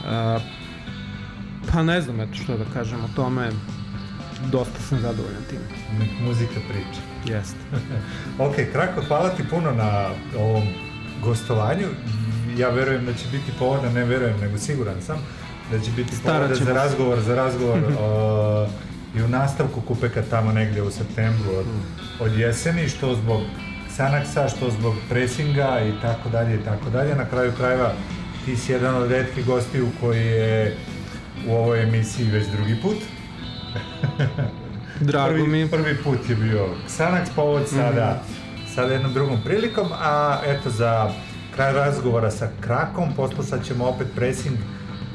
S17: Uh, pa ne znam eto što da kažem o tome, dosta sam zadovoljan time.
S5: Nek muzika priča.
S17: Jeste.
S5: ok, Krako, hvala ti puno na ovom gostovanju. Ja verujem da će biti povoda, ne verujem, nego siguran sam da će biti povoda
S17: ćemo
S5: za razgovor, za razgovor uh, i u nastavku kupeka tamo negde u septembru od, od jeseni, što zbog Xanaxa, što zbog presinga i tako dalje i tako dalje. Na kraju krajeva ti si jedan od retkih gostiju koji je u ovoj emisiji već drugi put.
S17: Drago
S5: prvi,
S17: mi.
S5: Prvi put je bio Xanax povod sada, sada jednom drugom prilikom, a eto za kraj razgovora sa Krakom poslušat ćemo opet pressing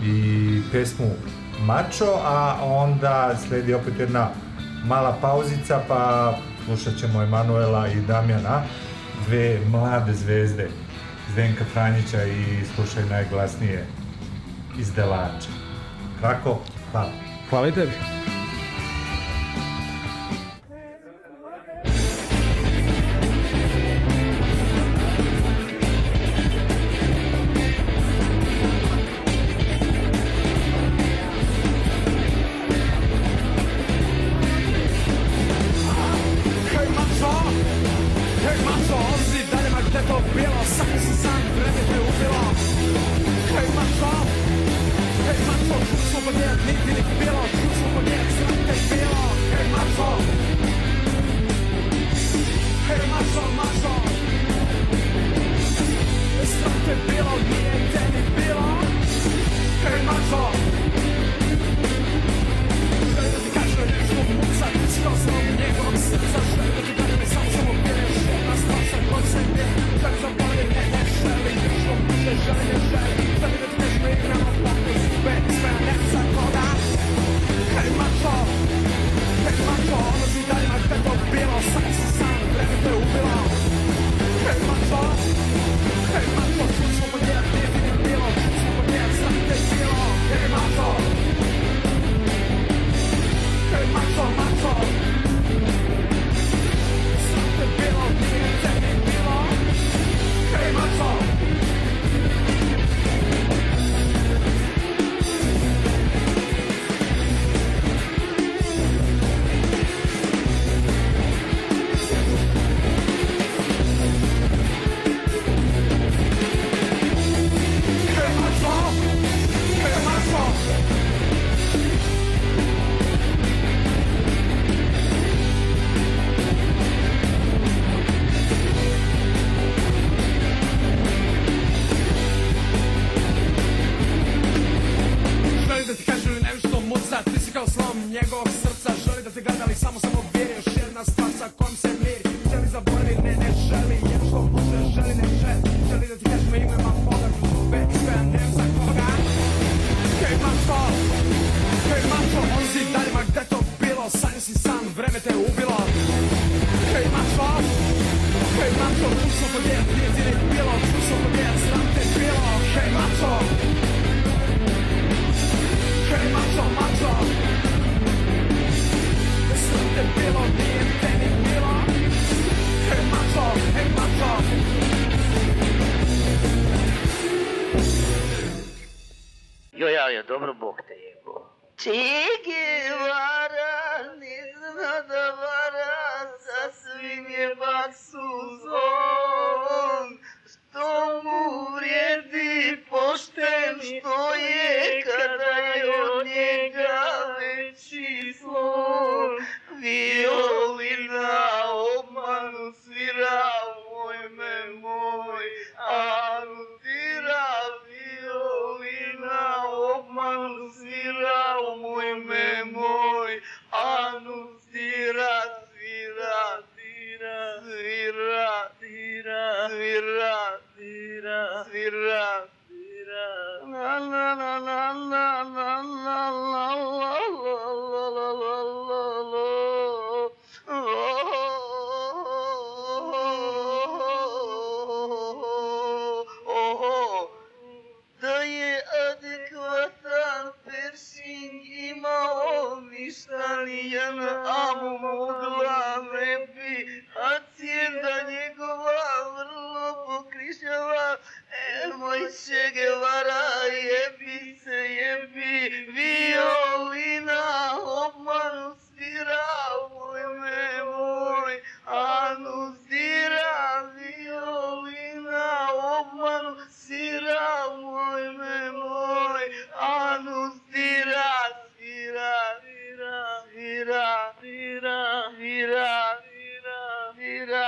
S5: i pesmu Mačo, a onda sledi opet jedna mala pauzica, pa slušat ćemo Emanuela i Damjana, dve mlade zvezde, Zdenka Franjića i slušaj najglasnije izdavača. Krako, hvala.
S17: Hvala i tebi.
S18: niego Manuel Che Guevara, Yepi, Yepi, Violina, Romano, Sira, Mulime, Mui, Anu, Sira, Violina, Romano, Sira, Mulime, Mui, Anu, Sira, Sira, Sira, Sira, Sira, Sira, Sira, Sira, Sira,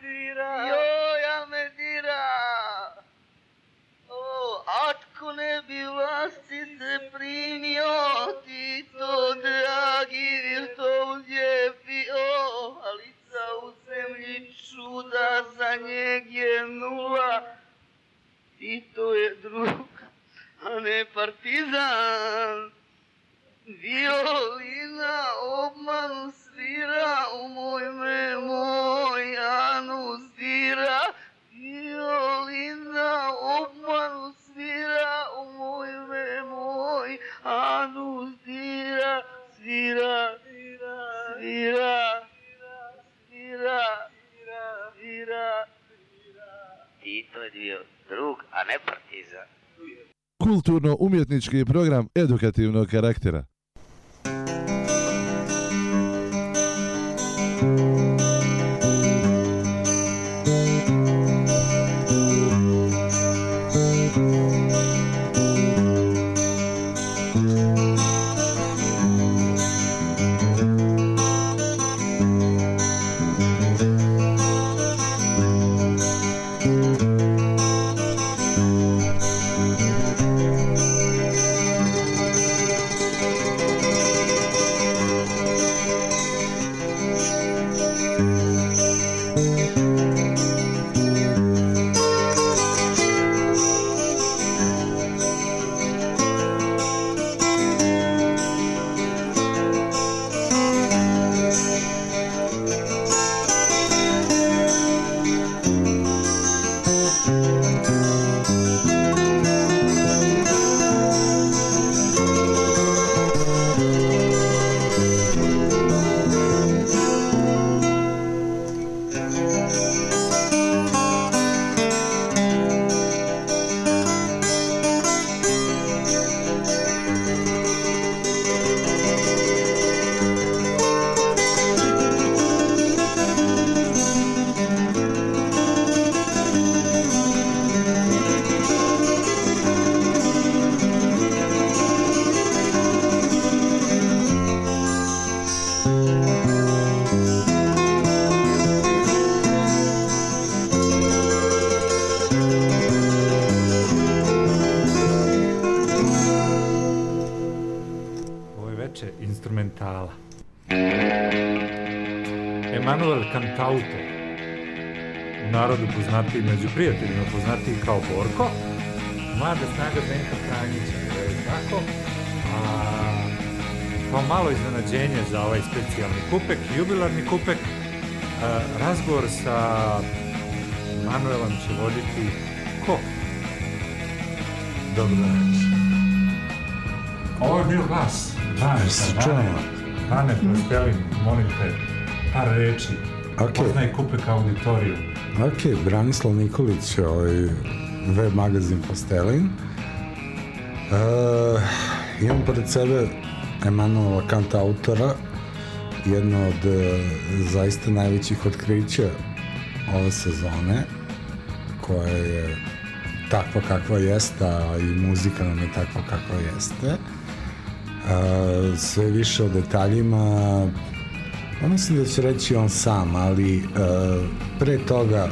S18: Sira, Sira, Sira, Ako ne bi vlasti se primio ti to, dragi Virtovlje bio, sa u zemlji čuda, za njeg je nula. Ti to je druga, a ne partizan. Violina obmanu svira, u moj me moj anus dira. Violina obmanu svira sira u mojme moj, Anu sira sira sira sira sira I to je bio drug, a ne partizan.
S19: Kulturno-umjetnički program edukativnog karaktera.
S20: Se čujemo?
S5: Bane, Prostelin, molim te, par reči.
S20: Ok.
S5: Poznaj kupek auditoriju.
S20: Ok, Branislav Nikolić, ovaj, web magazin Postelin. Uh, imam pored sebe Emanuela Kanta autora, jedno od e, zaista najvećih otkrića ove sezone, koja je takva kakva jeste, a i muzika nam je takva kakva jeste. Sve više o detaljima, pa mislim da će reći on sam, ali uh, pre toga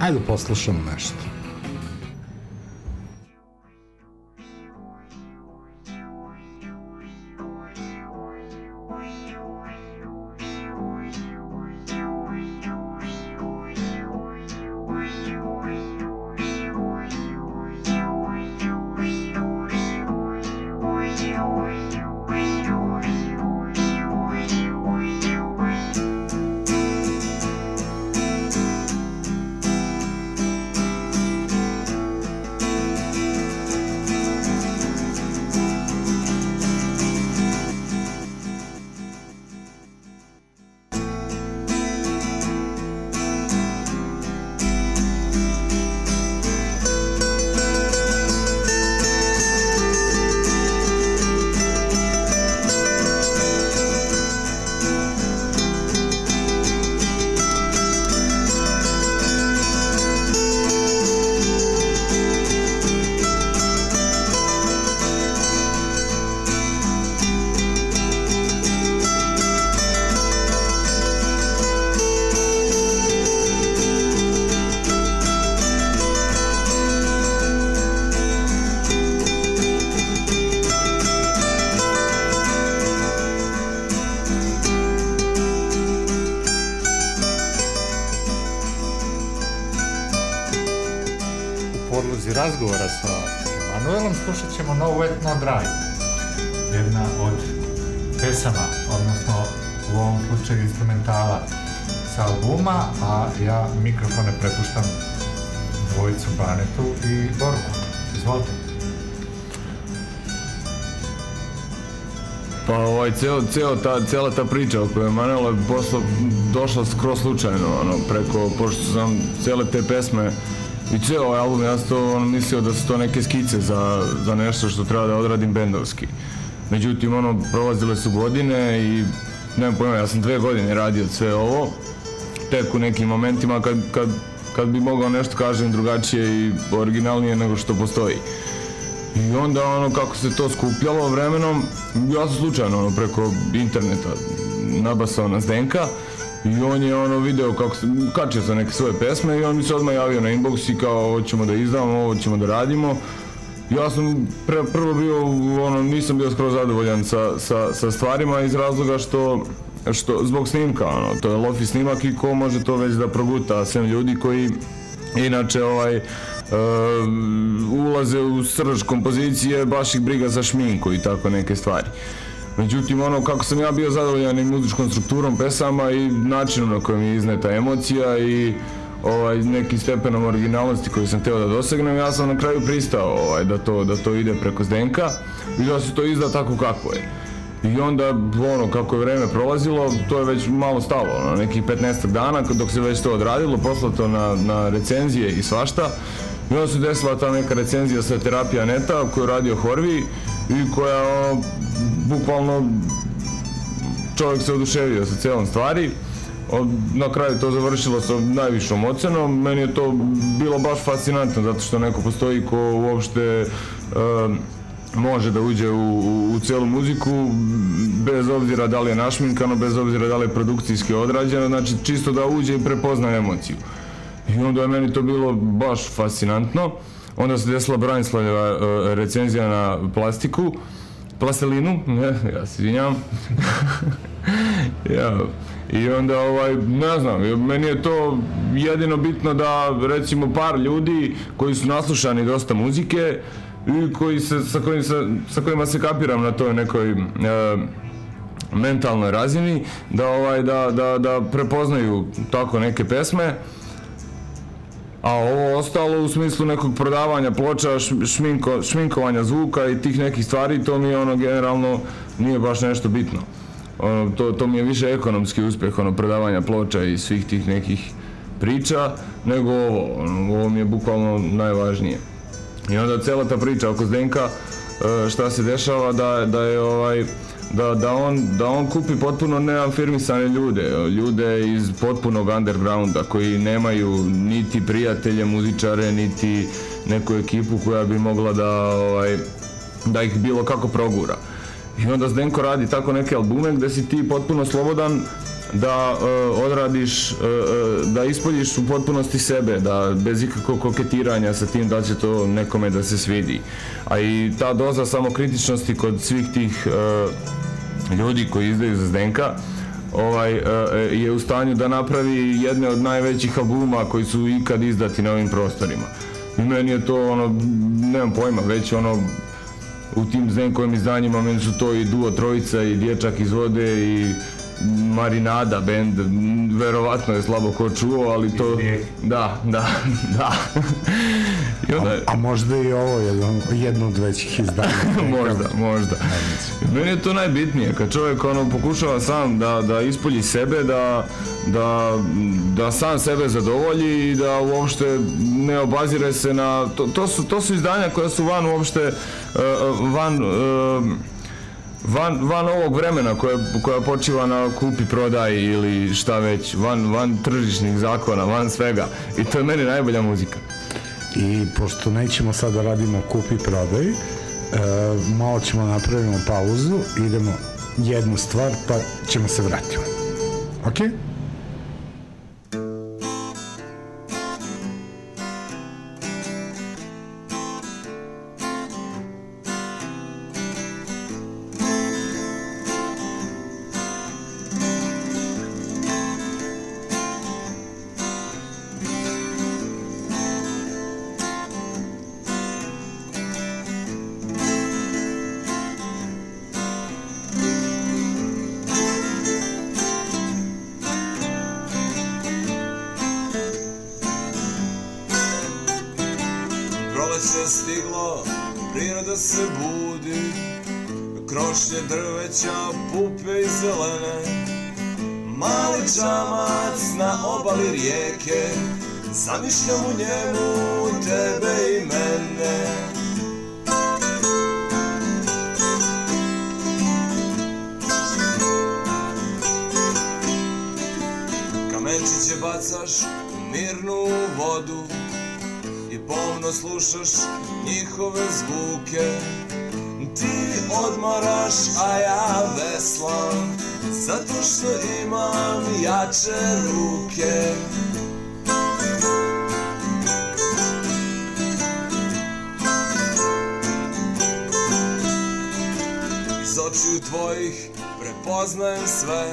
S20: ajde poslušamo nešto.
S21: Ceo ta, cijela ta priča oko Emanuela je posla, došla skroz slučajno, ono, preko, pošto sam cijele te pesme i cijel ovaj album, ja sam to ono, mislio da su to neke skice za, za nešto što treba da odradim bendovski. Međutim, ono, prolazile su godine i nemam pojma, ja sam dve godine radio sve ovo, tek u nekim momentima kad, kad, kad bi mogao nešto kažem drugačije i originalnije nego što postoji. I onda ono kako se to skupljalo vremenom, ja sam slučajno ono preko interneta nabasao na Zdenka i on je ono video kako se, kačio sam neke svoje pesme i on mi se odmah javio na inbox i kao ovo ćemo da izdamo, ovo ćemo da radimo. Ja sam pre, prvo bio, ono, nisam bio skroz zadovoljan sa, sa, sa stvarima iz razloga što, što zbog snimka, ono, to je lofi snimak i ko može to već da proguta, sem ljudi koji inače ovaj, ulaze u srž kompozicije, baš ih briga za šminku i tako neke stvari. Međutim, ono kako sam ja bio zadovoljan i muzičkom strukturom pesama i načinom na kojem je izneta emocija i ovaj, neki stepenom originalnosti koji sam htio da dosegnem, ja sam na kraju pristao ovaj, da, to, da to ide preko Zdenka i da se to izda tako kako je. I onda, ono, kako je vreme prolazilo, to je već malo stalo, ono, nekih 15 dana, dok se već to odradilo, poslato na, na recenzije i svašta. I onda se desila ta neka recenzija sa Terapija Neta, koju je radio Horvi i koja, ono, bukvalno, čovjek se oduševio sa cijelom stvari. Na kraju to završilo sa najvišom ocenom. Meni je to bilo baš fascinantno zato što neko postoji ko uopšte može da uđe u, u, u cijelu muziku bez obzira da li je našminkano, bez obzira da li je produkcijski odrađeno, znači čisto da uđe i prepozna emociju. I onda je meni to bilo baš fascinantno. Onda se desila Branislavljeva e, recenzija na plastiku, plastelinu, ne, ja se izvinjavam. ja, I onda, ovaj, ne znam, meni je to jedino bitno da, recimo, par ljudi koji su naslušani dosta muzike i koji se, sa, kojim se, sa kojima se kapiram na toj nekoj e, mentalnoj razini, da, ovaj, da, da, da prepoznaju tako neke pesme. A ovo ostalo u smislu nekog prodavanja ploča, šminko, šminkovanja zvuka i tih nekih stvari, to mi ono generalno nije baš nešto bitno. Ono, to, to mi je više ekonomski uspjeh, ono, prodavanja ploča i svih tih nekih priča, nego ovo, ono, ovo mi je bukvalno najvažnije. I onda cijela ta priča oko Zdenka, e, šta se dešava, da, da je ovaj, da, da, on, da on kupi potpuno neafirmisane ljude, ljude iz potpunog undergrounda koji nemaju niti prijatelje muzičare, niti neku ekipu koja bi mogla da, ovaj, da ih bilo kako progura. I onda Zdenko radi tako neke albume gdje si ti potpuno slobodan da e, odradiš, e, da ispoljiš u potpunosti sebe, da bez ikakvog koketiranja sa tim da će to nekome da se svidi. A i ta doza samokritičnosti kod svih tih ljudi koji izdaju za Zdenka, ovaj, je u stanju da napravi jedne od najvećih albuma koji su ikad izdati na ovim prostorima. I meni je to ono, nemam pojma, već ono, u tim Zdenkovim izdanjima meni su to i Duo Trojica i Dječak iz vode i Marinada band, verovatno je slabo ko čuo, ali to... Da, da, da. I onda,
S20: A možda i ovo jedno, jedno od većih izdanja.
S21: možda, možda. Meni je to najbitnije, kad čovjek ono pokušava sam da, da ispolji sebe, da, da, da sam sebe zadovolji i da uopšte ne obazire se na, to, to, su, to su izdanja koja su van uopšte, e, van, e, van, van ovog vremena koja, koja počiva na kupi prodaj ili šta već, van, van tržišnih zakona, van svega. I to je meni najbolja muzika.
S20: I pošto nećemo sad radimo kupi prodaj, e, malo ćemo napravimo pauzu, idemo jednu stvar pa ćemo se vratiti. Ok?
S22: Prepoznajem sve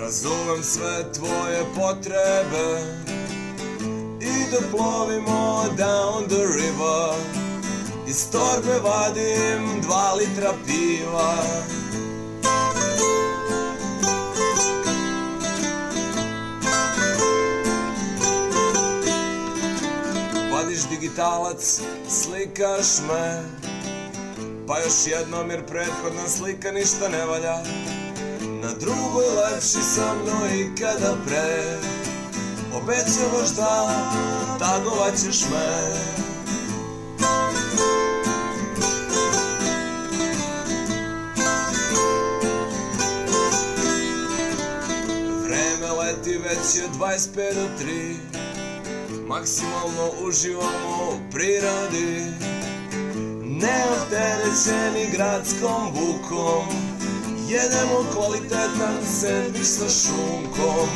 S22: Razumem sve tvoje potrebe. I da plovimo down the river Iz torbe vadim dva litra piva. Vadiš digitalac, slikaš me Pa još jednom jer prethodna slika ništa ne valja. Na drugoj lepši sa mnom ikada pre. Obećavaš da tagovat ćeš me. Vreme leti već je 25 do 3 Maksimalno uživamo u prirodi Neopterećeni gradskom bukom Jedemo kvalitetan sandvič sa šunkom.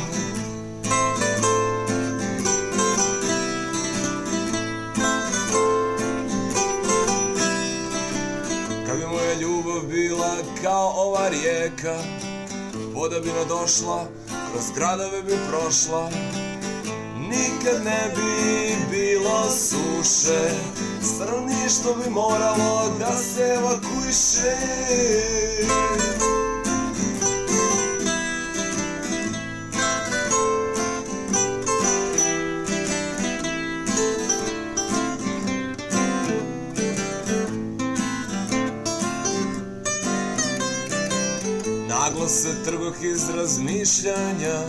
S22: Kad bi moja ljubav bila kao ova rijeka voda bi nadošla, kroz gradove bi prošla. Nikad ne bi bilo suše Stanovništvo bi moralo da se evakuiše. Naglo se trgoh iz razmišljanja.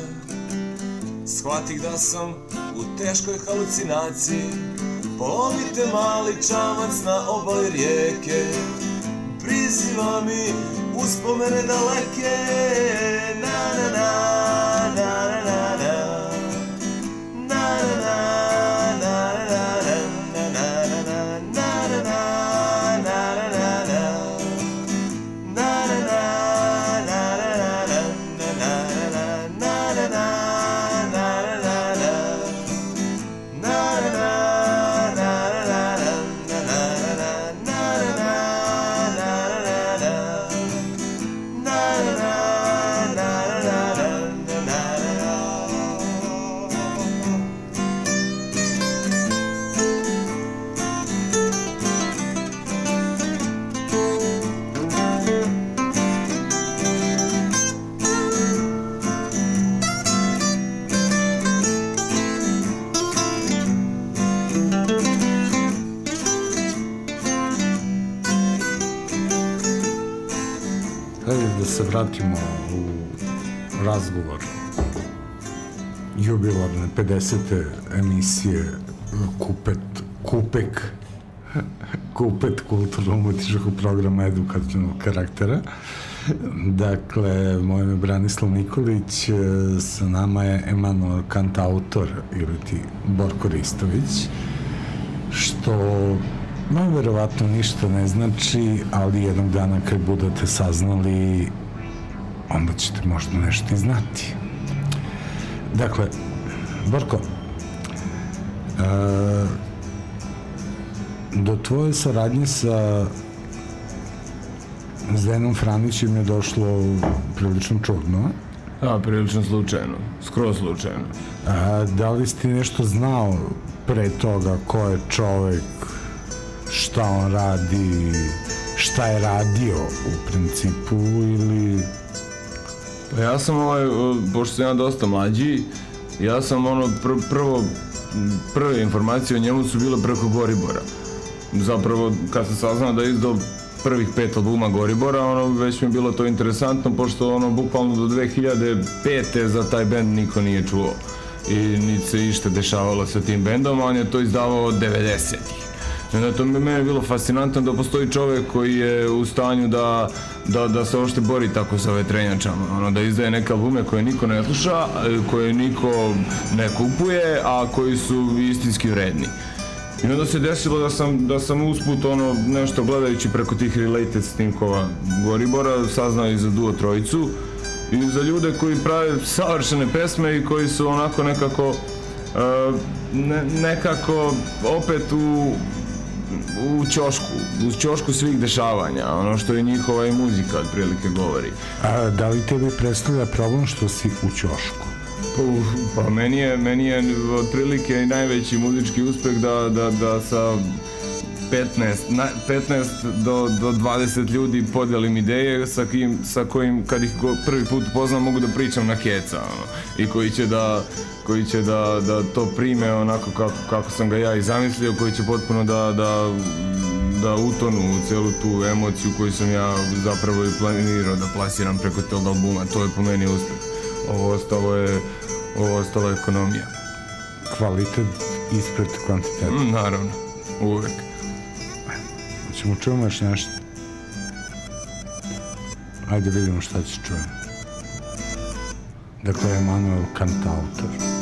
S22: Shvatih da sam u teškoj halucinaciji Polomite mali čamac na obali rijeke. Priziva mi uspomene daleke. Na na na
S20: 50. emisije Kupet, Kupek Kupet kulturno-umetičkog programa edukativnog karaktera. Dakle, moj ime je Branislav Nikolić, sa nama je Emanuel Kantautor ili ti Borko Ristović, što no, verovatno ništa ne znači, ali jednog dana kad budete saznali, onda ćete možda nešto i znati. Dakle, Borko, e, do tvoje saradnje sa Zdenom Franićem je došlo prilično čudno.
S21: Da, prilično slučajno, skroz slučajno.
S20: A, da li si ti nešto znao pre toga ko je čovek, šta on radi, šta je radio u principu ili...
S21: Pa ja sam ovaj, o, pošto sam ja dosta mlađi, ja sam ono pr- prvo, prve informacije o njemu su bile preko Goribora. Zapravo, kad sam saznao da je izdao prvih pet albuma Goribora, ono, već mi je bilo to interesantno, pošto ono, bukvalno do 2005. za taj bend niko nije čuo. I niti se išta dešavalo sa tim bendom, on je to izdavao od 90-ih. I onda to meni je bilo fascinantno da postoji čovjek koji je u stanju da, da, da se uopšte bori tako sa vetrenjačama, ono, da izdaje neke albume koje niko ne sluša, e, koje niko ne kupuje, a koji su istinski vredni. I onda se desilo da sam, da sam usput ono nešto gledajući preko tih related sniмкova Goribora saznao i za duo trojicu i za ljude koji prave savršene pesme i koji su onako nekako uh, ne, nekako opet u u ćošku, u ćošku svih dešavanja, ono što je njihova i muzika otprilike govori.
S20: A, da li tebi predstavlja problem što si u ćošku?
S21: Pa, pa meni je, meni je otprilike najveći muzički uspeh da, da, da sa 15, na, 15 do, do 20 ljudi podelim ideje sa, kim, sa kojim kad ih prvi put upoznam mogu da pričam na keca ono, i koji će da koji će da, da to prime onako kako, kako sam ga ja i zamislio, koji će potpuno da, da, da utonu u celu tu emociju koju sam ja zapravo i planirao da plasiram preko tog albuma. To je po meni uspeh. Ovo ostalo je, ovo ostalo je ekonomija.
S20: Kvalitet ispred kvantiteta.
S21: Mm, naravno, uvek.
S20: Ćemo čujemo još nešto? Ajde vidimo šta će čujemo. Dakle, Emanuel Kantautor.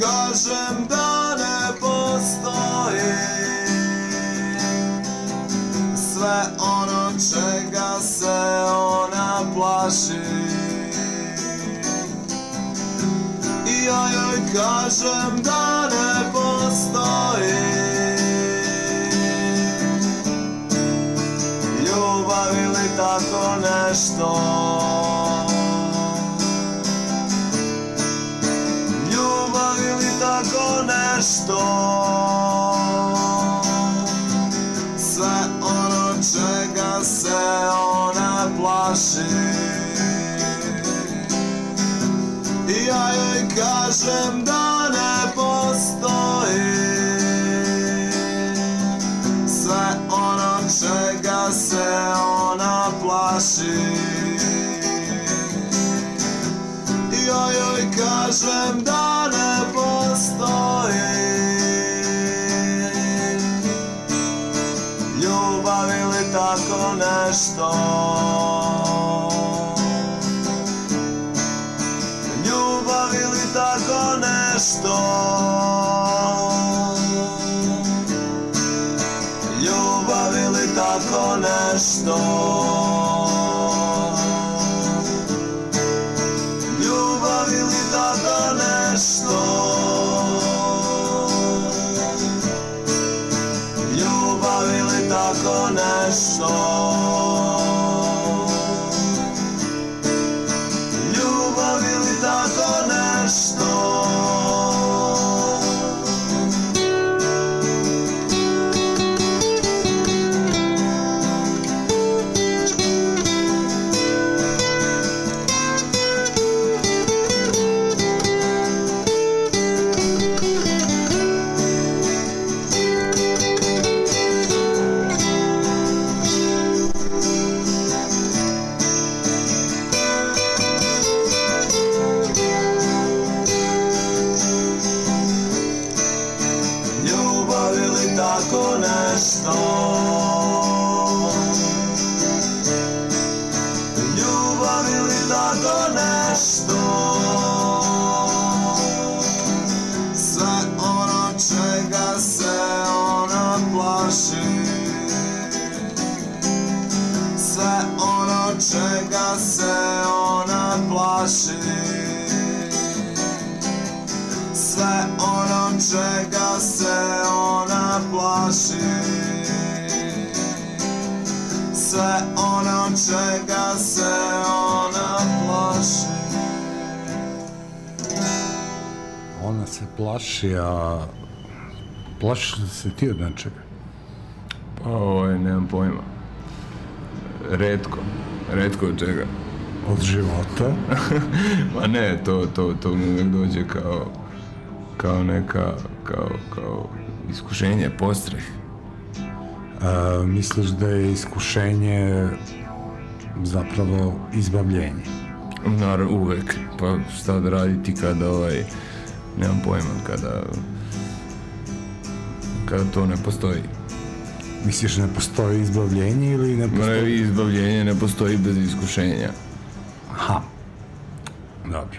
S21: Kažem da ne postoji Sve ono čega se ona plaši. I ja joj kažem da ne postoji Ljubav ili tako nešto Sve ono čega se ona plaši. I ja joj kažem da ne postoji. Sve ono čega se ona plaši. I ja joj kažem plaši,
S20: a plašiš li se ti od nečega?
S23: Pa ovaj, nemam pojma. Redko. Redko od čega.
S20: Od života?
S23: Ma ne, to, to, to mi uvijek dođe kao, kao neka, kao, kao iskušenje, postreh.
S20: A, misliš da je iskušenje zapravo izbavljenje?
S23: Naravno, uvek. Pa šta da raditi kada ovaj, nemam pojma, kada, kada to ne postoji.
S20: Misliš ne postoji izbavljenje ili ne postoji?
S23: ne, izbavljenje ne postoji bez iskušenja.
S20: Aha. Dobro.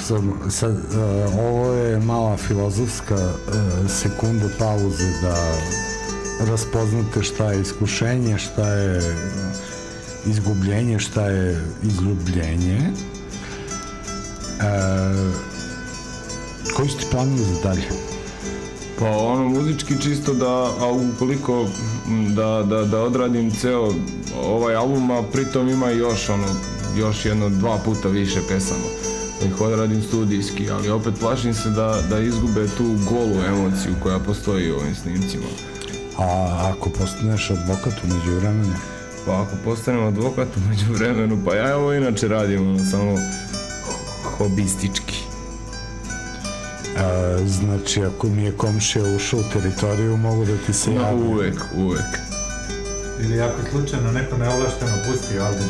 S20: Sam, sad, e, ovo je mala filozofska e, sekunda pauze da raspoznate šta je iskušenje, šta je izgubljenje, šta je izljubljenje. E, koji su ti planovi za dalje?
S23: Pa ono muzički čisto da, a ukoliko da, da, da odradim ceo ovaj album, a pritom ima još ono, još jedno dva puta više pesama. Da ih odradim studijski, ali opet plašim se da, da izgube tu golu emociju koja postoji u ovim snimcima.
S20: A ako postaneš advokat umeđu vremenu?
S23: Pa ako postanem advokat u međuvremenu, pa ja ovo inače radim ono, samo hobistički.
S20: A, znači, ako mi je komšija ušao u teritoriju, mogu da ti se
S23: Ma,
S20: javim.
S23: uvek, uvek.
S5: Ili ako slučajno neko neovlašteno pusti album.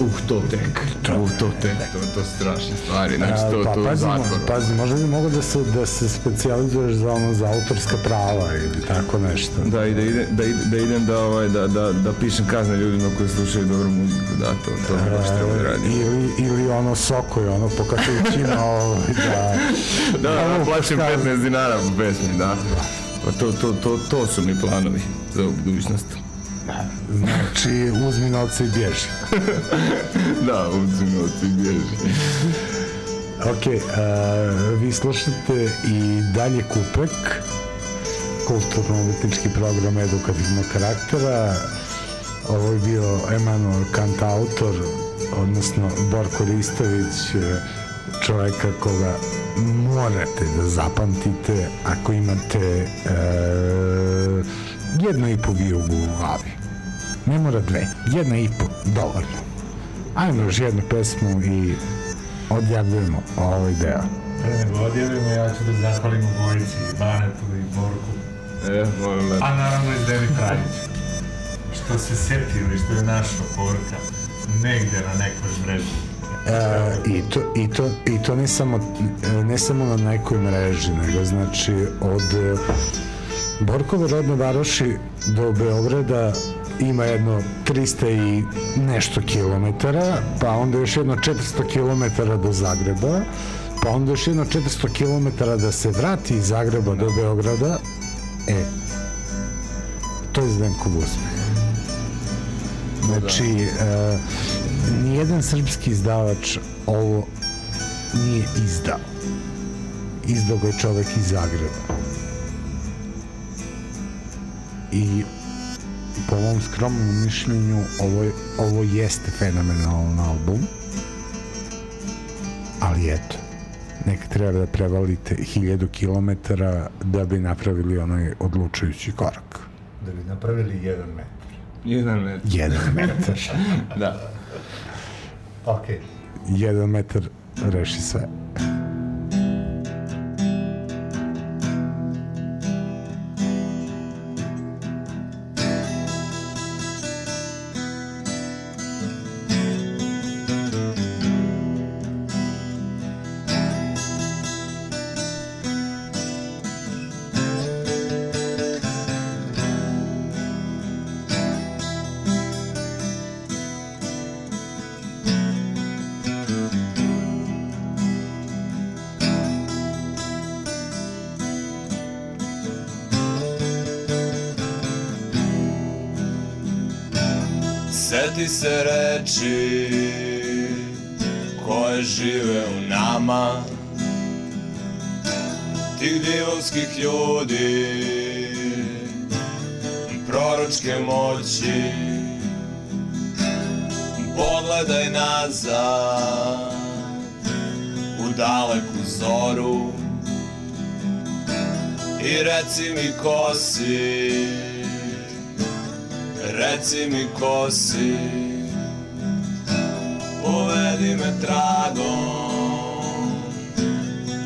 S24: Uh, to tek, uh, to tek, to, to strašne stvari, znači to,
S20: pa
S24: to
S20: pazi,
S24: zatvoru.
S20: pazi, možda bi mogo da se, da se specijalizuješ za ono, za autorska prava ili tako nešto.
S24: Da, i da, ide, da, da idem da, ovaj, da, da, da pišem kazne ljudima koji slušaju dobru muziku, da, to, to bi baš treba da radim.
S20: Ili, ili ono sokoj, ono po kafićima, ovaj, da...
S24: Da, da,
S20: Ono,
S24: plaćam
S20: kazne.
S24: 15 dinara po pesmi, da. Pa to, to, to, to su mi planovi za budućnost.
S20: Znači, uzmi novce i bježi.
S24: da, uzmi novce i bježi.
S20: Ok, uh, vi slušate i dalje Kupek, kulturno-umetnički program edukativnog karaktera. Ovo je bio Emanuel Kant autor, odnosno Borko Ristović, eh, čoveka koga morate da zapamtite ako imate uh, jedno i po vijugu u glavi. Ne mora dve, jedna i po, dovoljno. Ajmo još jednu pesmu i odjavljujemo ovaj deo.
S5: Pre nego odjavimo, ja ću da zahvalim obojici, i Banetu i Borku.
S24: E, molim
S5: A naravno i Devi Trajić. Što se setili, što je našo Borka negde na nekoj mreži.
S20: E, i, to, i, to, I to ne samo, ne samo na nekoj mreži, nego znači od Borkove rodne varoši do Beograda ima jedno 300 i nešto kilometara, pa onda još jedno 400 kilometara do Zagreba, pa onda još jedno 400 kilometara da se vrati iz Zagreba do Beograda, e, to je Zdenkov uspeh. Znači, e, nijedan srpski izdavač ovo nije izdao. Izdao ga je čovek iz Zagreba. I po mom skromnom mišljenju ovo, ovo jeste fenomenalan album. Ali eto, neka treba da prevalite hiljadu kilometara da bi napravili onaj odlučujući korak.
S5: Da bi napravili jedan metar.
S24: Jedan metar.
S20: Jedan metar.
S24: da.
S5: Okej.
S20: Jedan metar reši sve.
S21: Reci mi ko si. Reci mi ko si. Povedi me tragom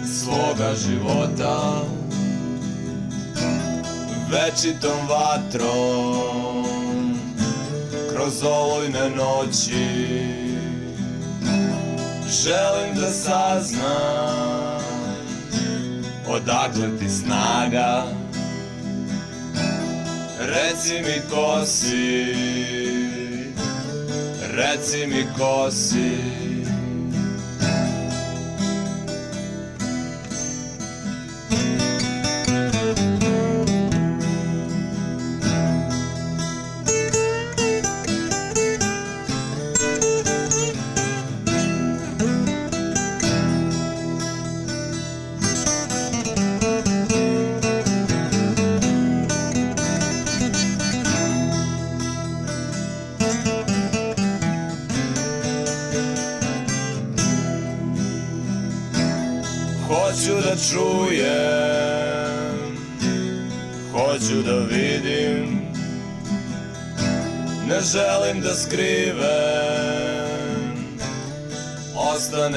S21: Svoga života. Večitom vatrom Kroz olujne noći. Želim da saznam Odakle ti snaga? Reci mi ko si. Reci mi ko si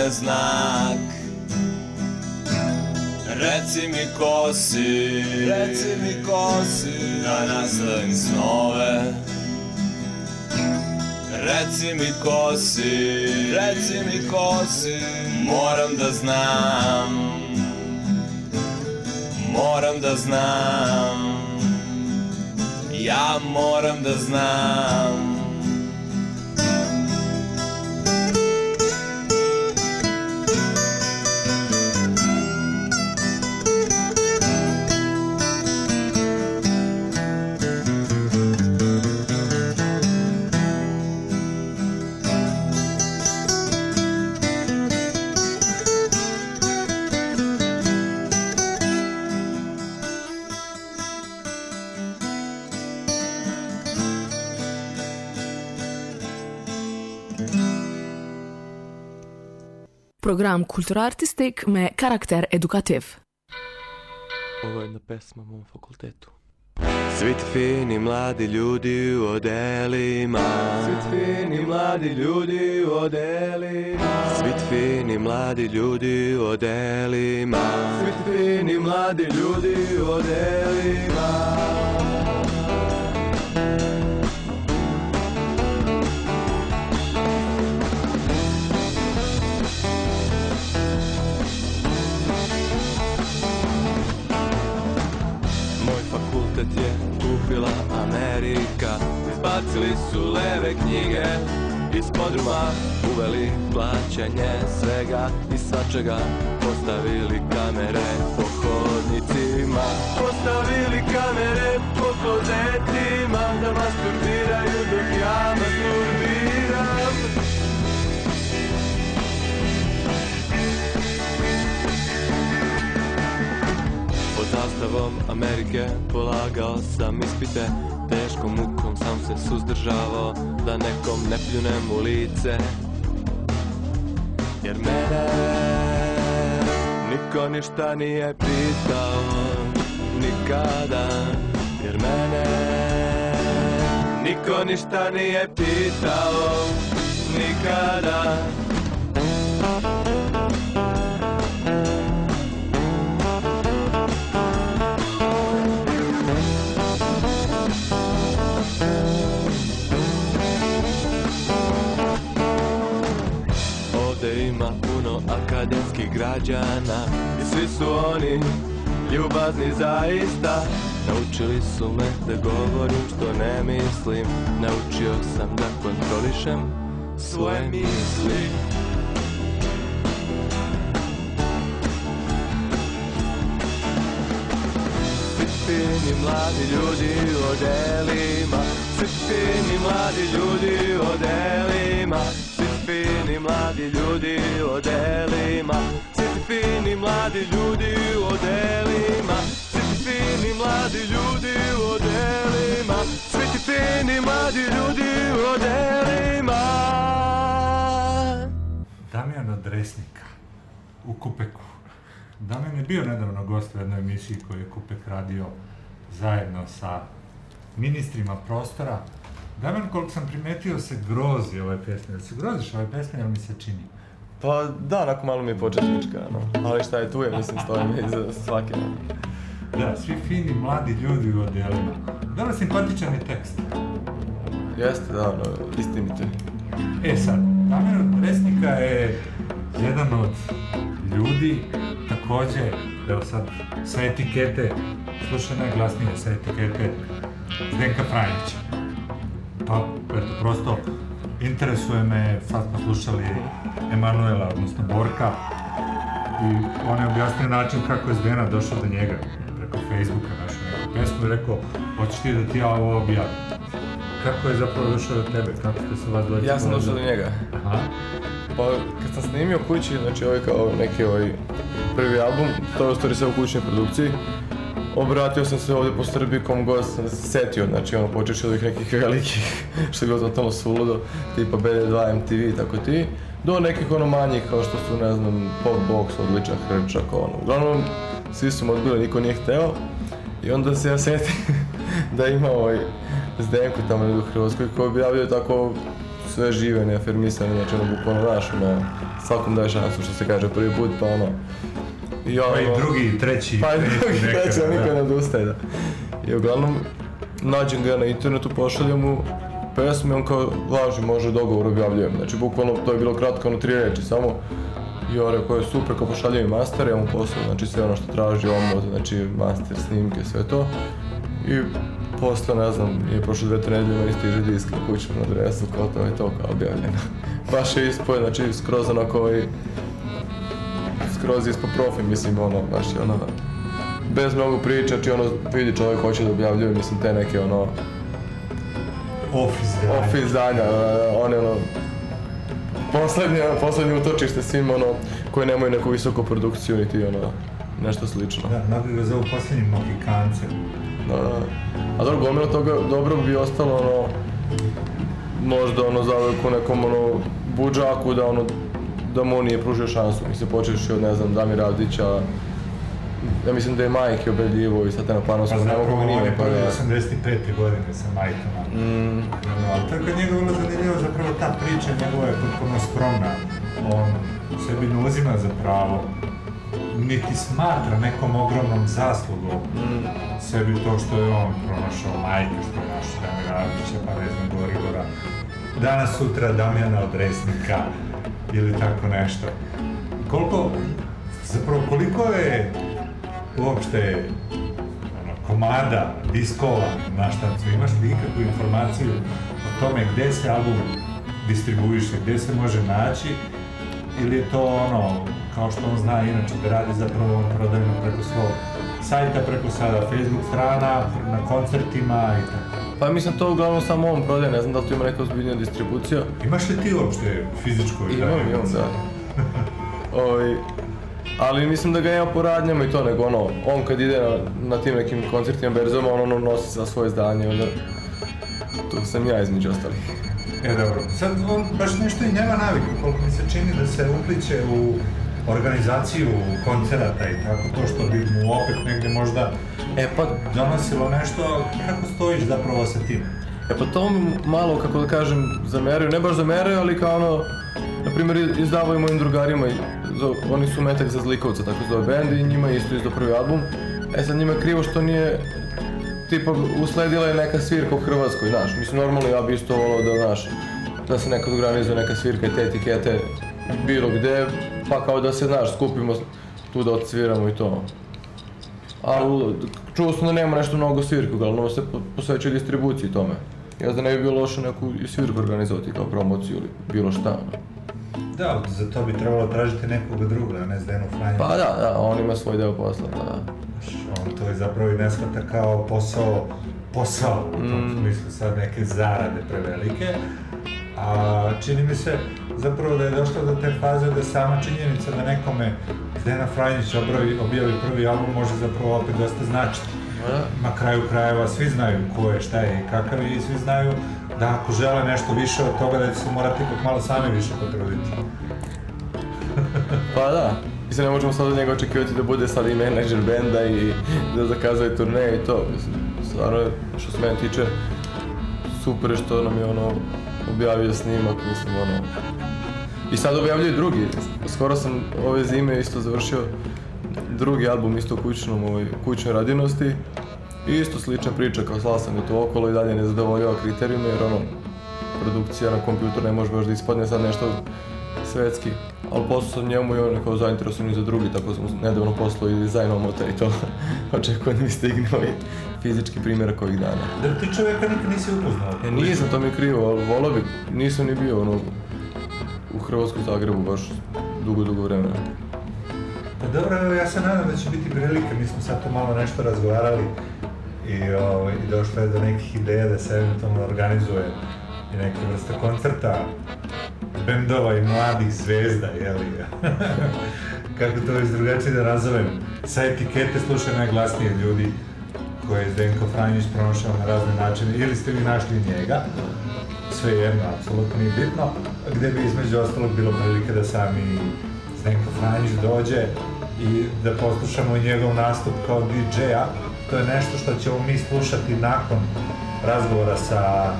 S21: Znak. Reci mi ko si. Reci mi ko si. Da nastavim snove. Reci mi ko si, reci mi ko si. Moram da znam. Moram da znam. Ja moram da znam
S25: Program kulturartistik me karakter edukativ.
S26: Ovo je jedna pesma u mom fakultetu. Svi ti fini mladi ljudi u odelima Svi ti fini mladi ljudi u odelima Svi ti fini mladi ljudi u odelima Svi ti fini mladi ljudi u odelima Izbacili su leve knjige iz podruma Uveli plaćanje svega i svačega. Postavili kamere po hodnicima. Postavili kamere po klozetima Da masturbiraju dok ja masturbiram Pod zastavom Amerike polagao sam ispite Teškom mukom sam se suzdržavao Da nekom ne pljunem u lice. Jer mene niko ništa nije pitao Nikada. Jer mene niko ništa nije pitao Nikada građana I svi su oni ljubazni zaista. Naučili su me da govorim što ne mislim. Naučio sam da kontrolišem svoje misli. Svi fini mladi ljudi u odelima Svi fini mladi ljudi u odelima Svi fini mladi ljudi u odelima fini mladi ljudi u odelima Svi fini mladi ljudi u odelima Svi ti fini mladi ljudi u odelima
S5: Damjan od Resnika u Kupeku. Damjan je bio nedavno gost u jednoj emisiji koju je Kupek radio zajedno sa ministrima prostora. Damjan, koliko sam primetio, se grozi ove pjesme. Se groziš ove pjesme, jel mi se čini?
S26: Pa da, onako malo mi je početnička, no. ali šta je tu je, mislim, stoji mi iza svake.
S5: Da, svi fini mladi ljudi u odelima. Vrlo simpatičan je tekst.
S26: Jeste, da, ono, istinite.
S5: E sad, Damjan od Resnika je jedan od ljudi, također, evo sad, sa etikete, slušaj najglasnije sa etikete Zdenka Franjića. Pa, eto, prosto, interesuje me, sad smo slušali Emanuela, odnosno Borka, i on je objasnio način kako je Zdena došao do njega, preko Facebooka našao neku pesmu i rekao, hoćeš ti da ti ja ovo objavim. Kako je zapravo došao do tebe? Kako ste se vas dvojica
S26: Ja sam došao do njega.
S5: Aha.
S26: Pa kad sam snimio kući, znači ovaj kao neki ovaj prvi album, to je u stvari sve u kućnoj produkciji, obratio sam se ovdje po Srbiji kom god sam se setio, znači ono počeši od ovih nekih velikih, što je bilo totalno suludo, tipa BD2, MTV i tako ti, do nekih ono manjih kao što su, ne znam, Pop Box, Odličan Hrčak, ono. Uglavnom, svi su me odbili, niko nije hteo. I onda se ja setim da ima ovaj Zdenko tamo u Hrvatskoj koji objavljuje tako sve žive, neafirmisane, znači ono bukvalno znaš, ono, svakom daje šansu što se kaže prvi put, pa ono, i ja,
S5: Pa i
S26: ono-
S5: drugi, treći,
S26: pa i drugi, treći, a niko ne odustaje, da. I uglavnom, nađem ga na internetu, pošaljem mu
S27: pesmu i on kao važi, može dogovor objavljujem. Znači bukvalno to je bilo kratko, ono tri reči samo. I on rekao je super, kao pošalje mi master, ja mu poslao, znači sve ono što traži, omot, znači master, snimke, sve to. I posle, ne znam, nije prošlo dve, tri nedelje, meni stiže disk na kućnom adresu, kao to je to, kao objavljeno. Baš je ispoje, znači skroz onako ovaj, skroz ispod profi, mislim, ono, baš je ono, bez mnogo priča, znači ono, vidi čovjek hoće da objavljuje, mislim, te neke, ono,
S5: Off izdanja.
S27: off izdanja, uh, one, ono, poslednje, poslednje utočište svima, ono, koji nemaju neku visoku produkciju, niti, ono, nešto slično.
S5: Da, mnogi ga zovu posljednjim Mohikancem.
S27: Da, da. A dobro, gomila toga dobro bi ostalo, ono, možda, ono, zavek u nekom, ono, budžaku, da, ono, da mu on nije pružio šansu. Mislim, počeš od, ne znam, Damira Avdića, ja mislim da je Majke objavljivo i sad na
S5: Pa
S27: ne mogu
S5: zapravo
S27: ga
S5: on
S27: nije,
S5: je prvi
S27: da.
S5: 85. godine sa majkama.
S27: Mm,
S5: Ali tako je njega vrlo zanimljivo, zapravo ta priča njegova je potpuno skromna. On sebi ne uzima za pravo, niti smatra nekom ogromnom zaslugom sebi to što je on pronašao majke, što je našao Damira pa ne znam, Gorigora. Danas, sutra Damjana od Resnika ili tako nešto. Koliko, zapravo koliko je uopšte ono, komada, diskova na štancu, imaš li ikakvu informaciju o tome gde se album distribuiše, gde se može naći, ili je to ono, kao što on zna inače da radi zapravo on prodajno preko svog sajta, preko sada Facebook strana, na koncertima i tako.
S27: Pa mislim to uglavnom samo on prodaje, ne znam da li tu ima neka ozbiljnija distribucija.
S5: Imaš li ti uopšte fizičko
S27: Imam, imam, da. Ovaj, ali mislim da ga ima po radnjama i to, nego ono, on kad ide na, na tim nekim koncertima, berzama, on ono nosi sa svoje izdanje, onda tu sam ja između ostalih.
S5: E, dobro. Sad, on baš nešto i nema naviku, koliko mi se čini da se upliče u organizaciju koncerata i tako to što bi mu opet negde možda
S27: e, pa,
S5: donosilo nešto, kako stojiš zapravo sa tim?
S27: E pa to malo, kako da kažem, zameraju, ne baš zameraju, ali kao ono, primjer, izdavaju mojim drugarima, i oni su Metak za Zlikovca, tako zove band, i njima isto izdao prvi album. E sad njima je krivo što nije, tipa, usledila je neka svirka u Hrvatskoj, znaš, mislim, normalno ja bi isto volao da, znaš, da se nekad organizuje neka svirka i te etikete bilo gde, pa kao da se, znaš, skupimo tu da odsviramo i to. Ali čuo sam da nema nešto mnogo svirke, uglavnom se po- posvećuje distribuciji tome. Ja da ne bi bilo loše neku i svirku organizovati kao promociju ili bilo šta.
S5: Da, za to bi trebalo tražiti nekoga druga, a ne Zdenu Franjića.
S27: Pa da, da, on ima svoj deo posla, da.
S5: On to je zapravo i ne shvata kao posao, posao, u tom
S27: Mm.
S5: smislu sad neke zarade prevelike, a čini mi se zapravo da je došlo do te faze da sama činjenica da nekome Zdena Franjić objavi, objavi prvi album može zapravo opet dosta značiti. Na kraju krajeva svi znaju ko je, šta je i kakav je i svi znaju da ako žele nešto više od toga da će se morati ipak malo sami više potruditi.
S27: Pa da. Mislim, ne možemo sad od njega očekivati da bude sad i menadžer benda i da zakazuje turneje i to. Mislim, stvarno, je, što se mene tiče, super što nam je ono objavio snimak, mislim, ono... I sad objavljuje drugi. Skoro sam ove zime isto završio drugi album isto kućnom, ovoj, kućnoj radinosti. I isto slična priča, kao slao sam ga tu okolo i dalje ne zadovoljava kriterijume jer ono, produkcija na kompjuter ne može baš da ispadne sad nešto svetski. Ali poslao sam njemu i on je kao zainteresovan i za drugi, tako sam nedavno poslao i dizajn omota i to. Očekujem da mi stigne ovaj fizički primjerak ovih dana.
S5: Da ti čovjeka nikad nisi upoznao?
S27: E, nisam, to mi je krivo, ali volao bi, nisam ni bio ono, u Hrvatskom Zagrebu baš dugo, dugo vremena.
S5: Pa dobro, evo ja se nadam da će biti prilike, mi smo sad tu malo nešto razgovarali i, ovaj, i došlo je do nekih ideja da se eventualno organizuje i neke vrste koncerta bendova i mladih zvezda, jeli? Kako to već drugačije da nazovem. Sa etikete slušaju najglasnije ljudi koje je Zdenko Franjić pronašao na razne načine, ili ste vi našli njega, sve jedno, apsolutno nije bitno, gde bi između ostalog bilo prilike da sami Zdenko Franjić dođe i da poslušamo njegov nastup kao DJ-a. To je nešto što ćemo mi slušati nakon razgovora sa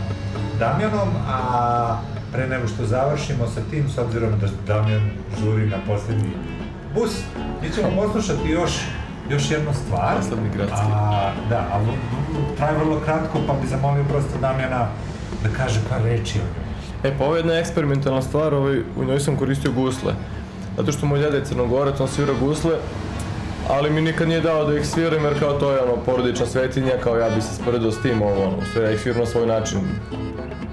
S5: Damjanom, a pre nego što završimo sa tim, s obzirom da Damjan žuri na posljednji bus, mi ćemo poslušati još još jednu stvar. A, da, a v- v- traje vrlo kratko, pa bi zamolio prosto Damjana da kaže par reči o njoj.
S27: E, pa ovo je jedna eksperimentalna stvar, ovaj, u njoj sam koristio gusle. Zato što moj djeda je crnogorac, on svira gusle, ali mi nikad nije dao da ih sviram jer kao to je ono porodična svetinja, kao ja bi se sporedio s tim, ovo, ono, sve ja ih sviram na svoj način,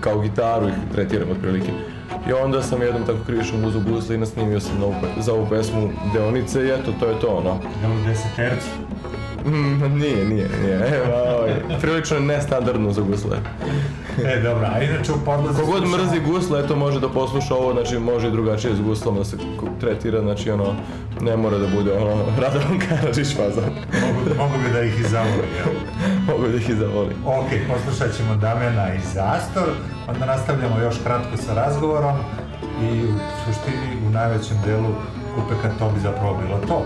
S27: kao gitaru ih tretiram otprilike. I onda sam jednom tako krivišom uzu gusle i nasnimio sam na ovu pe- za ovu pesmu Deonice i eto, to je to, ono.
S5: Li desetercu?
S27: Mm, nije, nije, nije. Evo, ovaj, prilično je nestandardno za gusle.
S5: E, dobro, a inače u podlazi
S27: Kogod
S5: slušamo-
S27: mrzi gusle, eto može da posluša ovo, znači može i drugačije s guslom da se tretira, znači ono, ne mora da bude ono, Radovan Karadžić fazon.
S5: Mogu, mogu bi da ih i zavoli, jel?
S27: Mogu da ih i zavoli.
S5: Ok, poslušat ćemo Damjana i Zastor, onda nastavljamo još kratko sa razgovorom i u suštini u najvećem delu kupeka to bi zapravo bilo to.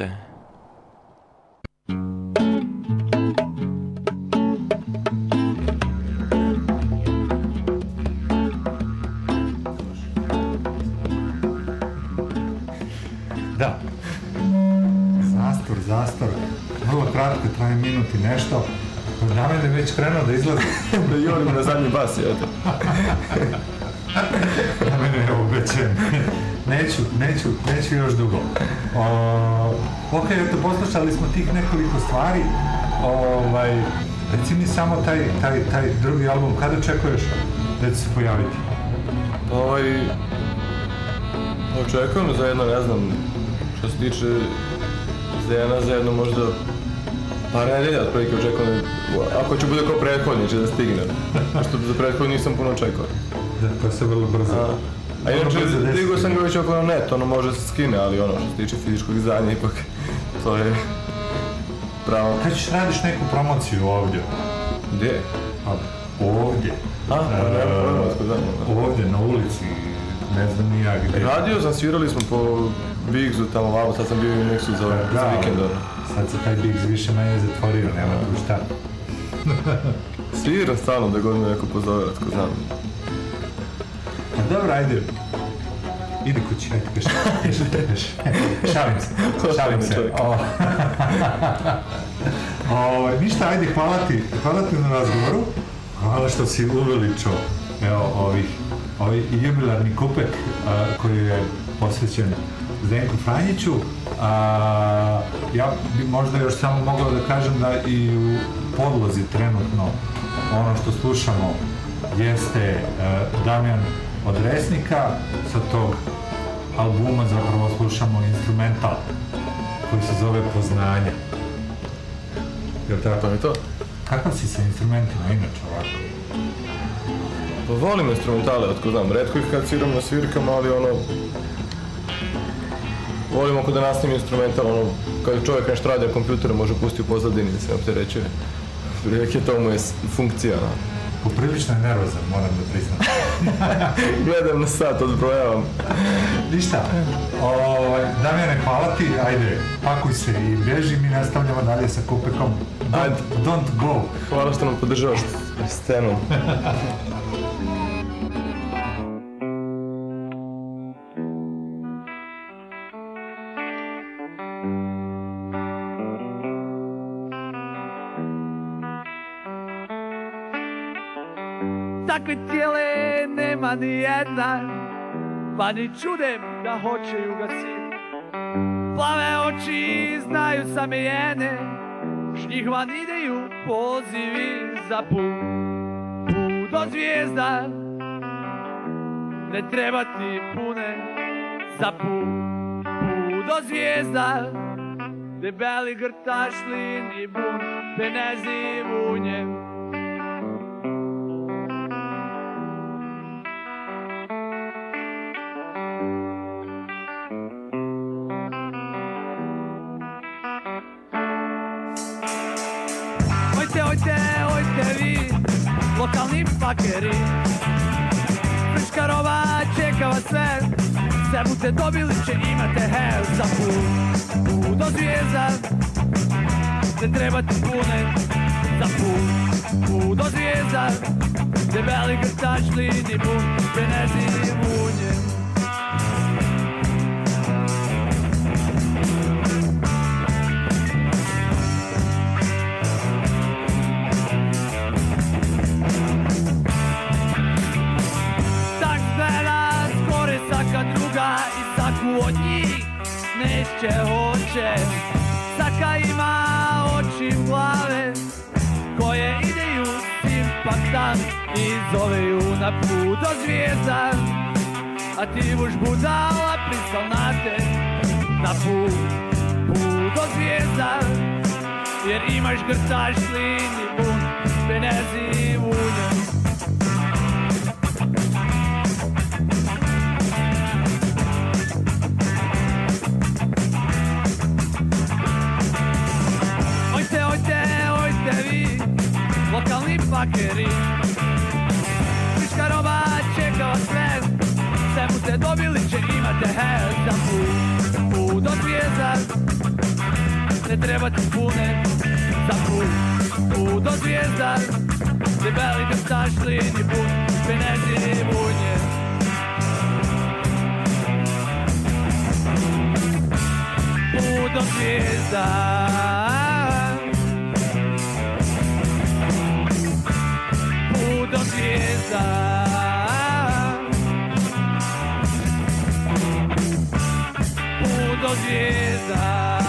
S26: Se.
S5: Da. Zastor, zastor. Vrlo kratko, traje minut i nešto. Damjan je već krenuo da izlazi.
S27: da jurim na zadnji bas, eto.
S5: Damjan je obećen. Neću, neću, neću još dugo. O, ok, eto, poslušali smo tih nekoliko stvari. Ovaj, reci mi samo taj, taj, taj drugi album, kada očekuješ da će se pojaviti?
S27: Ovaj, očekujem za jedno, ne znam, što se tiče Zena, za jedno možda par nedelja otprilike očekujem, ako će bude kao prethodni, će da stigne. Što za prethodni nisam puno čekao.
S5: Da, to se vrlo brzo.
S27: A, a inače,
S5: desi.
S27: digao sam ga već na net, ono može se skine, ali ono što se tiče fizičkog izdanja, ipak to je pravo.
S5: Kad ćeš radiš neku promociju ovdje?
S27: Gdje?
S5: Pa, ovdje.
S27: A, pa
S5: E,
S27: nema pojma, otkud znam, ono.
S5: Ovdje, na ulici, ne znam ni ja gdje.
S27: Radio sam, svirali smo po Bigzu tamo vamo, sad sam bio i u Nexu za, za vikend. ono.
S5: Sad se taj Biggs više manje zatvorio, nema tu šta.
S27: Sviram stalno da god me neko pozove, otko znam.
S5: Dobro, ajde. Idi kući, ajde. Šalim se, šalim se.
S27: Čovjek.
S5: O, Ovaj, ništa, ajde, hvala ti, hvala ti na razgovoru. Hvala što si uveličao, evo, ovih, ovaj jubilarni kupek a, koji je posvećen Zdenku Franjiću. A, ja bi možda još samo mogao da kažem da i u podlozi trenutno ono što slušamo jeste e, Damjan od Resnika sa tog albuma zapravo slušamo instrumental koji se zove Poznanje. Jel tako?
S27: To je to.
S5: Kakav si sa instrumentima inače ovako?
S27: Pa volim instrumentale, otko znam, redko ih kad sviram na svirkama, ali ono... Volim ako da nastavim instrumental, ono, kad čovjek nešto radi na kompjuteru može pustiti u pozadini da se ne opterećuje. Prilike to mu je funkcija.
S5: Poprilično je nervozan, moram da priznam.
S27: Gledam na sat, odbrojavam.
S5: Ništa. Ovaj, Damjane, hvala ti, ajde, pakuj se i beži, mi nastavljamo dalje sa kupekom. Don't, don't go.
S27: Hvala što nam podržavaš scenu.
S28: Takve tijele nema ni jedna Pa ni čudem da hoće ju gasit Plave oči znaju samijene Šnjihvan ideju pozivi za put. Put
S29: do zvijezda Ne treba ti pune za put. Put do zvijezda Debeli grtaš, lin i bun Penezi vunje lokalni pakeri Friška roba čeka vas sve, sve bute dobili će imate hell za put. Put do zvijezda, ne treba ti pune za put. Put do zvijezda, debeli grtač, lini bun, benezin i munje neće hoće. Saka ima oči u glave koje ideju simpaktan i zove ju na put do zvijezda. A ti buš budala pristal na put, put do zvijezda. Jer imaš grtaš, slin i bun, penezi pakeri Friška roba čeka vas sve, sve bute dobili će imate hell za put Put do zvijezda, ne treba ti pune za put Put do zvijezda, debeli grtaš, lini put, penezi i bunje. Put do zvijezda Put do zvijezda Put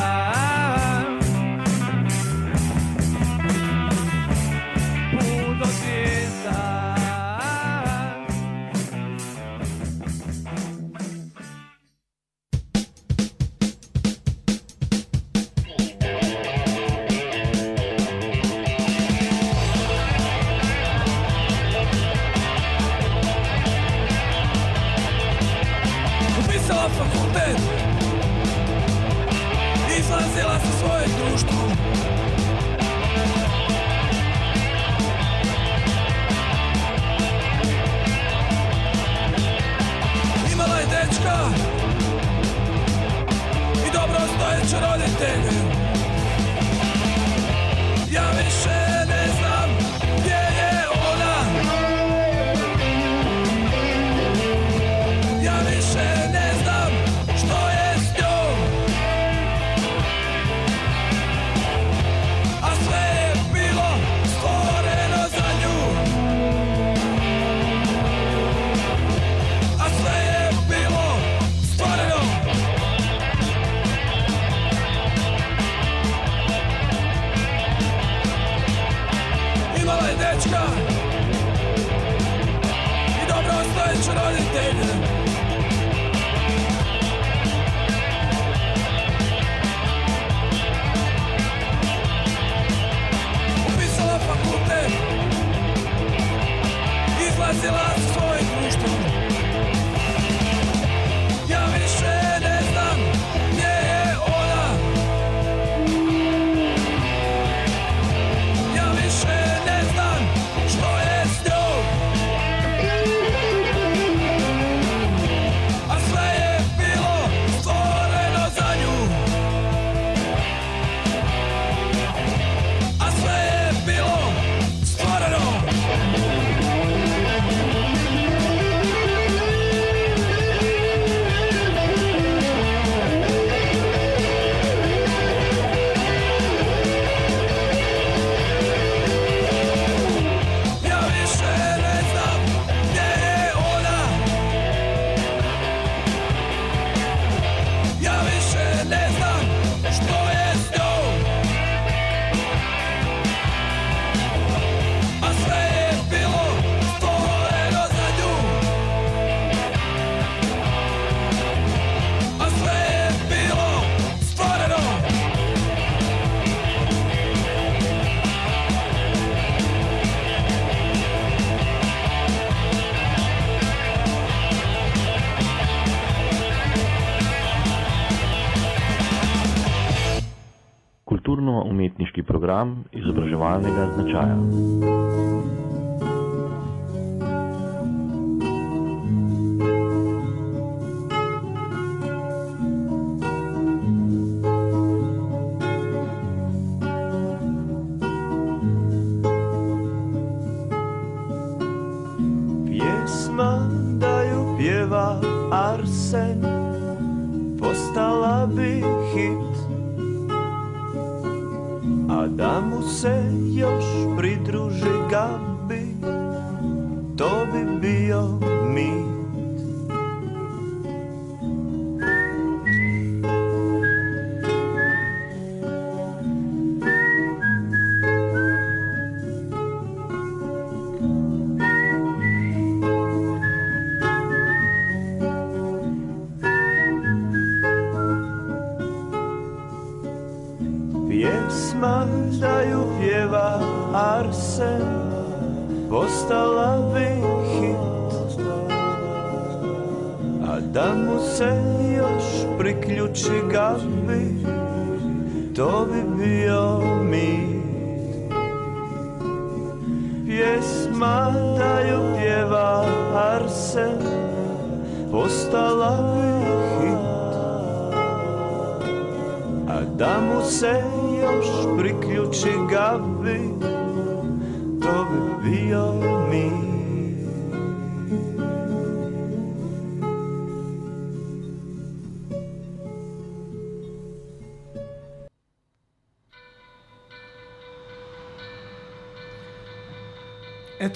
S30: Imala je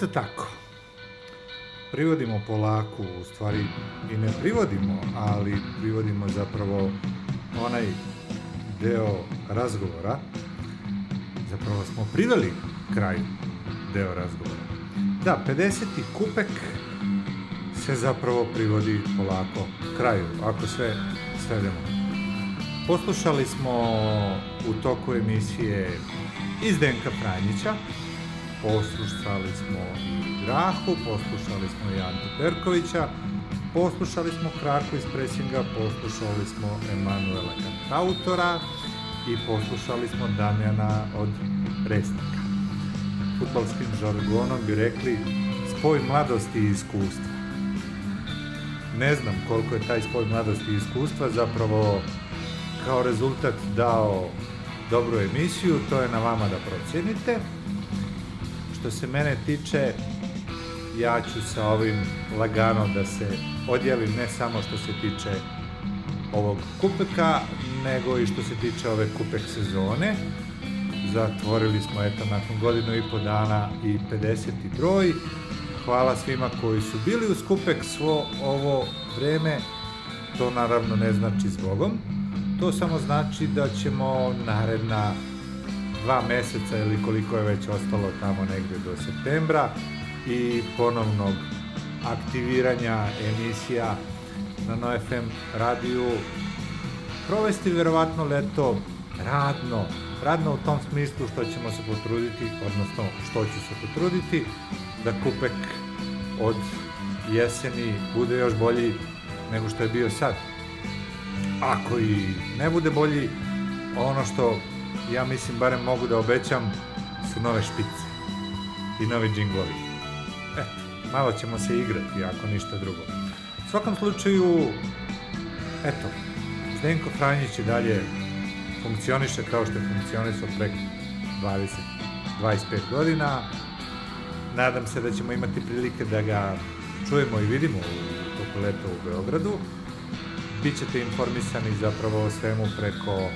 S5: Eto tako. Privodimo polako, u stvari i ne privodimo, ali privodimo zapravo onaj deo razgovora. Zapravo smo priveli kraj deo razgovora. Da, 50. kupek se zapravo privodi polako kraju, ako sve svedemo. Poslušali smo u toku emisije iz Denka Franjića, poslušali smo i Grahu, poslušali smo i Antu Perkovića, poslušali smo Kraku iz Presinga, poslušali smo Emanuela Kantautora i poslušali smo Damjana od Resnika. Futbalskim žargonom bi rekli spoj mladosti i iskustva. Ne znam koliko je taj spoj mladosti i iskustva zapravo kao rezultat dao dobru emisiju, to je na vama da procijenite. Što se mene tiče, ja ću sa ovim lagano da se odjavim ne samo što se tiče ovog kupeka, nego i što se tiče ove kupek sezone. Zatvorili smo eto nakon godinu i po dana i 50. broj. Hvala svima koji su bili uz kupek svo ovo vreme. To naravno ne znači zbogom. To samo znači da ćemo naredna dva meseca ili koliko je već ostalo tamo negde do septembra i ponovnog aktiviranja emisija na NoFM radiju provesti verovatno leto radno, radno u tom smislu što ćemo se potruditi, odnosno što ću se potruditi, da kupek od jeseni bude još bolji nego što je bio sad. Ako i ne bude bolji, ono što ja mislim barem mogu da obećam su nove špice i novi džinglovi. Eto, malo ćemo se igrati, ako ništa drugo. U svakom slučaju, eto, Zdenko Franjić i dalje funkcioniše kao što je funkcionisao preko 20, 25 godina. Nadam se da ćemo imati prilike da ga čujemo i vidimo u toku leta u Beogradu. Bićete informisani zapravo o svemu preko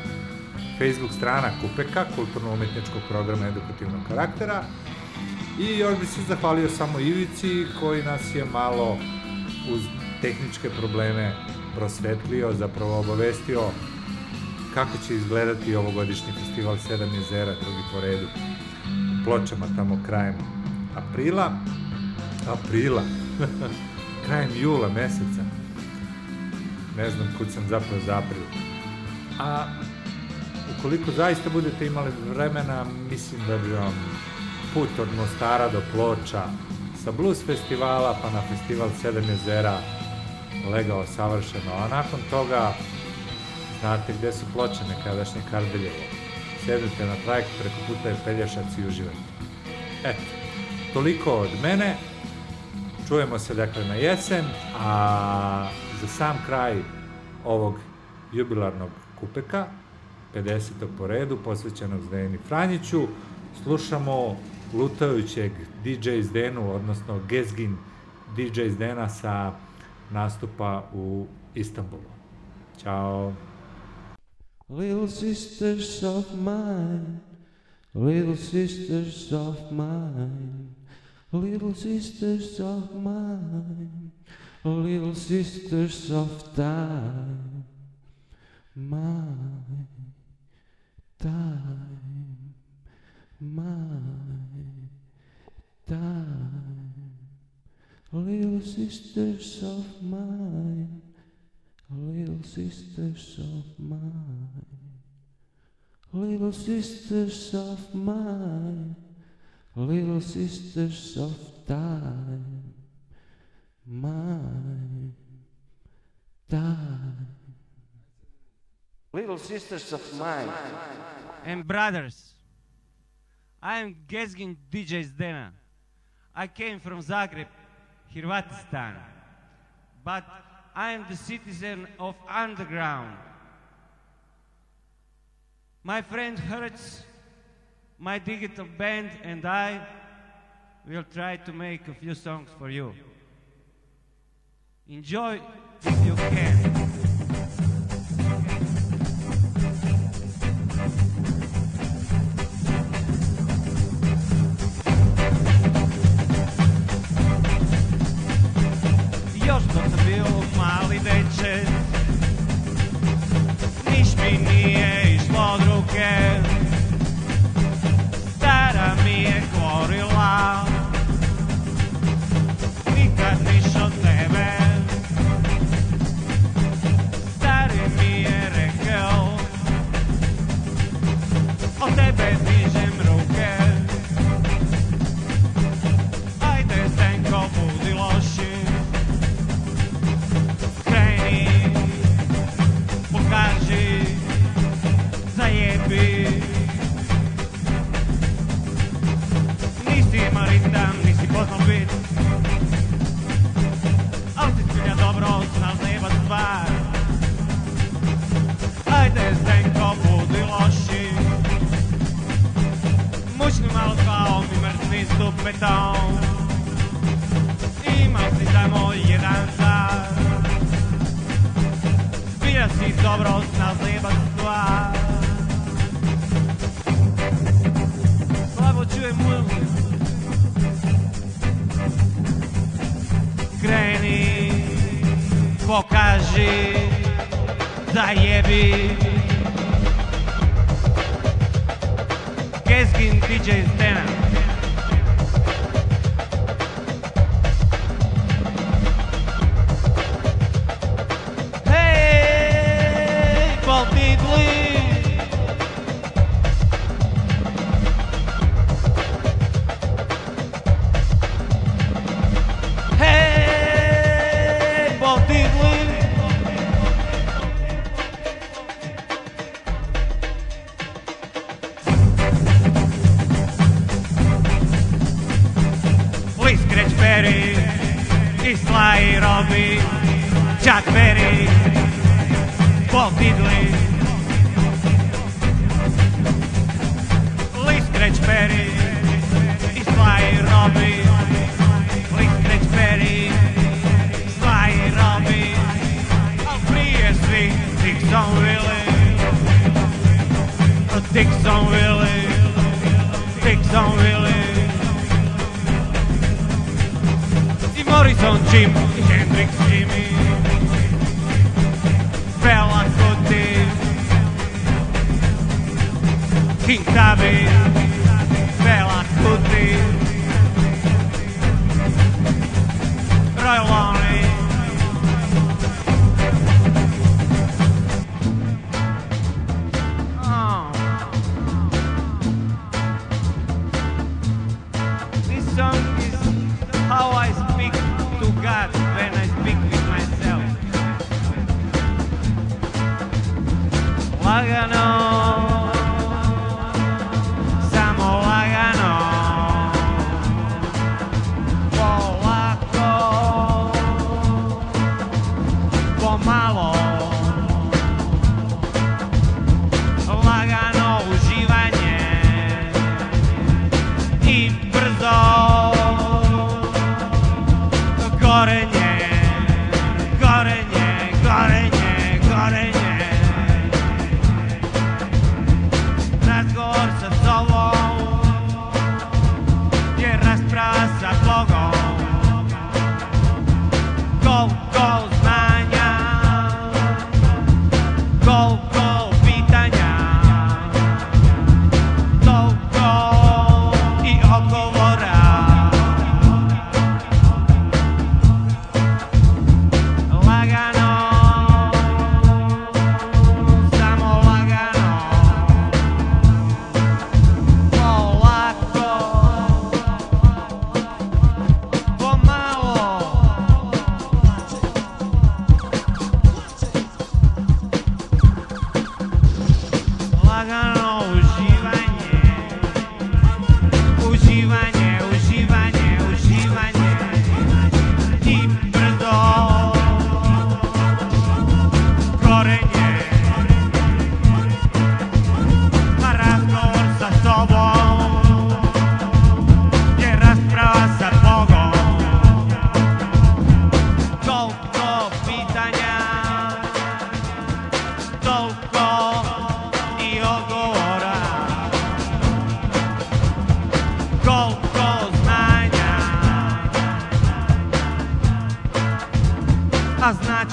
S5: Facebook strana Kupeka, kulturno-umetničkog programa edukativnog karaktera. I još bi se zahvalio samo Ivici koji nas je malo uz tehničke probleme prosvetlio, zapravo obavestio kako će izgledati ovogodišnji festival Sedam jezera, drugi po redu, u pločama tamo krajem aprila, aprila, krajem jula meseca, ne znam kud sam zapravo za. A ukoliko zaista budete imali vremena, mislim da bi vam put od Mostara do Ploča sa blues festivala pa na festival Sedam jezera legao savršeno, a nakon toga znate gde su ploče nekadašnje Kardeljevo. sedete na trajekt preko puta je Pelješac i uživate. Eto, toliko od mene. Čujemo se dakle na jesen, a za sam kraj ovog jubilarnog kupeka, 50. po redu, posvećenog Zdeni Franjiću, slušamo lutajućeg DJ Zdenu, odnosno Gezgin DJ Zdena sa nastupa u Istanbulu. Ćao!
S31: Little sisters of mine, little sisters of mine, little sisters of mine, little sisters of time, mine, time, mine, time, little sisters of mine. Little sisters of mine, little sisters of mine, little sisters of time, mine, time.
S32: Little sisters of mine.
S28: and brothers. I am Gezgin DJ Zdena. I came from Zagreb, Hrvatistan. But I am the citizen of underground. My friend Hertz, my digital band, and I will try to make a few songs for you. Enjoy if you can. Beton. Si samo jedan dar, Zbilja si dobro znal zajebat stvar. Slabo čujem muziku. Kreni, pokaži, zajebi Gezgin DJ Zdena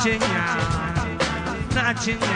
S28: A značenja